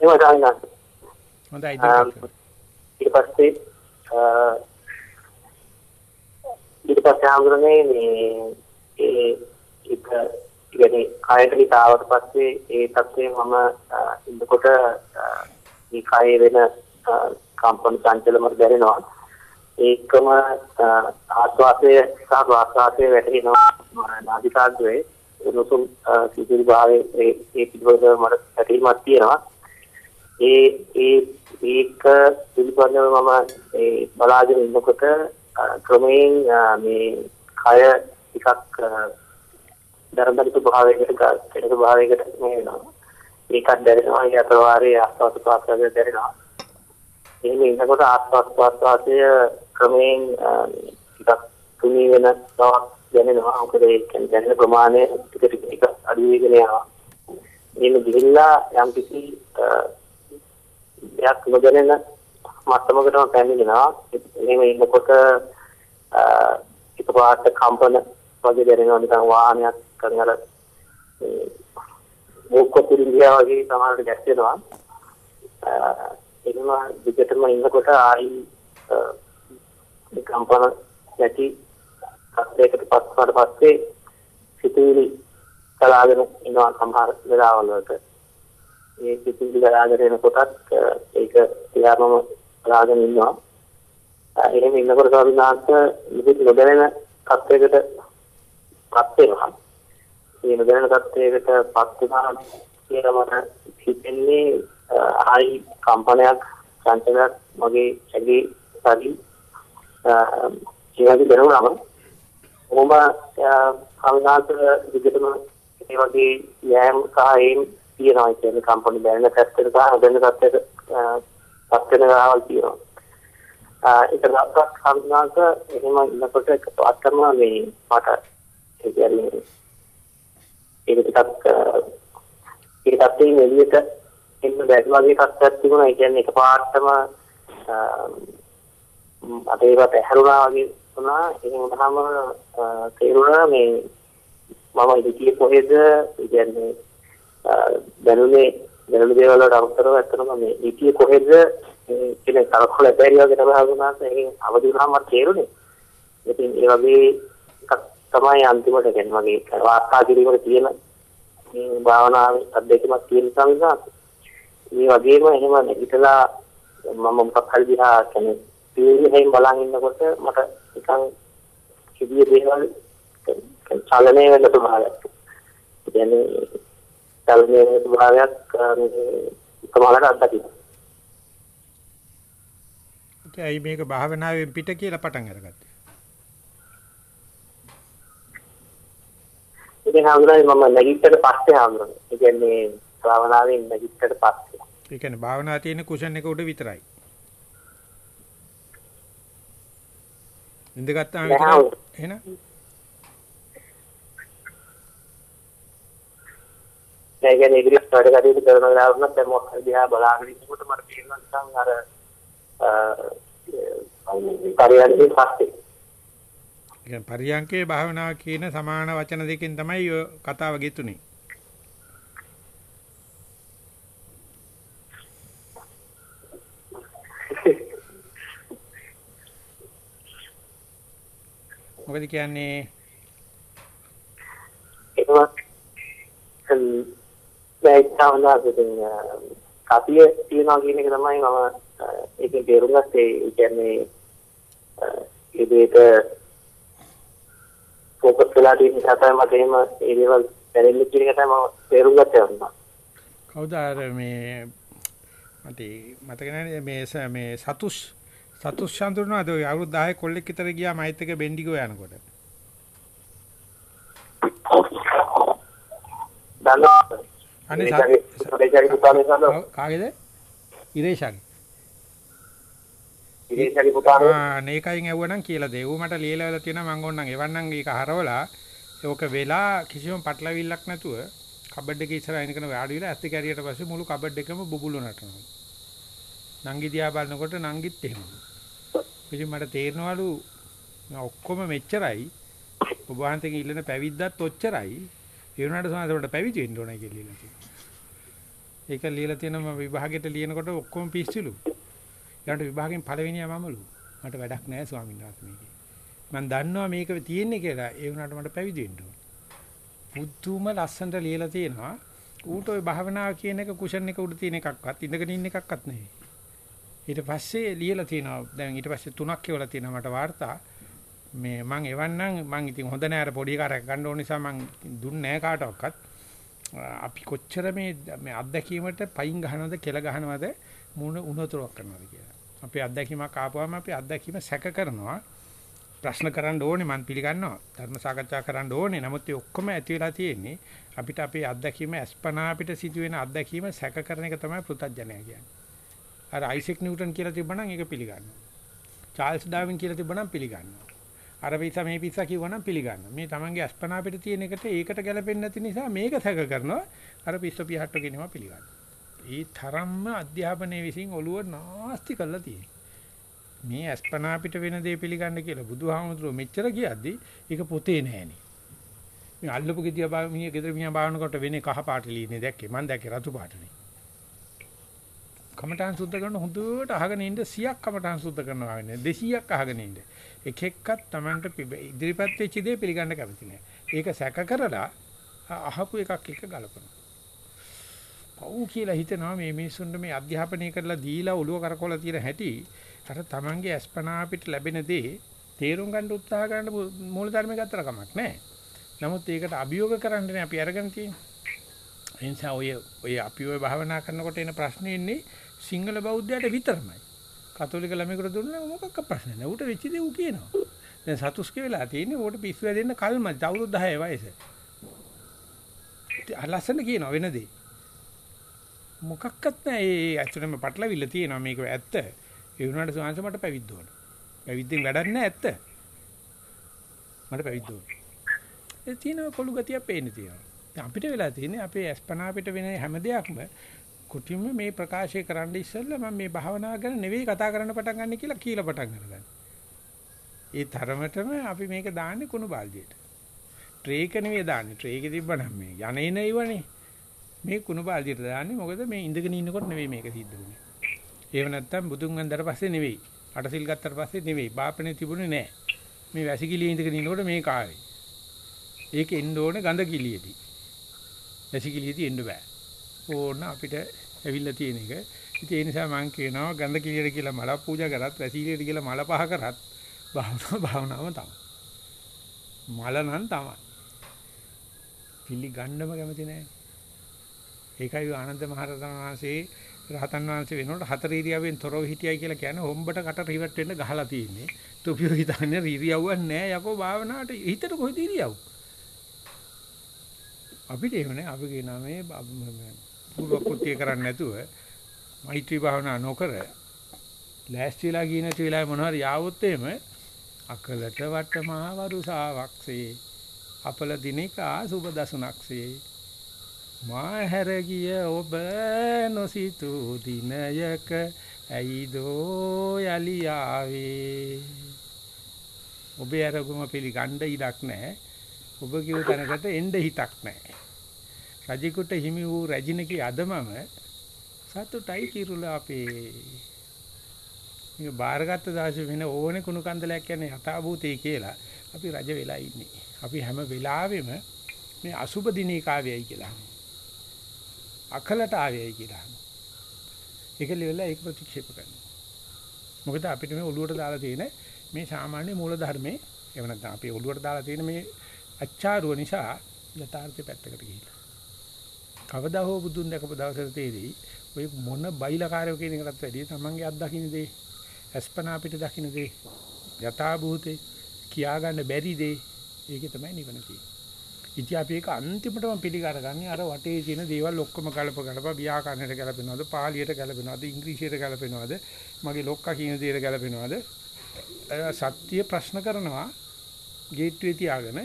එහෙම ගන්නවා. හොඳයි ඊට පස්සේ ඊට පස්සේ ආමුරනේ මේ ඒ එක ඉතින් කායයට හිතාවට පස්සේ ඒ තත්ත්වයෙන් මම ඉන්නකොට මේ කායේ වෙන කම්පන චංචලම දැනෙනවා. ඒකම ආස්වාදය සහ ප්‍රාස්වාදය වැටෙනවා නාසිකාග්‍රේ උණුසුම් සිසිල් භාවයේ ඒ ඒ පිළිබඳව මට පැටීමක් තියෙනවා. ඒ ඒ ඒක පිළිබඳව මම ඒ බලාගෙන ඉන්නකොට ක්‍රමයෙන් මේ කය ටිකක් දරදර ස්වභාවයකට කෙන ස්වභාවයකට මේ වෙනවා. ඒකත් දැනෙනවා. ඒ අතරවාරයේ ආස්වාද ප්‍රාස්වාදය දැනෙනවා. එහෙම ඉන්නකොට ආස්වාද ප්‍රාස්වාදය ක්‍රමයෙන් ටිකක් තුනී වෙන බවක් දැනෙනවා. මොකද ඒ කියන්නේ දැනෙන ප්‍රමාණය ටික ටික ටික අඩු වෙගෙන යනවා. මේක ගිහිල්ලා යම් කිසි දෙයක් නොදැනෙන මට්ටමකටම පැමිණෙනවා. එහෙම ඉන්නකොට එකපාරට කම්පන වගේ දැනෙනවා නිකන් වාහනයක් කන අර මොකොතිරියා වගේ සමහරට ගැස්සෙනවා. එහෙම විකටම ඉන්නකොට ආයි කම්පන නැති තත්යකට පත් වුණාට පස්සේ සිතුවිලි කලාගෙන ඉනවා සමහර වෙලාවල් වලට. ඒ සිතුවිලි කලාගෙන එනකොටත් ඒක ක්‍රියාවම කලාගෙන ඉන්නවා. එහෙම ඉන්නකොට ස්වාමීන් වහන්සේ නිදි නොදැනෙන තත්යකට පත් වෙනවා. මේ නොදැනෙන තත්යකට පත් වුණා කියලා මට හිතෙන්නේ ආයි කම්පනයක් චංචලයක් මගේ ඇගේ සාදී ඒ වගේ දැනුණාම කොහොම කවදාත් විදිහටම ඒ වගේ යෑම සහ ඒම් තියනවා කියන්නේ කම්පැනි බැලන පැත්තට සහ හදන පැත්තට පත් වෙන ගාවල් තියෙනවා. ඒක දවසක් කවදාත් එහෙම ඉන්නකොට එකපාරට කරන මේ මට ඒ කියන්නේ ඒක ටිකක් ඒක තත්ත්වයෙන් එළියට එන්න බැරි වගේ තත්ත්වයක් තිබුණා. ඒ කියන්නේ එකපාරටම අත ඒවත් ඇහැරුණා වගේ වුණා. එහෙම වහම තේරුණා මේ මම හිතියේ කොහෙද ඒ කියන්නේ දැනුනේ දැනුන දේවල් වලට අමතරව ඇත්තටම මේ හිතියේ කොහෙද කියන කරකොල බැරි වගේ තමයි හඳුනාගන්න ඒකෙන් අවදි වුණාම මට තේරුනේ. ඉතින් ඒ වගේ එකක් තමයි අන්තිමට කියන්නේ මගේ වාර්තා කිරීමේ තියෙන මේ භාවනාවේ අත්දැකීමක් තියෙන නිසා මේ වගේම එහෙම නැගිටලා මම මොකක් හරි දිහා කියන්නේ පිළිහෙන් බලන් ඉන්නකොට මට නිකන් කිවිය දේවල් චලනය වෙන ස්වභාවයක්. කියන්නේ චලනය වෙන ස්වභාවයක් සමහරවිට අත්දකින්න. ඒයි මේක භාවනාවෙන් පිට කියලා පටන් අරගත්තේ. ඉතින් හඳුනන්නේ මම නැගිට්ටට පස්සේ හඳුනන්නේ. ඒ කියන්නේ භාවනාවෙන් නැගිට්ටට පස්සේ. ඒ කියන්නේ භාවනාව තියෙන කුෂන් එක උඩ විතරයි. ඉඳගත්තාම විතරයි. එහෙනම් ඒ කියන්නේ ඉදිරියට වැඩ කටයුතු කරන වෙලාවට නම් දැන් මොකක්ද දිහා බලාගෙන ඉන්නකොට මට තේරෙනවා නිකන් අර පරියන්කේ පස්සේ. ඒ පරියන්කේ භාවනාව කියන සමාන වචන දෙකෙන් තමයි කතාව ගෙතුනේ. මොකද කියන්නේ ඒකවත් දැයිතාවලා දෙන්න කතිය තියනවා කියන එක තමයි මම ඒකෙන් තේරුම් ගත්තේ ඒ කියන්නේ ඒ දෙයට ફોකස් කරලා තියෙන නිසා තමයි මට එහෙම ඒ දේවල් දැනෙන්නේ කියන එක තමයි මම තේරුම් ගත්තේ. කවුද අර මේ මට මතක නැහැ මේ මේ සතුස් සතුස් චන්ද්‍රනාද ඔය අවුරුදු 10 කොල්ලෙක් විතර ගියා මයිත් එක බෙන්ඩිගෝ යනකොට. අනේ. කාගේද? ඉරේෂාගේ. ඉරේෂාගේ පුතානේ. ආ නේකයින් ඇව්වනම් කියලා දෙව් මට ලියලා වෙලා තියෙනවා මං ඕන්නම් එවන්නම් ඒක හරවලා ඕක වෙලා කිසිම පටලවිල්ලක් නැතුව කබඩ් එකේ ඉස්සරහ ඉනකන වාඩි වෙලා ඇත්ත කැරියට පස්සේ මුළු කබඩ් එකම බුබුලු නටනවා. නංගි දිහා බලනකොට නංගිත් එහෙම. ඉතින් මට තේරෙනවලු ඔක්කොම මෙච්චරයි. ඔබ වහන්සේගේ ඉල්ලන පැවිද්දත් ඔච්චරයි. ඒ වුණාට සමාජයට පැවිදි වෙන්න ඕනයි කියලා ලියලා තියෙනවා. ඒක ලියලා තියෙනවා විභාගෙට ලියනකොට ඔක්කොම පිස්සුලු. ඊළඟට විභාගෙන් පළවෙනියා මමලු. මට වැඩක් නැහැ ස්වාමීන් වහන්සේ මේකේ. මම දන්නවා මේක තියෙන්නේ කියලා. ඒ වුණාට මට පැවිදි වෙන්න ඕන. පුදුම ලස්සනට ලියලා තියෙනවා. ඌට ওই භාවනාව කියන එක කුෂන් එක උඩ තියෙන එකක්වත් ඉඳගෙන ඉන්න එකක්වත් නෙවෙයි. ඊට පස්සේ ලියලා තියෙනවා. දැන් ඊට පස්සේ තුනක් කියවලා තියෙනවා මට වාර්තා. මේ මං එවන්නම් මං ඉතින් හොඳ නෑ අර පොඩි කාරයක් ගන්න ඕන නිසා මං දුන්නේ නෑ කාටවත්. අපි කොච්චර මේ මේ අත්දැකීමට පයින් ගහනවද කෙල ගහනවද මුණ උනතුරක් කරනවද කියලා. අපේ අත්දැකීමක් ආපුවම අපි අත්දැකීම සැක කරනවා. ප්‍රශ්න කරන්න ඕනේ මම පිළිගන්නවා. ධර්ම සාකච්ඡා කරන්න ඕනේ. නමුත් ඒ ඔක්කොම ඇති වෙලා තියෙන්නේ අපිට අපේ අත්දැකීම අස්පනා අපිට සිදුවෙන අත්දැකීම සැක කරන එක තමයි පෘථජ්ජනය කියන්නේ. අර අයිසෙක් නිව්ටන් කියලා තිබ්බනම් ඒක පිළිගන්නවා. චාල්ස් ඩාවින් කියලා තිබ්බනම් පිළිගන්නවා. අර පිස්සා මේ පිස්සා කිව්වනම් පිළිගන්නවා. මේ Tamange අස්පනා අපිට තියෙන එකට ඒකට ගැලපෙන්නේ නැති නිසා මේක සැක කරනවා. අර පිස්ස පිහට්ට කියනවා පිළිගන්නවා. ඒ තරම්ම අධ්‍යාපනයේ විසින් ඔළුව නාස්ති කරලා තියෙනවා. මේ අස්පනා අපිට වෙන දේ පිළිගන්න කියලා බුදුහාමුදුරුවෝ මෙච්චර කියද්දි ඒක පොතේ නෑනේ. මේ අල්ලපු ගෙදියා බා මිනිහ ගෙදර මිනිහා බානකොට වෙන්නේ කහ පාට ලීනේ දැක්කේ. මම දැක්කේ රතු පාටනේ. කමඨාන් සුද්ධ කරන හොඳට අහගෙන ඉන්න 100ක් කමඨාන් සුද්ධ කරනවා වෙන්නේ 200ක් අහගෙන ඉන්න. එක එක්කත් Tamanට ඉදිරිපත් වෙච්ච දේ පිළිගන්න කැමති නෑ. ඒක සැක කරලා අහපු එකක් එක ගලපනවා. පව් කියලා හිතනවා මේ මිනිස්සුන්ට මේ අධ්‍යාපනය කරලා දීලා ඔළුව කරකවලා තියෙන හැටි අර Tamange අස්පනා අපිට ලැබෙන දේ තේරුම් ගන්න උත්සාහ කරන මූලධර්ම ගත්තර කමක් නැහැ. නමුත් ඒකට අභියෝග කරන්නනේ අපි අරගෙන තියෙන්නේ. ඒ නිසා ඔය ඔය අපි ඔය භාවනා කරනකොට එන ප්‍රශ්නේ ඉන්නේ සිංහල බෞද්ධයට විතරමයි. කතෝලික ළමයෙකුට දුන්නා මොකක්ක ප්‍රශ්න නැහැ. ඌට වෙච්ච දේ ඌ කියනවා. දැන් සතුස්ක වෙලා තියෙන්නේ ඌට පිස්සු වැදෙන්න කල්ම අවුරුදු 10 වයස. ලස්සන කියනවා වෙන දේ. මොකක්වත් නැහැ. ඒ ඇත්තටම පටලවිල්ල තියෙනවා මේක ඇත්ත. ඒ වුණාට සෝංශ මට පැවිද්ද ඕන. පැවිද්දෙන් වැඩක් නැහැ ඇත්ත. මට පැවිද්ද ඕන. ඒ තියෙනවා කොළු ගතිය පේන්න තියෙනවා. දැන් අපිට වෙලා තියෙන්නේ අපේ අස්පනා අපිට වෙන හැම දෙයක්ම කුටිම මේ ප්‍රකාශය කරන්න ඉස්සෙල්ලා මම මේ භාවනා ගැන නෙවෙයි කතා කරන්න පටන් ගන්න කියලා කියලා පටන් ගන්නවා. ඒ තරමටම අපි මේක දාන්නේ කුණු බාල්දියට. ට්‍රේක නෙවෙයි දාන්නේ. ට්‍රේකේ තිබ්බනම් මේ යන්නේ නෙවෙයිවනේ. මේ කුණු බාල්දියට දාන්නේ මොකද මේ ඉඳගෙන ඉන්නකොට නෙවෙයි මේක සිද්ධ වෙන්නේ. ඒව නැත්තම් බුදුන් වන්දර පස්සේ නෙවෙයි. අටසිල් ගත්තට පස්සේ නෙවෙයි. බාපනේ තිබුණේ නැහැ. මේ වැසිකිළියේ ඉඳගෙන ඉන්නකොට මේ කාවේ. ඒක එන්න ඕනේ ගඳ කිලියේදී. වැසිකිළියේදී එන්න බෑ. ඕන අපිට ඇවිල්ලා තියෙන එක. ඉතින් ඒ නිසා මම කියනවා ගඳ කිලියට කියලා මල පූජා කරත් වැසිකිළියට කියලා මල පහ කරත් භාවනාව භාවනාවම තමයි. මල නම් තමයි. පිළිගන්නම කැමති නැහැ. ඒකයි ආනන්ද මහරහතන් වහන්සේ රහතන් වහන්සේ වෙනකොට හතර ඉරියව්වෙන් තොරව හිටියයි කියලා කියන්නේ හොම්බට කට රිවට් වෙන්න ගහලා තියෙන්නේ. තුපියෝ හිතන්නේ ඉරියව්වක් නැහැ යකෝ භාවනාවට හිතට කොහෙද ඉරියව්? අපිට එහෙම නැහැ. අපි කියනවා මේ පූර්ව කෘත්‍ය කරන්නේ නැතුව මෛත්‍රී භාවනා නොකර ලෑස්තිලා ගිය නැති වෙලාවේ මොනවාරි යාවොත් එහෙම අකලට වටමා වරුසාවක්සේ අපල දිනිකා සුබ දසුණක්සේ මා හැර ගිය ඔබ නොසිතු දිනයක ඇයිදෝ යලි ආවේ ඔබේ අරගුම පිළිගන්න ඉඩක් නැහැ. ඔබ කිව් තැනකට එන්න හිතක් නැහැ. රජෙකුට හිමි වූ රජිනකී අදමම සතුටයි කිරුලා අපේ මේ බාරගත්ත දාශ වෙන ඕනේ කුණු කන්දලයක් කියන්නේ යථාභූතේ කියලා අපි රජ වෙලා ඉන්නේ. අපි හැම වෙලාවෙම මේ අසුබ දිනේ කාවයයි කියලා. අකලට ආවයයි කියලා. ඒක ලෙවලා ඒක ප්‍රතික්ෂේප කරනවා. මොකද අපිට මේ ඔළුවට දාලා තියෙන මේ සාමාන්‍ය මූල ධර්මයේ එහෙම නැත්නම් අපි ඔළුවට දාලා තියෙන මේ අච්චාරුව නිසා යථාර්ථය පැත්තකට ගිහිල්ලා. කවදා හෝ බුදුන් දැකපු දවසට තේරෙයි ඔය මොන බයිලකාරයෝ කියන එකටත් වැඩිය තමන්ගේ අත් දකින්න දේ අස්පනා පිට දකින්න දේ යථා භූතේ කියා ගන්න බැරි දේ ඒකේ තමයි නිවන තියෙන්නේ. ඉතින් අපි ඒක අන්තිමටම පිළිගරගන්නේ අර වටේ තියෙන දේවල් ඔක්කොම කලප කලප ව්‍යාකරණයට ගැලපෙනවද පාලියට ගැලපෙනවද ඉංග්‍රීසියට ගැලපෙනවද මගේ ලොක්කා කියන දේට ගැලපෙනවද සත්‍ය ප්‍රශ්න කරනවා ගේට්ටුවේ තියාගෙන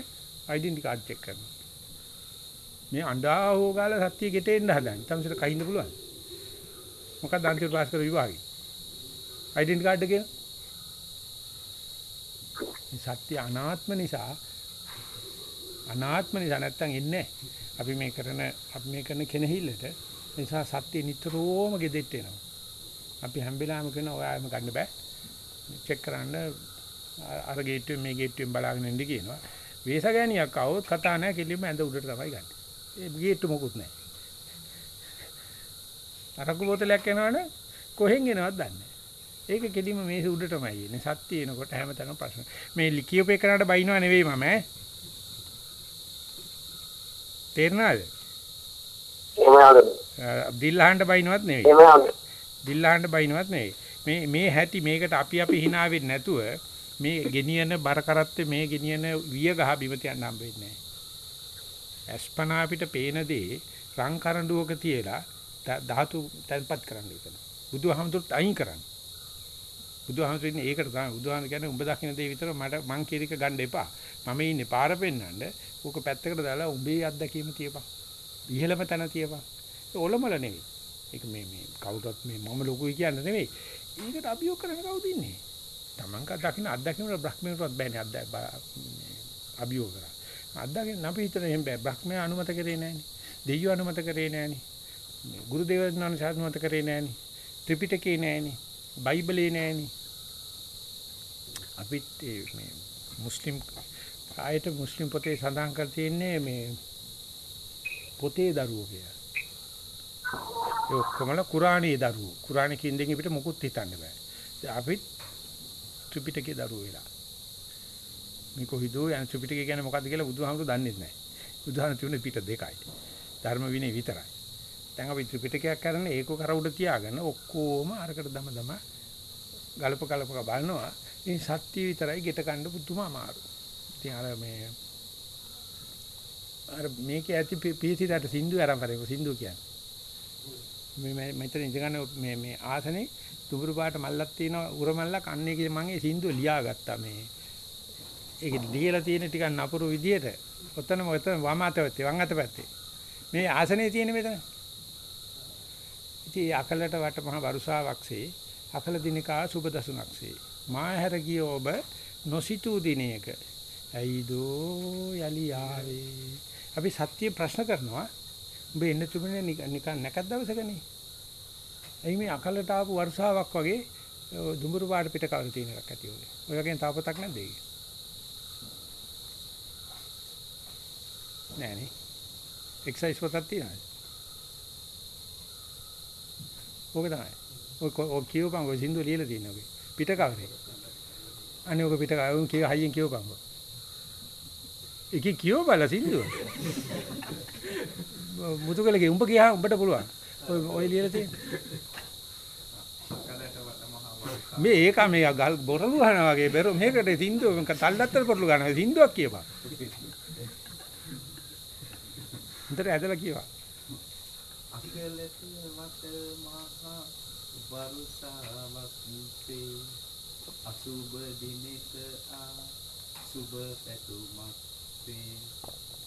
ඩෙන්ටි කාඩ් චෙක් කරනවා. මේ අඬා හොගාලා සත්‍ය ගෙටෙන්න හදන්නේ. තමසට කහින්න පුළුවන්. මොකක්ද අන්තිම පාස් කර විභාගේ? ඩෙන්ටි කාඩ් එක සත්‍ය අනාත්ම නිසා අනාත්ම නිසා නැත්තම් එන්නේ අපි මේ කරන අපි මේ කරන කෙනහිල්ලට නිසා සත්‍ය නිතරම ගෙදෙට්ට එනවා. අපි හැම වෙලාවෙම කරන ඔයාම ගන්න බෑ. චෙක් කරන්න අර ගේට්ටුවෙන් මේ ගේට්ටුවෙන් බලාගෙන ඉන්න කියනවා. වේසගෑනියක් આવොත් කතා නැහැ කෙලින්ම ඇඳ උඩට තමයි ගන්න. ඒ ගේට්ටු මොකුත් නැහැ. අරකු බෝතලයක් එනවනේ කොහෙන් එනවද දන්නේ නැහැ. ඒක කෙලින්ම මේ උඩටමයි එන්නේ. සත්‍ය එනකොට හැමතැනම ප්‍රශ්න. මේ ලිකියෝපේ කරාට බයින්නවා නෙවෙයි මම ඈ. තේරෙනවද? දිල්ලහන්න බයින්වත් නෙවෙයි. දිල්ලහන්න බයින්වත් නෙවෙයි. මේ මේ හැටි මේකට අපි අපි hina නැතුව මේ ගෙනියන බර කරත්තේ මේ ගෙනියන විය ගහ බිම තියන්න හම්බ වෙන්නේ නැහැ. අස්පනා අපිට පේන දේ රං කරඬුවක තියලා ධාතු තැන්පත් කරන්න විතර. බුදුහාමුදුරුත් අයින් කරන්න. බුදුහාමුදුරුනේ ඒකට තමයි බුදුහාම කියන්නේ උඹ දකින්න දේ විතර මට මං කියන එක ගන්න එපා. මම ඉන්නේ පාර පෙන්නන්න. ඌක පැත්තකට දාලා උඹේ අත්දැකීම තියපන්. ඉහෙළම තැන තියපන්. ඒ ඔලමල නෙවෙයි. ඒක මේ මේ කවුරුත් මේ මම ලොකුයි කියන්නේ නෙවෙයි. ඒකට අභියෝග කරන කවුද ඉන්නේ? Taman ka දකින්න අත්දැකීමට බ්‍රහ්මයටවත් බෑනේ අත්දැක අභියෝග කරා. අත්දැකීම අපි හිතන එහෙම බෑ. බ්‍රහ්මයා අනුමත කරේ නෑනේ. දෙවියෝ අනුමත කරේ නෑනේ. ගුරු දේවයන් අනුමත කරේ නෑනේ. ත්‍රිපිටකේ නෑනේ. බයිබලේ නෑනේ. අපිත් මේ මුස්ලිම් ආයත මුස්ලිම් පොතේ සඳහන් කර තියෙන්නේ මේ පොතේ දරුවෝ කියලා. ඒ ඔක්කොමල කුරාණයේ දරුවෝ. කුරාණේ කින්දෙන් අපිට මොකුත් හිතන්න බෑ. අපිත් ත්‍රිපිටකයේ දරුවෝ වෙලා. මේ කොහිදෝ යන ත්‍රිපිටකය කියන්නේ මොකද්ද කියලා බුදුහාමුදුරු දන්නේ නැහැ. බුදුහාමුදුරු තියුනේ පිට දෙකයි. ධර්ම විනය විතරයි. දැන් අපි ත්‍රිපිටකයක් කරන ඒක කර උඩ තියාගෙන ඔක්කොම අරකට දම දම ගලප ගලපක බලනවා. මේ සත්‍ය විතරයි ගෙට ගන්න පුදුම අමාරු. ඉතින් අර මේ අර මේකේ ඇති පීසිතට සින්දු ආරම්භ කරේ සින්දු කියන්නේ. මේ මෙතන ඉඳගෙන මේ මේ ආසනේ දුඹුරු පාට මල්ලක් තියෙනවා උර මල්ලක් අන්නේ කිය මම ඒ සින්දුව ලියාගත්තා මේ. ඒක ලියලා තියෙන ටිකක් නපුරු විදියට ඔතන ඔතන වම අත පැත්තේ වම් අත පැත්තේ. මේ ආසනේ තියෙන මෙතන. ඉතින් අකලට වට මහ වරුසාවක්සේ අකල දිනකා සුබ දසුණක්සේ. මාහැර ගිය ඔබ නොසිතූ දිනයක ඇයිදෝ යලි ආවේ. අපි සත්‍ය ප්‍රශ්න කරනවා. උඹ එන්න තිබුණේ නිකන් නැකත් දවසකනේ. එයි මේ අකලට ආපු වර්ෂාවක් වගේ දුඹුරු පාට පිට කවර තියෙන එකක් ඇති ඔය. ඔය වගේ තාපතක් නැද්ද ඒක? නෑනේ. එක්සයිස් පොතක් තියෙනවද? ඕක තමයි. ඔය ඔය කියවපන් ඔය සින්දුව ලියලා තියෙනවා ඔගේ. පිට කවරේ. අනේ ඔක පිට කවුන් කිය හයියෙන් කියවපන්. එකේ කියව බල සින්දුව. මුතුකලගේ උඹ කියා උඹට පුළුවන්. ඔය ඔය ලියලා තියෙන. මේ ඒක මේ ගල් බොරළු ගන්නවා වගේ බෙර මේකට සින්දුව තල්ලත්තර පොරළු ගන්නවා සින්දුවක් කියපන්. උන්ට ඇදලා කියවා. අකලට මට මහා වරුසාවක් මුසේ අසුබ දිනෙක ආ සුබ පැතුමක් සේ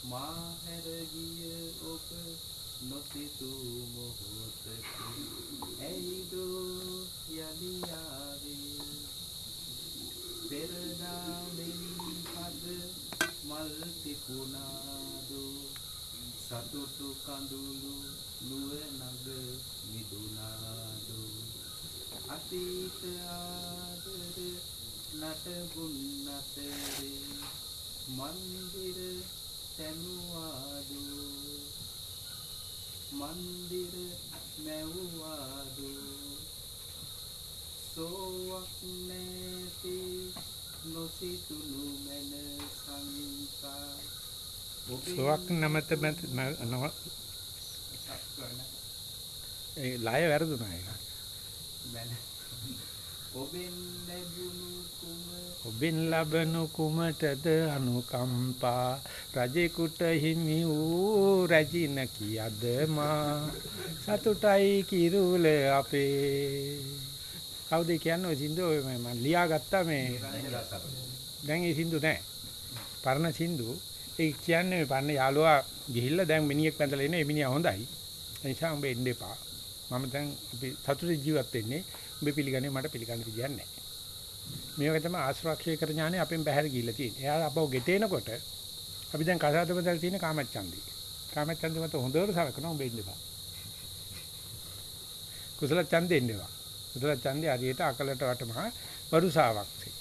මා හැර ගිය ඔබ නොසිතූ මොහොතක. ඇයිදෝ යලි ආවේ පෙරදා මෙලි හද මල් තිබුණාදෝ සතුටු කඳුළු නුවනග මිදුනාදෝ. අතීත ආදර නටබුන් අතරේ මන්දිර තැනුවාදෝ. මන්දිර මැව්වාදෝ. සෝවක් නැති නොසිතුනු මැන සංකා සුවක් නැමත නව ඒ ලය වැරදුනා ඒක. ඔබෙන් ලැබුණු කුම ඔබෙන් ලබනු කුමටද අනුකම්පා? රජෙකුට හිමි වූ රැජින කියද මා සතුටයි කිරුල අපේ. කවුද කියන්නේ? ඔය සින්දුව මම ලියාගත්තා මේ. දැන් ඒ සින්දු නැහැ පරණ සින්දු ඒ කියන්නේ මේ පරණ යාළුවා ගිහිල්ලා දැන් මිනිහෙක් වැඳලා ඉන්නේ ඒ මිනිහා හොඳයි ඒ නිසා උඹ එන්න එපා මම දැන් අපි සතුටේ ජීවත් වෙන්නේ උඹ පිළිගන්නේ මට පිළිගන්න විදියක් නැහැ මේක තමයි ආශ්‍රක්ෂය කර ඥානෙ අපෙන් බැහැර ගිහිල්ලා තියෙන්නේ. එයා අපව ගෙටේනකොට අපි දැන් කසාද බදල් තියෙන කාමච්ඡන්දි. කාමච්ඡන්දි මත හොඳට සලකනවා උඹ ඉන්න එපා. කුසල ඡන්දෙ ඉන්න එපා. කුසල ඡන්දේ හරියට අකලට වටමහා වරුසාවක් තේ.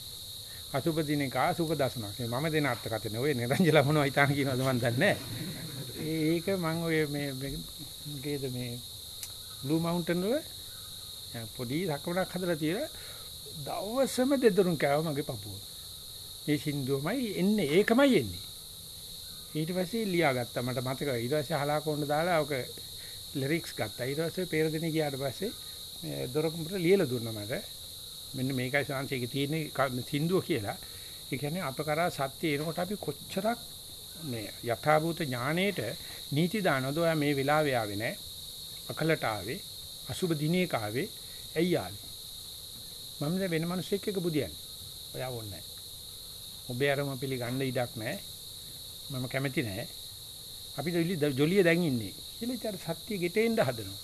අසුබ දිනකා සුඛ දසනක්. මම දෙන අර්ථකථන ඔය නිරංජල මොනවා හිතාන කියනවද මන් දන්නේ ඒක මම ඔය මේ මේකේද මේ බ්ලූ මවුන්ටන් වල පොඩි සක්මනක් හදලා තියලා දවසම දෙදරුම් කෑව මගේ පපුව. මේ සින්දුවමයි එන්නේ ඒකමයි එන්නේ. ඊට පස්සේ ලියාගත්තා මට මතකයි. ඊට පස්සේ හලා කොණ්ඩ දාලා ඔක ලිරික්ස් ගත්තා. ඊට පස්සේ පෙරදිනේ ගියාට පස්සේ මේ දොරකඹට ලියලා දුන්නා මට. මෙන්න මේකයි සංසීකේ තියෙන සින්දුව කියලා. ඒ කියන්නේ අප කරා සත්‍ය එනකොට අපි කොච්චරක් මේ යථාභූත ඥාණයට නීති දානවද ඔයා මේ වෙලාවේ ආවේ නැහැ. අකලට ආවේ. අසුබ දිනේක ආවේ. ඇයි ආවේ? මම දැන් වෙන මිනිස්සෙක් එක්ක බුදියන්නේ. ඔයා ඕනේ නැහැ. ඔබේ අරම පිළිගන්න ඉඩක් නැහැ. මම කැමති නැහැ. අපි ජොලිය දැන් ඉන්නේ. කියලා ඉතින් අර සත්‍ය ගෙටෙන්න හදනවා.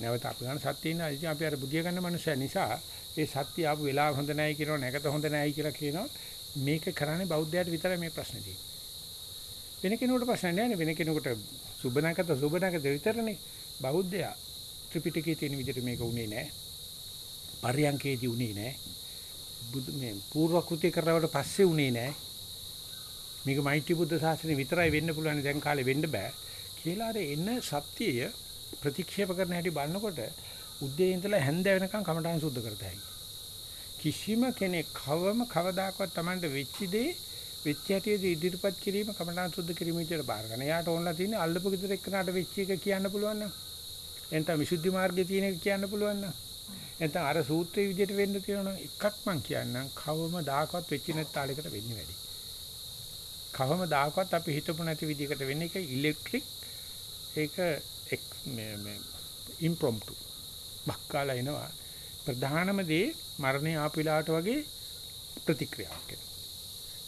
නැවත අපි ගන්න සත්‍ය ඉන්න ඉතින් අපි අර බුදිය ගන්න මනුස්සය නිසා ඒ සත්‍ය ආපු වෙලාව හොඳ නැහැ කියනවා නැකත හොඳ නැහැ කියලා කියනවා. මේක කරන්නේ බෞද්ධයාට විතරයි මේ ප්‍රශ්නේ තියෙන්නේ. වෙන කෙනෙකුට ප්‍රශ්න නැහැ වෙන කෙනෙකුට සුබ නැකත සුබ නැකත විතරනේ. බෞද්ධයා ත්‍රිපිටකයේ තියෙන විදිහට මේක උනේ නැහැ. පරියංකේදී උනේ නැහැ. බුදු මේ පූර්ව කෘත්‍ය කරවට පස්සේ උනේ නැහැ. මේක මෛත්‍රී බුද්ධ ශාසනය විතරයි වෙන්න පුළුවන් දැන් කාලේ වෙන්න බෑ කියලා අර එන සත්‍යය ප්‍රතික්ෂේප කරන හැටි බලනකොට උදේ ඉඳලා හැන්ද වෙනකන් කමඨාන් සුද්ධ කරතයි. කිසිම කෙනෙක් කවම කවදාකවත් Tamanට වෙච්ච දේ වෙච්ච හැටිදී ඉදිරිපත් කිරීම කමඨාන් සුද්ධ කිරීම විදියට බාර ගන්න. එයාට ඕනලා තියෙන්නේ අල්ලපු ගෙදර එක්කනට වෙච්ච එක කියන්න පුළුවන් නම්. එතන විසුද්ධි මාර්ගයේ තියෙන එක කියන්න පුළුවන් නම්. නැත්නම් අර සූත්‍රයේ විදිහට වෙන්න තියෙනවා එකක් මං කියන්නම් කවම දායකවත් වෙච්ච නැත් තාලයකට වෙන්නේ වැඩි. කවම දායකවත් අපි හිතපු නැති විදිහකට වෙන්නේ ඒක ඉලෙක්ට්‍රික් ඒක මේ මේ ඉම්ප්‍රොම්ප්ටු බක්කාලා එනවා ප්‍රධානම දේ මරණය ආපු වෙලාවට වගේ ප්‍රතික්‍රියාවක් එනවා.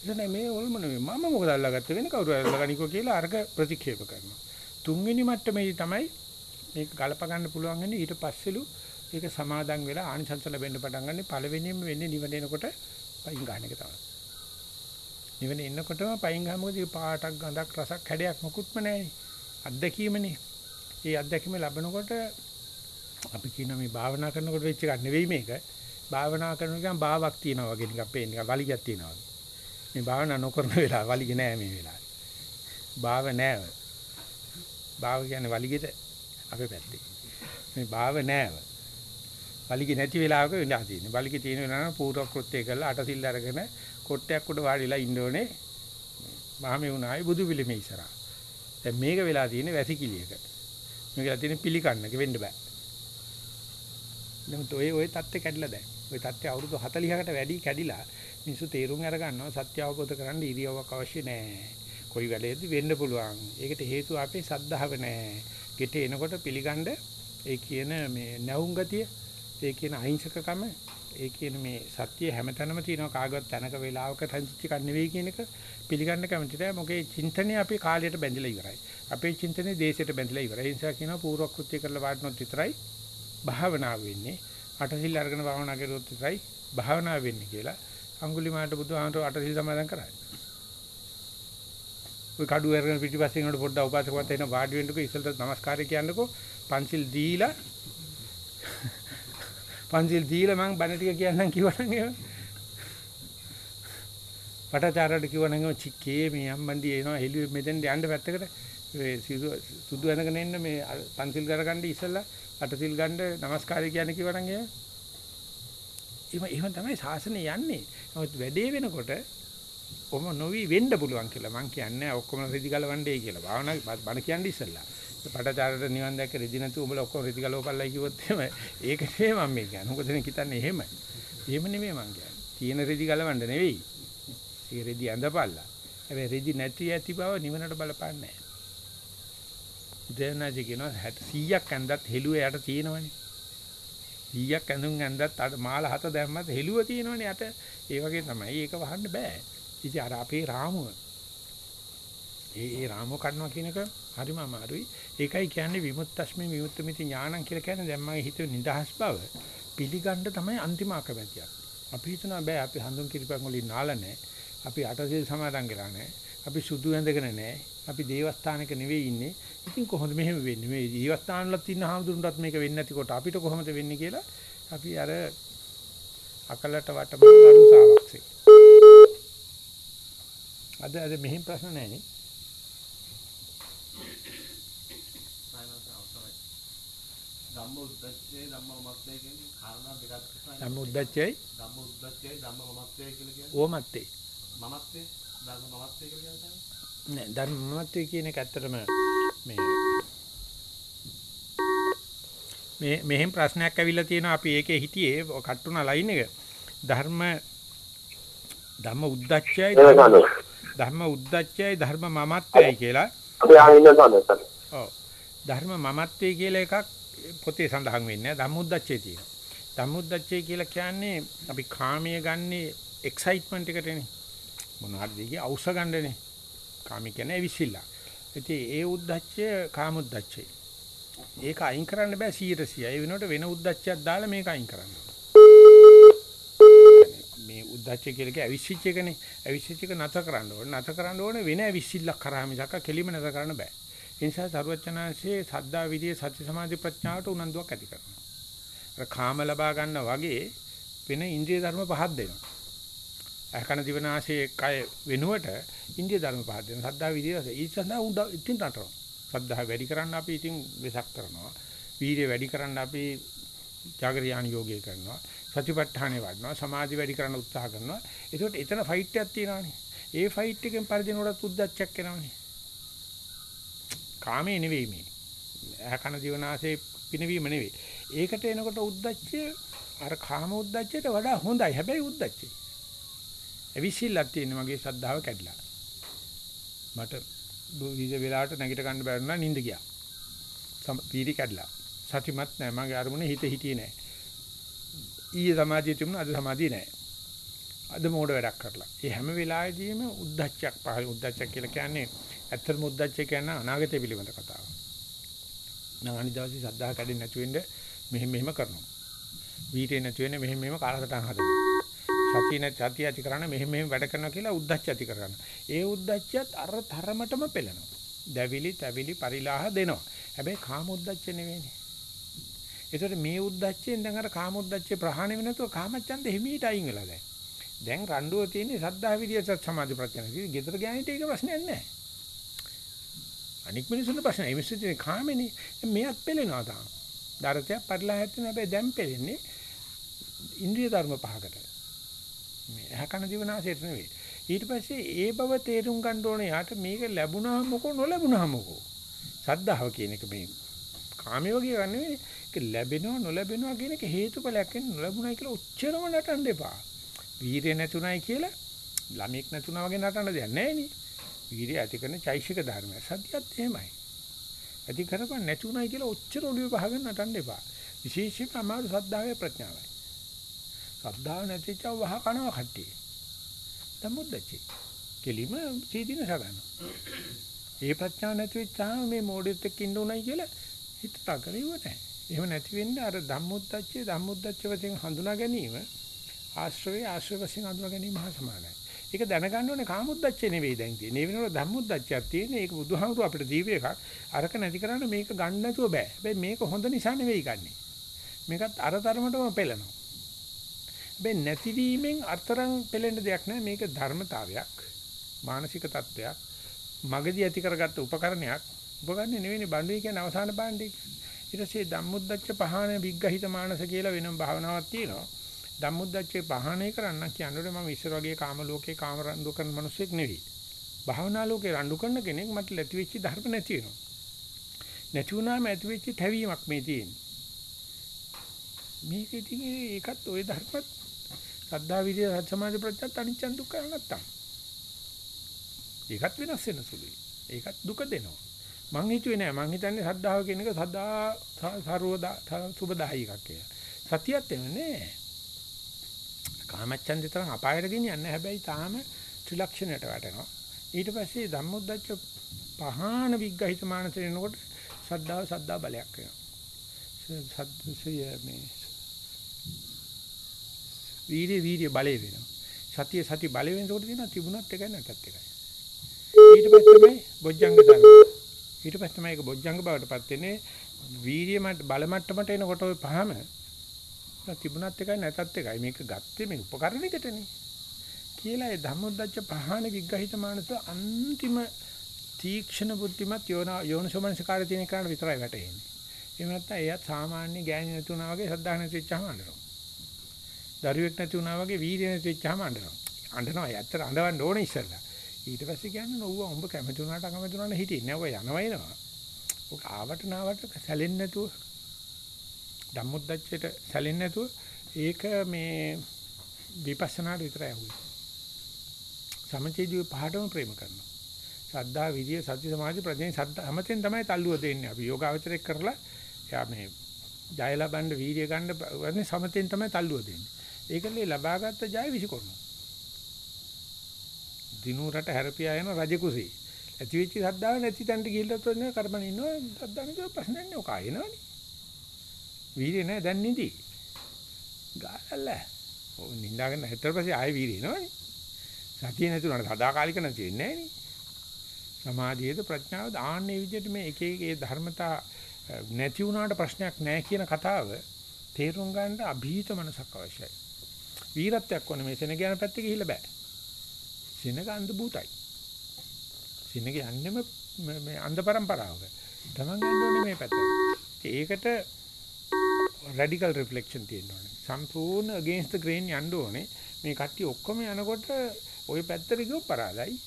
එතන මේ ඔල්ම නෙමෙයි මම මොකද අල්ලගත්තේ වෙන කවුරු අල්ලගනිකෝ කියලා අර්ග ප්‍රතික්ෂේප කරනවා. තුන්වෙනි මට්ටමේදී තමයි මේක ගලප ගන්න පුළුවන් වෙන්නේ ඊට පස්සෙලු ඒක සමාදන් වෙලා ආනිසංස ලැබෙන්න පටන් ගන්න පළවෙනියෙන්ම වෙන්නේ නිවන එනකොට පයින් ගන්න එක තමයි. නිවන එන්නකොටම පයින් ගහමුකදී පාටක් ගඳක් රසක් හැඩයක් මොකුත්ම නැහැ. අත්දැකීමනේ. ඒ අත්දැකීම ලැබනකොට අපි කියන මේ භාවනා කරනකොට වෙච්ච එකක් නෙවෙයි මේක. භාවනා කරන ගමන් භාවක් තියනවා වගේ නිකන් පේන නිකන් වලිගයක් තියනවා. මේ භාවනා නොකරන වෙලාව වලිග නෑ මේ වෙලාවේ. භාව නෑව. භාව කියන්නේ වලිගෙට අපේ පැත්තේ. මේ භාව නෑව. වලිග නැති වෙලාවක වෙලා තියෙන්නේ. වලිග තියෙන වෙලාවන පූර්ව කෘත්‍ය කරලා අටසිල් අරගෙන කොට්ටයක් උඩ වාඩිලා ඉන්න ඕනේ. මහමෙ වුණායි බුදු පිළිමේ ඉස්සරහා. දැන් මේක වෙලා තියෙන්නේ වැසිකිළියක. මේක වෙලා තියෙන්නේ පිළිකන්නක වෙන්න බෑ. නමුත් ඔය ඔය தත්ත්වය කැඩිලා දැන්. ඔය தත්ත්වය අවුරුදු 40කට වැඩි කැඩිලා මිනිස්සු තේරුම් අර ගන්නවා සත්‍ය අවබෝධ කරගන්න ඉරියව්වක් අවශ්‍ය නැහැ. කොයි වෙලේදී වෙන්න පුළුවන්. ඒකට හේතුව අපේ සද්ධාව නැහැ. ගෙට එනකොට පිළිගන්න ඒ කියන මේ නැවුම් ගතිය, ඒ කියන අහිංසකකම, ඒ කියන මේ සත්‍ය හැමතැනම තියෙනවා කාගවත් තැනක වෙලාවක තනිච්ච එකක් නෙවෙයි කියන එක පිළිගන්න කැමති නැහැ. මොකද චින්තනය අපේ කාලයට බැඳිලා ඉවරයි. අපේ චින්තනය දේශයට බැඳිලා ඉවරයි. ඒ නිසා කියනවා පූර්ව කෘත්‍ය කරලා වාඩිනොත් විතරයි භාවනාව වෙන්නේ. අටසිල් අරගෙන භාවනා කරුවොත් විතරයි භාවනාව වෙන්නේ කියලා. අඟුලිමාලට බුදුහාමර අටසිල් සමාදන් කරා. ඔය කඩුව අරගෙන පිටිපස්සෙන් යනකොට පොඩ්ඩක් උපාසකවත් එන වාඩි වෙන්නකෝ ඉස්සෙල්ට নমස්කාරය කියන්නකෝ පන්සිල් දීලා පන්සිල් දීලා මං බණ ටික කියන්නම් කිව්වනම් එහෙම පටාචාරයට කිව්වනම් චික්කේ මේ අම්බන්ඩි එනවා හෙළුවේ මෙතෙන් යන්න පැත්තකට ඒ සුදු වෙනකන් එන්න මේ පන්සිල් කරගන්න ඉස්සෙල්ලා අටසිල් ගන්න নমස්කාරය කියන්නේ කිව්වනම් එහෙම එහෙම එහෙම තමයි ශාසනය යන්නේ. නමුත් වැඩේ වෙනකොට කොහොම නොවි වෙන්න පුළුවන් කියලා මං කියන්නේ ඔක්කොම රෙදි ගලවන්නේ කියලා. භාවනා බණ කියන්නේ ඉස්සෙල්ලා. පටචාරට නිවන් දැක්ක රෙදි නැතු උඹලා ඔක්කොම රෙදි ගලවපල්ලා කිව්වොත් එහෙම ඒක නෙමෙයි මම මේ කියන්නේ. මොකද දැන් හිතන්නේ එහෙම. එහෙම නෙමෙයි මං කියන්නේ. තියෙන රෙදි ගලවන්න නෙවෙයි. ඒ රෙදි ඇඳපල්ලා. හැබැයි රෙදි නැති ඇති බව නිවනට බලපාන්නේ නැහැ. දෙනාජි කියනවා 100ක් ඇඳත් හෙළුවේ යට තියෙනවනේ. 100ක් ඇඳුම් ඇඳත් අර මාල හත දැම්මත් හෙළුව තියෙනවනේ යට. ඒ වගේ තමයි. ඒක වහන්න බෑ. ඉතින් අර අපේ රාමුව ඒ ඒ රාමුව කඩනවා කියන එක හරිම අමාරුයි. ඒකයි කියන්නේ විමුක්තස්මි විමුක්තമിതി ඥානං කියලා කියන්නේ දැන් මගේ හිතේ නිදහස් බව පිළිගන්න තමයි අන්තිම අකමැතියක්. අපි හිතනවා බෑ අපි හඳුන් කිරිපන් වලින් නාලා නැහැ. අපි අටසිල් සමාදන් කරලා නැහැ. අපි සුදු ඇඳගෙන නැහැ. අපි දේවස්ථානක නෙවෙයි ඉන්නේ. ඉතින් කොහොමද මෙහෙම වෙන්නේ? මේ දේවස්ථානවලත් ඉන්න හාමුදුරන්ටත් මේක වෙන්නේ නැතිකොට අපිට කොහොමද වෙන්නේ කියලා අපි අර අකලට වටම වරුසාවක්සේ. අද අද මෙහෙම ප්‍රශ්න නැහැ නේ. ධම්ම උද්දච්චය ධම්ම මමත්වය කියන්නේ කාරණා දෙකක් තමයි. ධම්ම උද්දච්චයයි ධම්ම උද්දච්චය ධම්ම මමත්වය කියලා කියන්නේ. ඕමත්තේ. මමත්වය ධම්ම මමත්වය කියලා කියන්නේ. නෑ ධර්මමත්තේ කියන එක ඇත්තටම මේ මේ මෙහෙම ප්‍රශ්නයක් ඇවිල්ලා තියෙනවා අපි ඒකේ හිටියේ කට්ටුනා ලයින් එක. ධර්ම ධම්ම උද්දච්චයයි ධර්ම උද්දච්චයයි ධර්ම මමත්වයයි කියලා. ඔව්. ධර්ම මමත්වයේ කියලා එකක් පොතේ සඳහන් වෙන්නේ ධම්මුද්දච්චේ තියෙනවා. ධම්මුද්දච්චේ කියලා කියන්නේ අපි කාමයේ ගන්නේ එක්සයිට්මන්ට් එකටනේ. මොන හරි දෙයක අවශ්‍ය ගන්නනේ. කාමී කියන්නේ විශ්ිල්ලා. ඉතින් ඒ උද්දච්චය කාමුද්දච්චේ. ඒක අයින් කරන්න බෑ 100%. ඒ වෙනකොට වෙන උද්දච්චයක් දාලා මේක අයින් කරන්න මේ උද්දච්චය කියලා කිය අවිශ්චිච්ච එකනේ. අවිශ්චිච්ච එක නැත කරන්න ඕනේ. නැත කරන්න ඕනේ වෙන අවිශ්චිල්ලක් කරා මිසක් කෙලිම නැත කරන්න බෑ. ඒ නිසා සරුවචනාංශයේ සද්දා විදියේ සත්‍ය සමාධි ප්‍රඥාවට උනන්දුවක් ඇති කරනවා. අර කාම ලබා ගන්න වගේ වෙන ඉන්ද්‍රිය ධර්ම පහක් දෙනවා. අකන දිවනාශයේ කය වෙනුවට ඉන්ද්‍රිය ධර්ම පහක් දෙනවා. සද්දා විදියේ ඒ සඳහා උන් ඉතින් නටනවා. සද්ධා වැඩි කරන්න අපි ඉතින් වෙසක් කරනවා. වීර්ය වැඩි කරන්න අපි ජාගරියාන යෝගය කරනවා. සතිපට්ඨානෙ වඩනවා. සමාධි වැඩි කරන්න උත්සාහ කරනවා. ඒකට එතන ෆයිට් එකක් තියෙනවානේ. ඒ ෆයිට් එකෙන් පරිදිනකොට උද්දච්චයක් එනවානේ. කාමේ නෙවෙයි මේ. ඇකන දිවනාසේ පිනවීම නෙවෙයි. ඒකට එනකොට උද්දච්චය අර කාම උද්දච්චයට වඩා හොඳයි. හැබැයි උද්දච්චය. අවිසිල්ලක් තියෙන මගේ ශ්‍රද්ධාව කැඩිලා. මට විවිධ වෙලාවට නැගිට ගන්න බැරි වුණා නිින්ද ගියා. පීරි කැඩලා. සතිමත් නැහැ. මගේ අරමුණේ හිත හිටියේ නැහැ. ඊයේ සමාධිය තිබුණා අද සමාධිය නැහැ. අද මෝඩ වැඩක් කරලා. ඒ හැම වෙලාවෙදීම උද්දච්චයක් පහළ උද්දච්චයක් කියලා කියන්නේ ඇත්තටම උද්දච්චය කියන්නේ අනාගතය පිළිබඳ කතාවක්. නම් අනිදාසි සද්ධා කැඩෙන්නේ නැති වෙන්න මෙහෙම මෙහෙම කරනවා. වීටේ නැති වෙන්නේ මෙහෙම මෙහෙම කාලසටහන් හදනවා. සතිය නැති සතිය ඇති කරන්න මෙහෙම මෙහෙම වැඩ කරනවා කියලා උද්දච්ච ඇති කරගන්න. ඒ උද්දච්චයත් අර තරමටම පෙළෙනවා. දැවිලි, තැවිලි, පරිලාහ දෙනවා. හැබැයි කාම උද්දච්ච නෙවෙයිනේ. ඒතකොට මේ උද්දච්චයෙන් දැන් අර කාම උද්දච්චේ ප්‍රහාණය වෙන නැතුව කාමච්ඡන්ද හිමීට අයින් වෙලා දැන්. දැන් රණ්ඩුව තියෙන්නේ සද්ධා විරිය සත් සමාධි ප්‍රඥා. ඉතින් ගෙදර ගෑනිට ඒක ප්‍රශ්නයක් නැහැ. අනික් මිනිසුන්ට ප්‍රශ්න ඒ මිනිස්සු තියෙන කාමෙනේ. මෙයක් පෙළෙනවා තාම. දරතයක් පරිලාහයක් තියෙන හැබැයි දැන් පෙළෙන්නේ ඉන්ද්‍රිය ධර්ම පහකට. මේ ඇහකන දිවනාසයට නෙවෙයි. ඊට පස්සේ ඒ බව තේරුම් ගන්න ඕනේ යාට මේක ලැබුණාම මොකෝ නොලැබුණාම මොකෝ. සද්ධාව කියන එක මේ කාමයේ වගේ ගන්න නෙවෙයි. ඒක ලැබෙනවා නොලැබෙනවා කියන එක හේතුඵලයක් වෙන්නේ නොලැබුණයි කියලා ඔච්චරම නටන්න එපා. වීරිය නැතුණයි කියලා ළමෙක් නැතුණා වගේ නටන්න දෙයක් නැහැ නේ. වීරිය ඇති කරන චෛසික ධර්මය. සත්‍යයත් එහෙමයි. ඇති කරපන් නැතුණයි කියලා ඔච්චර ඔළුවේ පහගෙන නටන්න එපා. විශේෂයෙන්ම අමාරු සද්ධාවේ ප්‍රඥාවයි. සද්ධාව නැතිචව වහ කනවා කට්ටිය. සම්මුද්දච්චි. කෙලිම සීදීන සගන්න. ඒ ප්‍රඥාව නැති වෙච්චාම මේ මොඩෙත් එක්ක ඉන්න උනායි කියලා හිතට කරියව නැහැ. එහෙම නැති වෙන්නේ අර ධම්මොද්දච්චේ ධම්මොද්දච්ච වශයෙන් හඳුනා ගැනීම ආශ්‍රවේ ආශ්‍රව වශයෙන් හඳුනා ගැනීම හා සමානයි. ඒක දැනගන්න ඕනේ කාමොද්දච්චේ නෙවෙයි දැන් තියෙන්නේ. මේ වෙනකොට ධම්මොද්දච්චයක් තියෙන්නේ. ඒක බුදුහාමුදුරුවෝ අපිට දීපු එකක්. අරක නැති කරන්න මේක ගන්න නැතුව බෑ. හැබැයි මේක හොඳ නිසා නෙවෙයි ගන්නෙ. මේකත් අර තරමටම පෙළනවා. හැබැයි නැතිවීමෙන් අතරම් පෙළෙන්න දෙයක් නැහැ. මේක ධර්මතාවයක්. මානසික තත්වයක්. මගදී ඇති කරගත්ත උපකරණයක්. උපකරණේ නෙවෙයි බණ්ඩේ කියන්නේ අවසාන බණ්ඩේ. ඊට පස්සේ ධම්මුද්දච්ච පහන විග්ගහිත මානස කියලා වෙනම භාවනාවක් තියෙනවා. ධම්මුද්දච්චේ පහණය කරන්න කියන්නේ මම ඉස්සර වගේ කාම ලෝකේ කාම රණ්ඩු කරන මිනිස්සෙක් නෙවෙයි. භාවනා ලෝකේ රණ්ඩු කරන කෙනෙක් මට ලැබි වෙච්ච ධර්ම නැති වෙනවා. නැති වුණාම ඇති වෙච්ච තැවීමක් මේ තියෙන්නේ. මේක ඉතින් ඒකත් ওই ධර්මත් සද්ධා විදිය සමාධි ප්‍රත්‍යත් අනිච්ච දුක්ඛ නැත්තම්. ඒකත් වෙනස් වෙන සුළුයි. ඒකත් දුක දෙනවා. මං හිතුවේ නෑ මං හිතන්නේ සද්ධාව කියන එක සදා සර්වදා සුබදායි එකක් කියලා. සතියත් එන්නේ කාමච්ඡන්දේ තරම් අපායට ගෙනියන්නේ හැබැයි තාම ත්‍රිලක්ෂණයට වැටෙනවා. ඊට පස්සේ ධම්මොද්දච්ච පහාන විග්ගහිත මානසෙ එනකොට සද්ධාව සද්ධා බලයක් වෙනවා. සද්දසිය මේ වීර්ය වීර්ය බලය වෙනවා. සතිය සති බලය වෙනකොට තියෙනවා තිබුණත් එකයි නැත්ත් එකයි. ඊට පස්සේ තමයි බොජ්ජංග ධර්ම. ඊට පස්සේ තමයි ඒක බොජ්ජංග බවටපත් වෙන්නේ වීර්ය මට බල මට්ටමට එනකොට ওই පහම තිබුණත් එකයි නැත්ත් එකයි මේක ගත්තේ මේ උපකරණයකටනේ. කියලා ඒ ධම්මොද්දච්ච පහන විග්‍රහිත මානස අන්තිම තීක්ෂණ බුද්ධිමත් යෝනසෝමනසකාරය තියෙන කාරණා විතරයි වැටෙන්නේ. එහෙම නැත්නම් එයත් සාමාන්‍ය ගෑණි නැතුණා වගේ සද්ධා නැති වෙච්චාම අඬනවා. දරුවෙක් නැති වුණා වගේ වීර්ය නැති වෙච්චාම අඬනවා. අඬනවා. ඇත්තට අඬවන්න ඕනේ ඉස්සෙල්ලා. ඊට පස්සේ කියන්නේ නෝව උඹ කැමති වුණාට අකමැති වුණාට හිටින්නේ නැහැ. ඔය යනවා එනවා. ඔක ආවට නාවට සැලෙන්නේ නැතුව ධම්මොද්දච්චයට සැලෙන්නේ නැතුව ඒක මේ විපස්සනාට විතරයි අහුවේ. සමචේදී පහටම ප්‍රේම කරනවා. සද්ධා විදිය සති සමාධි ප්‍රඥා සද්ධා හැමතෙන් තමයි තල්ලුව දෙන්නේ. අපි යෝගාවචරයක් කරලා යා මේ ජය ලබන්න වීර්ය ගන්න වන්නේ සමතෙන් තමයි තල්ලුව දෙන්නේ. ඒකලේ ලබාගත්ත ජය විසිකරනවා. දිනු රට හැරපියා යන රජ කුසී. ඇති වෙච්ච සද්ධාව නැති තැනට ගිහිල්ලත් වෙන කර්මණ ඉන්නවා සද්ධා නැතිව ප්‍රශ්නයක් නෑ ඔක ආයෙනවනේ. වීර්ය නෑ දැන් නිදි. ගාලල්ල. ඔව් නින්දාගෙන හිටතර පස්සේ ආයෙ වීර්ය එනවනේ. සතිය නැතුනට සදාකාලික නැති වෙන්නේ නෑනේ. සමාධියේද ප්‍රඥාවද ආන්නේ විදිහට මේ එක එක ඒ ධර්මතා නැති වුණාට ප්‍රශ්නයක් නෑ කියන කතාව තේරුම් ගන්න અભීත මනසක් අවශ්‍යයි. වීරත්වයක් ඕනේ මේ සෙනග යන පැත්තේ ගිහිල්ලා බෑ. සෙනග අන්ධ භූතයි. සෙනග යන්නේම මේ අන්ධ પરම්පරාවක. Taman යන්න ඕනේ මේ පැත්තට. ඒකට රැඩිකල් රිෆ්ලෙක්ෂන් තියෙන්න ඕනේ. සම්පූර්ණ against the grain යන්න ඕනේ. මේ කට්ටිය ඔක්කොම යනකොට ওই පැත්තට ගියොත් පරාදයි.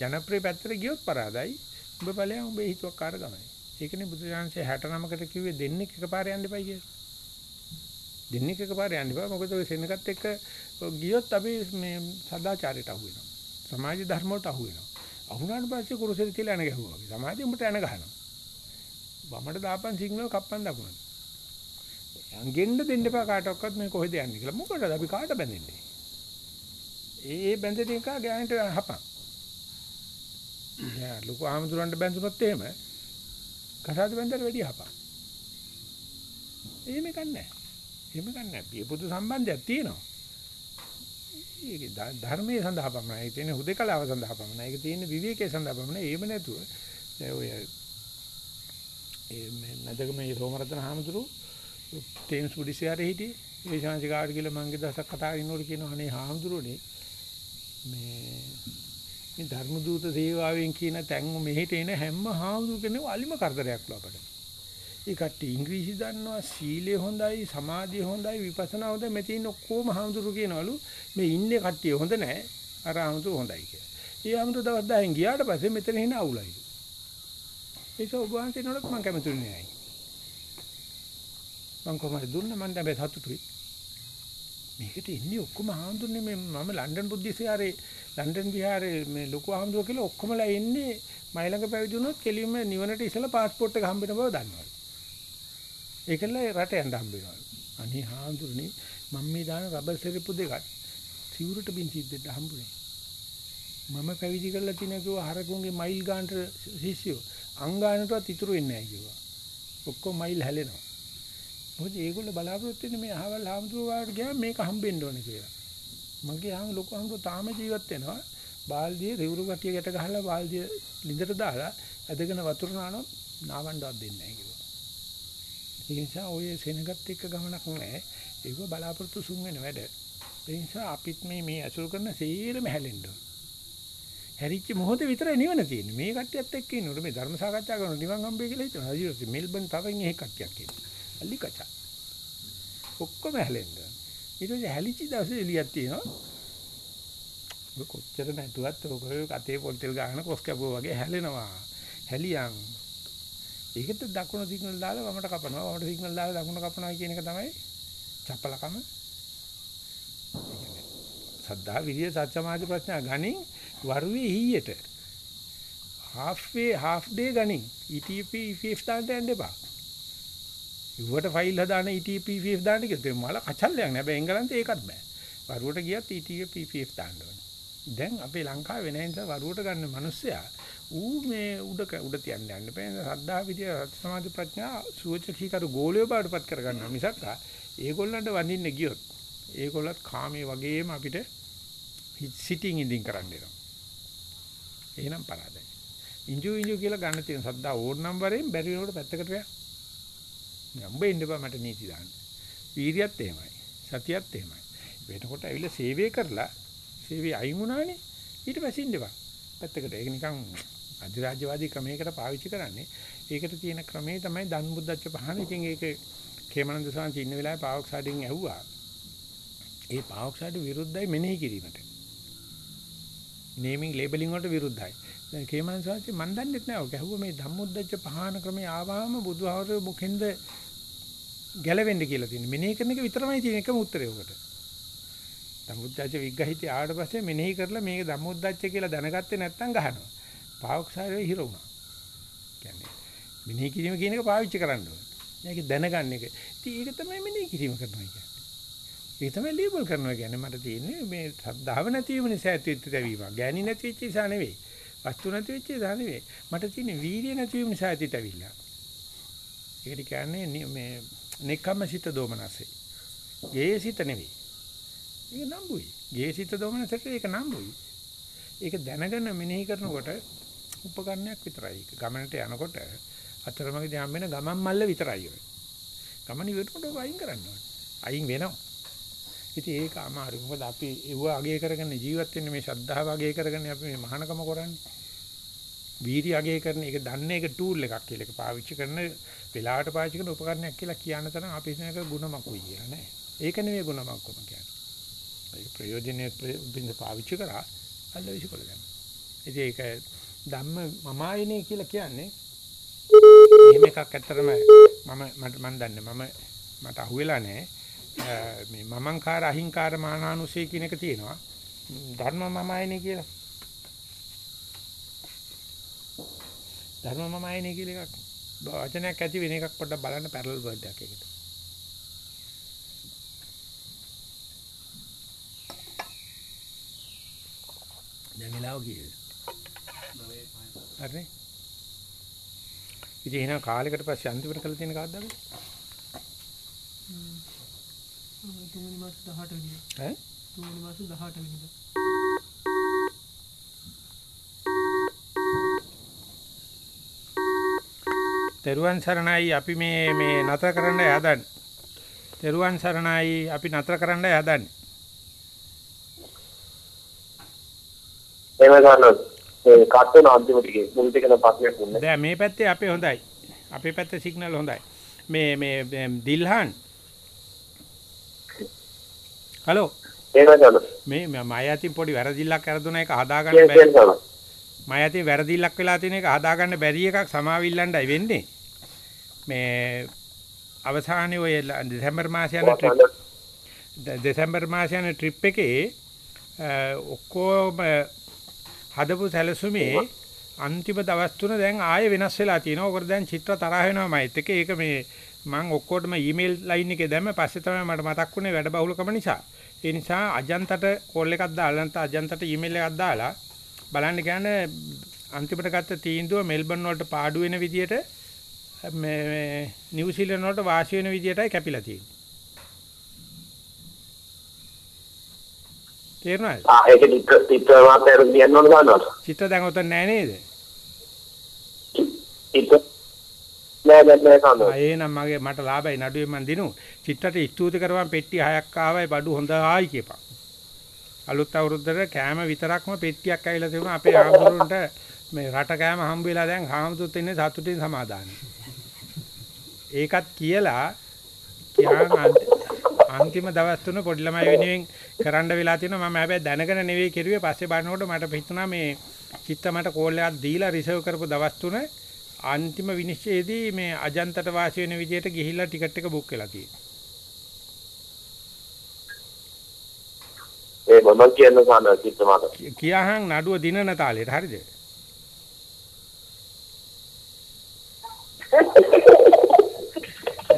ජනප්‍රිය පැත්තට ගියොත් පරාදයි. ඔබ බලයන් ඔබේ හිතුවක්කාර ගමයි. ඒකනේ බුදුසාංශය 69කට කිව්වේ දෙන්නේ එකපාර යන්න එපයි කියලා. දෙන්නේ එකපාර යන්න එපා. මොකද ඔය සෙනගත් එක්ක ගියොත් අපි මේ සදාචාරයට අහු වෙනවා. සමාජ ධර්ම වලට අහු වෙනවා. අහුණාට පස්සේ කුරුසෙට තියලා එන ගැහුවා. සමාජෙ උඹට එන ගහනවා. වමට දාපන් සිග්නල් කප්පන් දකුණට. යංගෙන්න දෙන්න එපා කාටවත් මේ කොහෙද යන්නේ කියලා. මොකටද අපි කාට බැඳෙන්නේ? ඒ ඒ බැඳෙන එක ගෑනට හපන්. යා ලොකු ආමතුරන්ට බැඳුනොත් එහෙම කසාද බැඳලා වැඩි හපන්. එහෙම කන්නේ. එහෙම කන්නේ. පිය පුදු සම්බන්ධයක් තියෙනවා. ඒක ද- ධර්මයේ සඳහා පමණයි. ඒක තියෙන්නේ හුදේකලාව සඳහා පමණයි. ඒක තියෙන්නේ විවේකයේ සඳහා පමණයි. ඒව නැතුව දැන් ඔය ඒ මේ නැදක මේ සෝමරතන හාමුදුරු තේම්ස් පුඩිසියාරේ හිටියේ. ඒ ශාන්තිකාට කියලා මංගේ දවසක් කතා කරනකොට කියනවා අනේ හාමුදුරුවනේ මේ මේ ධර්ම දූත සේවාවෙන් කියන තැන් මෙහෙට එන හැම හාමුදුරු කෙනෙක් අලිම කරදරයක් ලබකට. ඒ කට්ටිය ඉංග්‍රීසි දන්නවා, සීලය හොඳයි, සමාධිය හොඳයි, විපස්සනා හොඳයි. මේ තියෙන ඔක්කොම හාමුදුරු කියනවලු මේ ඉන්නේ කට්ටිය හොඳ නැහැ. අර හාමුදුරු හොඳයි කියලා. ඒ හාමුදුරු දවස් 10න් ගියාට පස්සේ මෙතන එන අවුලයි. ඒක ඔබ වහන්සේ නෝලක් මම කැමතුනේ නැහැ. මං කොහමද දුන්න මං දැන් සතුටුයි. මේකට ඉන්නේ ඔක්කොම හාමුදුරනේ මේ මම ලන්ඩන් බුද්ධිසයාරේ ලන්ඩන් විහාරේ මේ ලොකු හාමුදුරුවෝ කියලා ඔක්කොමලා එන්නේ මයිලඟ පැවිදි වුණොත් කෙලින්ම නිවනට ඉස්සලා પાස්පෝර්ට් එක හම්බෙන බව දන්නවා. ඒකල රට යන්න හම්බෙනවා. අනේ හාමුදුරනේ මම මේ දාන රබර් සෙරප්පු දෙකක් සිවුරට බින් සිද්දෙන්න හම්බුනේ. මම පැවිදි කරලා තියෙන කිව්වා හරකුන්ගේ මයිල් ගානට ශිෂ්‍යෝ අංගානටවත් ඉතුරු වෙන්නේ නැහැ කිව්වා. ඔක්කොම මයිල් හැලෙනවා. මොකද ඒගොල්ලෝ බලාපොරොත්තු වෙන්නේ මේ අහවල් හාමුදුරුවෝ ගියාම මේක හම්බෙන්න ඕනේ කියලා. මගේ ආම ලොකු හාමුදුරුවෝ තාම ජීවත් වෙනවා. බාල්දියේ රිවුරු කටිය ගැට ගහලා බාල්දිය ලිඳට දාලා ඇදගෙන වතුර නානොත් නාවන්නවත් දෙන්නේ නැහැ කිව්වා. ඒ නිසා ඔය සෙනගත් එක්ක ගමනක් නැහැ. ඒක බලාපොරොත්තු සුන් වෙන වැඩ. ඒ නිසා අපිත් මේ මේ අසුරු කරන සීරම හැලෙන්න ඕනේ. හැරිච්ච මොහොතේ විතරයි නිවන තියෙන්නේ. මේ කට්ටියත් එක්ක ඉන්නකොට මේ ධර්ම සාකච්ඡා කරන නිවන් හම්බෙයි කියලා හිතනවා. හදිස්සිය මෙල්බන් තවෙන් එහෙ කට්ටියක් ඉන්නේ. අලි කචා. ඔක්කොම හැලෙන්න. ඊට පස්සේ හැලිච්ච දවසේ එළියක් තියෙනවා. ඔය කොච්චර නැතුවත් ඔය කතේ පොල් තෙල් ගන්න කොස් කැපුවා වගේ හැලෙනවා. හැලියන්. ඒකට දකුණ සිග්නල් දාලා වමට කපනවා. වමට සිග්නල් දාලා දකුණ කපනවා කියන එක තමයි චපලකම. සද්ධා විරිය සත්‍යමාධි ප්‍රඥා ගණින් වරුවේ හීයට half way half day ගණින් ETP EPF දාන්න යන්න එපා. ඉුවට ෆයිල් හදාන ETP EPF දාන්න කිව්වොත් මල කචල්ලයක් නෑ. හැබැයි එංගලන්තේ ඒකත් බෑ. වරුවට ගියත් ETP EPF දාන්න ඕනේ. දැන් අපේ ලංකාවේ නැහැ නිසා වරුවට ගන්න මිනිස්සයා ඌ මේ උඩ උඩ තියන්න යන්න බෑ. සද්ධා විද්‍ය සමාධි ප්‍රඥා සුවචකීකරු ගෝලිය බාටපත් කරගන්නවා මිසක් ඒගොල්ලන්ට වඳින්න ගියොත් ඒගොල්ලත් කාමයේ වගේම අපිට සිටින් ඉඳින් කරන්න වෙනවා. එහෙනම් පරාදයි. ඉන්ජු ඉන්ජු කියලා ගන්න තියෙන සද්දා ඕන නම්බරෙන් බැරි වෙනකොට පැත්තකට යන්න. උඹ ඉන්න බෑ මට නීති දාන්න. වීරියත් එහෙමයි. සතියත් එහෙමයි. වෙනකොට ඇවිල්ලා සේවය කරලා සේවය අයින් වුණානේ. ඊට පස්සේ ඉන්න බෑ. පැත්තකට ඒක නිකන් අධිරාජ්‍යවාදී ක්‍රමයකට පාවිච්චි කරන්නේ. ඒකට තියෙන ක්‍රමේ තමයි දන් බුද්දච්ච පහන. ඉතින් ඒක කේමනන්ද සාන්ති ඉන්න වෙලාවේ පාවොක්සාඩින් ඇහුවා. ඒ පාවොක්සාඩ විරුද්ධයි මෙනෙහි කිරීමට. නේමින් ලේබලින් වලට විරුද්ධයි. දැන් කේමනන්ද සාන්ති මන් දන්නෙත් නෑ. ඔක ඇහුවා මේ ධම්මොද්දච්ච පහන ක්‍රමේ ආවම බුදුහාරේ මුඛෙන්ද ගැලවෙන්න කියලා තියෙනවා. මෙනෙහි කරන එක විතරමයි තියෙන එකම උත්තරය උකට. ධම්මොද්දච්ච විග්‍රහිතය ආවට පස්සේ මෙනෙහි කරලා මේක ධම්මොද්දච්ච කියලා දැනගත්තේ නැත්නම් ගහනවා. පාවොක්සාඩේ හිර වුණා. කියන්නේ මෙනෙහි කිරීම කියන එක පාවිච්චි කරන්න ඕනේ. මේක දැනගන්න එක. ඉතින් ඒක තමයි මෙනෙහි කිරීම කරනවා කියන්නේ. ඒක තමයි ලේබල් කරනවා කියන්නේ මට තියෙන්නේ මේ ශ්‍රද්ධාව නැති වීම නිසා ඇතිවෙච්ච දැවීම. ගෑණි නැති වෙච්ච නිසා නෙවෙයි. වස්තු නැති වෙච්ච නිසා නෙවෙයි. මට තියෙන්නේ වීර්ය නැති වීම නිසා ඇතිවිල්ල. ඒකට කියන්නේ මේ නෙක්ඛම්මසිත දෝමනසේ. ගේසිත නෙවෙයි. ඒක නම්බුයි. ගේසිත දොමනසට ඒක නම්බුයි. ඒක දැනගෙන මෙනෙහි කරනකොට උපකරණයක් විතරයි. ගමනට යනකොට අතරමඟදී හම් වෙන ගමන් මල්ල විතරයි ඔය. ගමන ඉවරනකොට වයින් කරන්න ඕනේ. අයින් වෙනවා. ඉතින් ඒක අමාරු. මොකද අපි ඒව අගය කරගෙන ජීවත් වෙන්නේ මේ ශද්ධාව අගය කරගෙන අපි මේ මහානකම කරන්නේ. වීර්ය අගය කරන එක දන්න එක ටූල් එකක් කියලා ඒක පාවිච්චි කරන වෙලාවට පාවිච්චි කරන උපකරණයක් කියලා කියන තරම් අපි හිතන එක ಗುಣමකුයි කියලා නෑ. ඒක නෙවෙයි ಗುಣමකුම කියන්නේ. ඒක ප්‍රයෝජනෙට බින්ද පාවිච්චි කරා අල්ල විසිකොල ගන්න. ඉතින් ඒක ධම්ම මමායනේ කියලා කියන්නේ එහෙම එකක් ඇත්තරම මම මට මන් දන්නේ මම මට අහුවෙලා නැහැ. මේ මමංකාර අහිංකාර මානානුසය කියන එක තියෙනවා. ධර්ම මමයිනේ කියලා. ධර්ම මමයිනේ කියලා එකක් වචනයක් ඇති වෙන එකක් පොඩ්ඩක් බලන්න පැරලල් වර්ඩ් එකක් දැන් වෙලාව කීයද? හරිනේ. ඉතින් එහෙනම් කාලයකට පස්සේ අන්තිමට කළ තියෙන කාද්ද අපි? තුන්වෙනි මාස 18 වෙනිදා. ඈ? තුන්වෙනි මාසේ 18 වෙනිදා. තෙරුවන් සරණයි අපි මේ මේ නතර කරන්න හදන්නේ. තෙරුවන් සරණයි අපි නතර කරන්න හදන්නේ. එහෙම ගන්නවා. ඒ කට් වෙන අන්තිම ටිකේ මුල් ටික ප්‍රශ්නයක් වුණේ. දැන් මේ පැත්තේ අපේ හොඳයි. අපේ පැත්තේ සිග්නල් හොඳයි. මේ මේ දිල්හන්. හලෝ. මේ මම අයතින් පොඩි වැරදිල්ලක් කරදුන එක හදාගන්න බැරි. මම අයතින් වැරදිල්ලක් වෙලා තියෙන එක හදාගන්න බැරි එකක් සමාවිල්ලණ්ඩයි වෙන්නේ. මේ අවසානයේ ඔය දෙසැම්බර් මාසයේ යන ට්‍රිප් දෙසැම්බර් මාසයේ යන ට්‍රිප් එකේ ඔක්කොම හදපු සැලසුමේ අන්තිම දවස් තුන දැන් ආයෙ වෙනස් වෙලා තියෙනවා. ඔකට දැන් චිත්‍ර තරහ වෙනවා මයිත් එක. ඒක මේ මම ඔක්කොටම ඊමේල් ලයින් එකේ දැම්ම පස්සේ තමයි මට මතක් වුණේ වැඩ බහුලකම නිසා. ඒ නිසා අජන්තට කෝල් එකක් දාලා නැත්නම් අජන්තට ඊමේල් එකක් දාලා බලන්න කියන්නේ අන්තිමට ගත්ත තීන්දුව මෙල්බන් වලට පාඩු වෙන විදියට මේ මේ නිව්සීලන්ත වලට වාසි වෙන විදියටයි කැපිලා තියෙන්නේ. තේරුණාද? ආ ඒක ටික ටික මාතර කියන්න ඕන ගන්නවා. චිත්‍ර දැන් උතන නැහැ නේද? ටික නෑ නෑ නෑ. ආ එහෙනම් මගේ මට ලාභයි නඩුවේ මන් දිනු. චිත්‍රට ස්තුති කරවන් පෙට්ටි හයක් ආවයි බඩු හොඳයි කියපන්. අලුත් අවුරුද්දට කෑම විතරක්ම පෙට්ටියක් ඇවිල්ලා තිබුණා අපේ ආම්දුරුන්ට මේ රට කෑම හම්බ වෙලා දැන් හාමුදුරුත් ඉන්නේ සතුටින් සමාදානයි. ඒකත් කියලා කියාන් අන්තිම දවස් තුන පොඩි ළමයි වෙනුවෙන් කරන්න වෙලා තියෙනවා මම හැබැයි දැනගෙන නෙවෙයි කෙරුවේ පස්සේ බලනකොට මට හිතුණා මේ චිත්ත මට කෝල් එකක් දීලා රිසර්ව් කරපු දවස් තුන අන්තිම විනිශ්චයේදී මේ අජන්තට වාසි වෙන විදියට ගිහිල්ලා ටිකට් එක බුක් වෙලා තියෙනවා. ඒ මම කියන්න ගන්නවා චිත්ත. කි- කියාහන් නඩුව දිනන තාලෙට හරිද?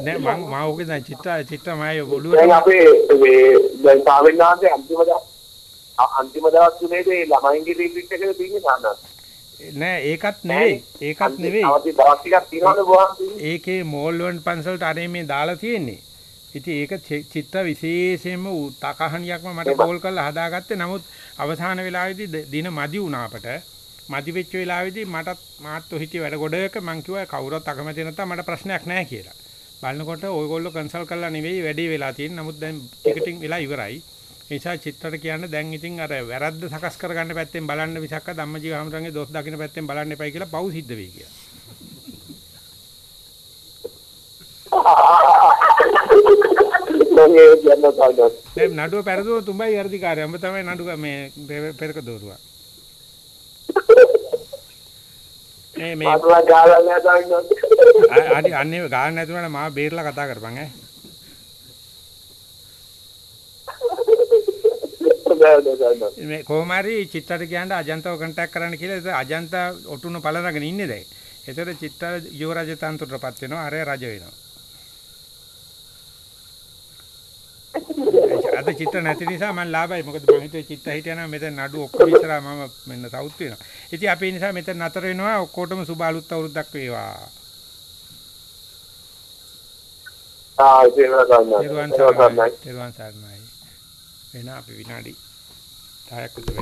නෑ මම මම ඔකේ දැන් චිත්‍ර චිත්‍ර මම දැන් අපේ මේ දැන් සාවෙන්නාන්සේ අන්තිම දවස් අන්තිම දවස් තුනේදී ළමයින්ගේ රිට්‍රීට් එකේ තියෙන්නේ ගන්නවා. නෑ ඒකත් නෙවෙයි ඒකත් නෙවෙයි ඒකේ මෝල්වන් පන්සල්ට අනේ මේ දාලා තියෙන්නේ. ඉතින් ඒක චි- චිත්‍ර විශේෂයෙන්ම තකහණියක්ම මට කෝල් කරලා හදාගත්තේ. නමුත් අවසාන වෙලාවේදී දින මදි වුණා අපට. මදි වෙච්ච වෙලාවේදී මටත් මාත් හිටිය වැඩ ගොඩක මං කිව්වා කවුරුත් අකමැති නැත්නම් මට ප්‍රශ්නයක් නැහැ කියලා. බලනකොට ඔයගොල්ලෝ කන්සල්ට් කරලා නෙවෙයි වැඩේ වෙලා තියෙන්නේ. නමුත් දැන් ටිකටින් වෙලා ඉවරයි. ඒ නිසා චිත්‍රට කියන්න දැන් ඉතින් අර වැරද්ද සකස් කරගන්න පැත්තෙන් බලන්න මිසක්ක ධම්මජීව හැමරංගේ දොස් දකින්න පැත්තෙන් බලන්න එපයි කියලා පව් සිද්ධ වෙයි කියලා. දැන් නඩුව පෙරදුව තුඹයි වැඩිකාරය. උඹ තමයි නඩුව මේ පෙර- පෙරක දෝරුවා. මේ මේ මාතලා ගාලා නෑ ගන්නවා. අ- අඩි අන්නේ ගාන නැතුනට මාව බේරලා කතා කරපන් ඈ. මේ කොහොම හරි චිත්තට කියන්න අජන්තව කන්ටැක්ට් කරන්න කියලා අජන්ත ඔටුන පළරගෙන ඉන්නේ දැන්. ඒතර චිත්ත යුවරජ තන්ත්‍රයටපත් වෙනවා. අර රජ වෙනවා. අද චිත්ත නැති නිසා මම ලාභයි. මොකද මම හිතුවේ චිත්ත හිටියනම් මෙතන නඩු ඔක්කොම ඉස්සරහා මම මෙන්න සවුත් වෙනවා. ඉතින් අපි නිසා මෙතන නතර වෙනවා. ඔක්කොටම සුබ අලුත් අවුරුද්දක් වේවා. ආ ඒක. වෙන අපි විනාඩි 10ක් විතර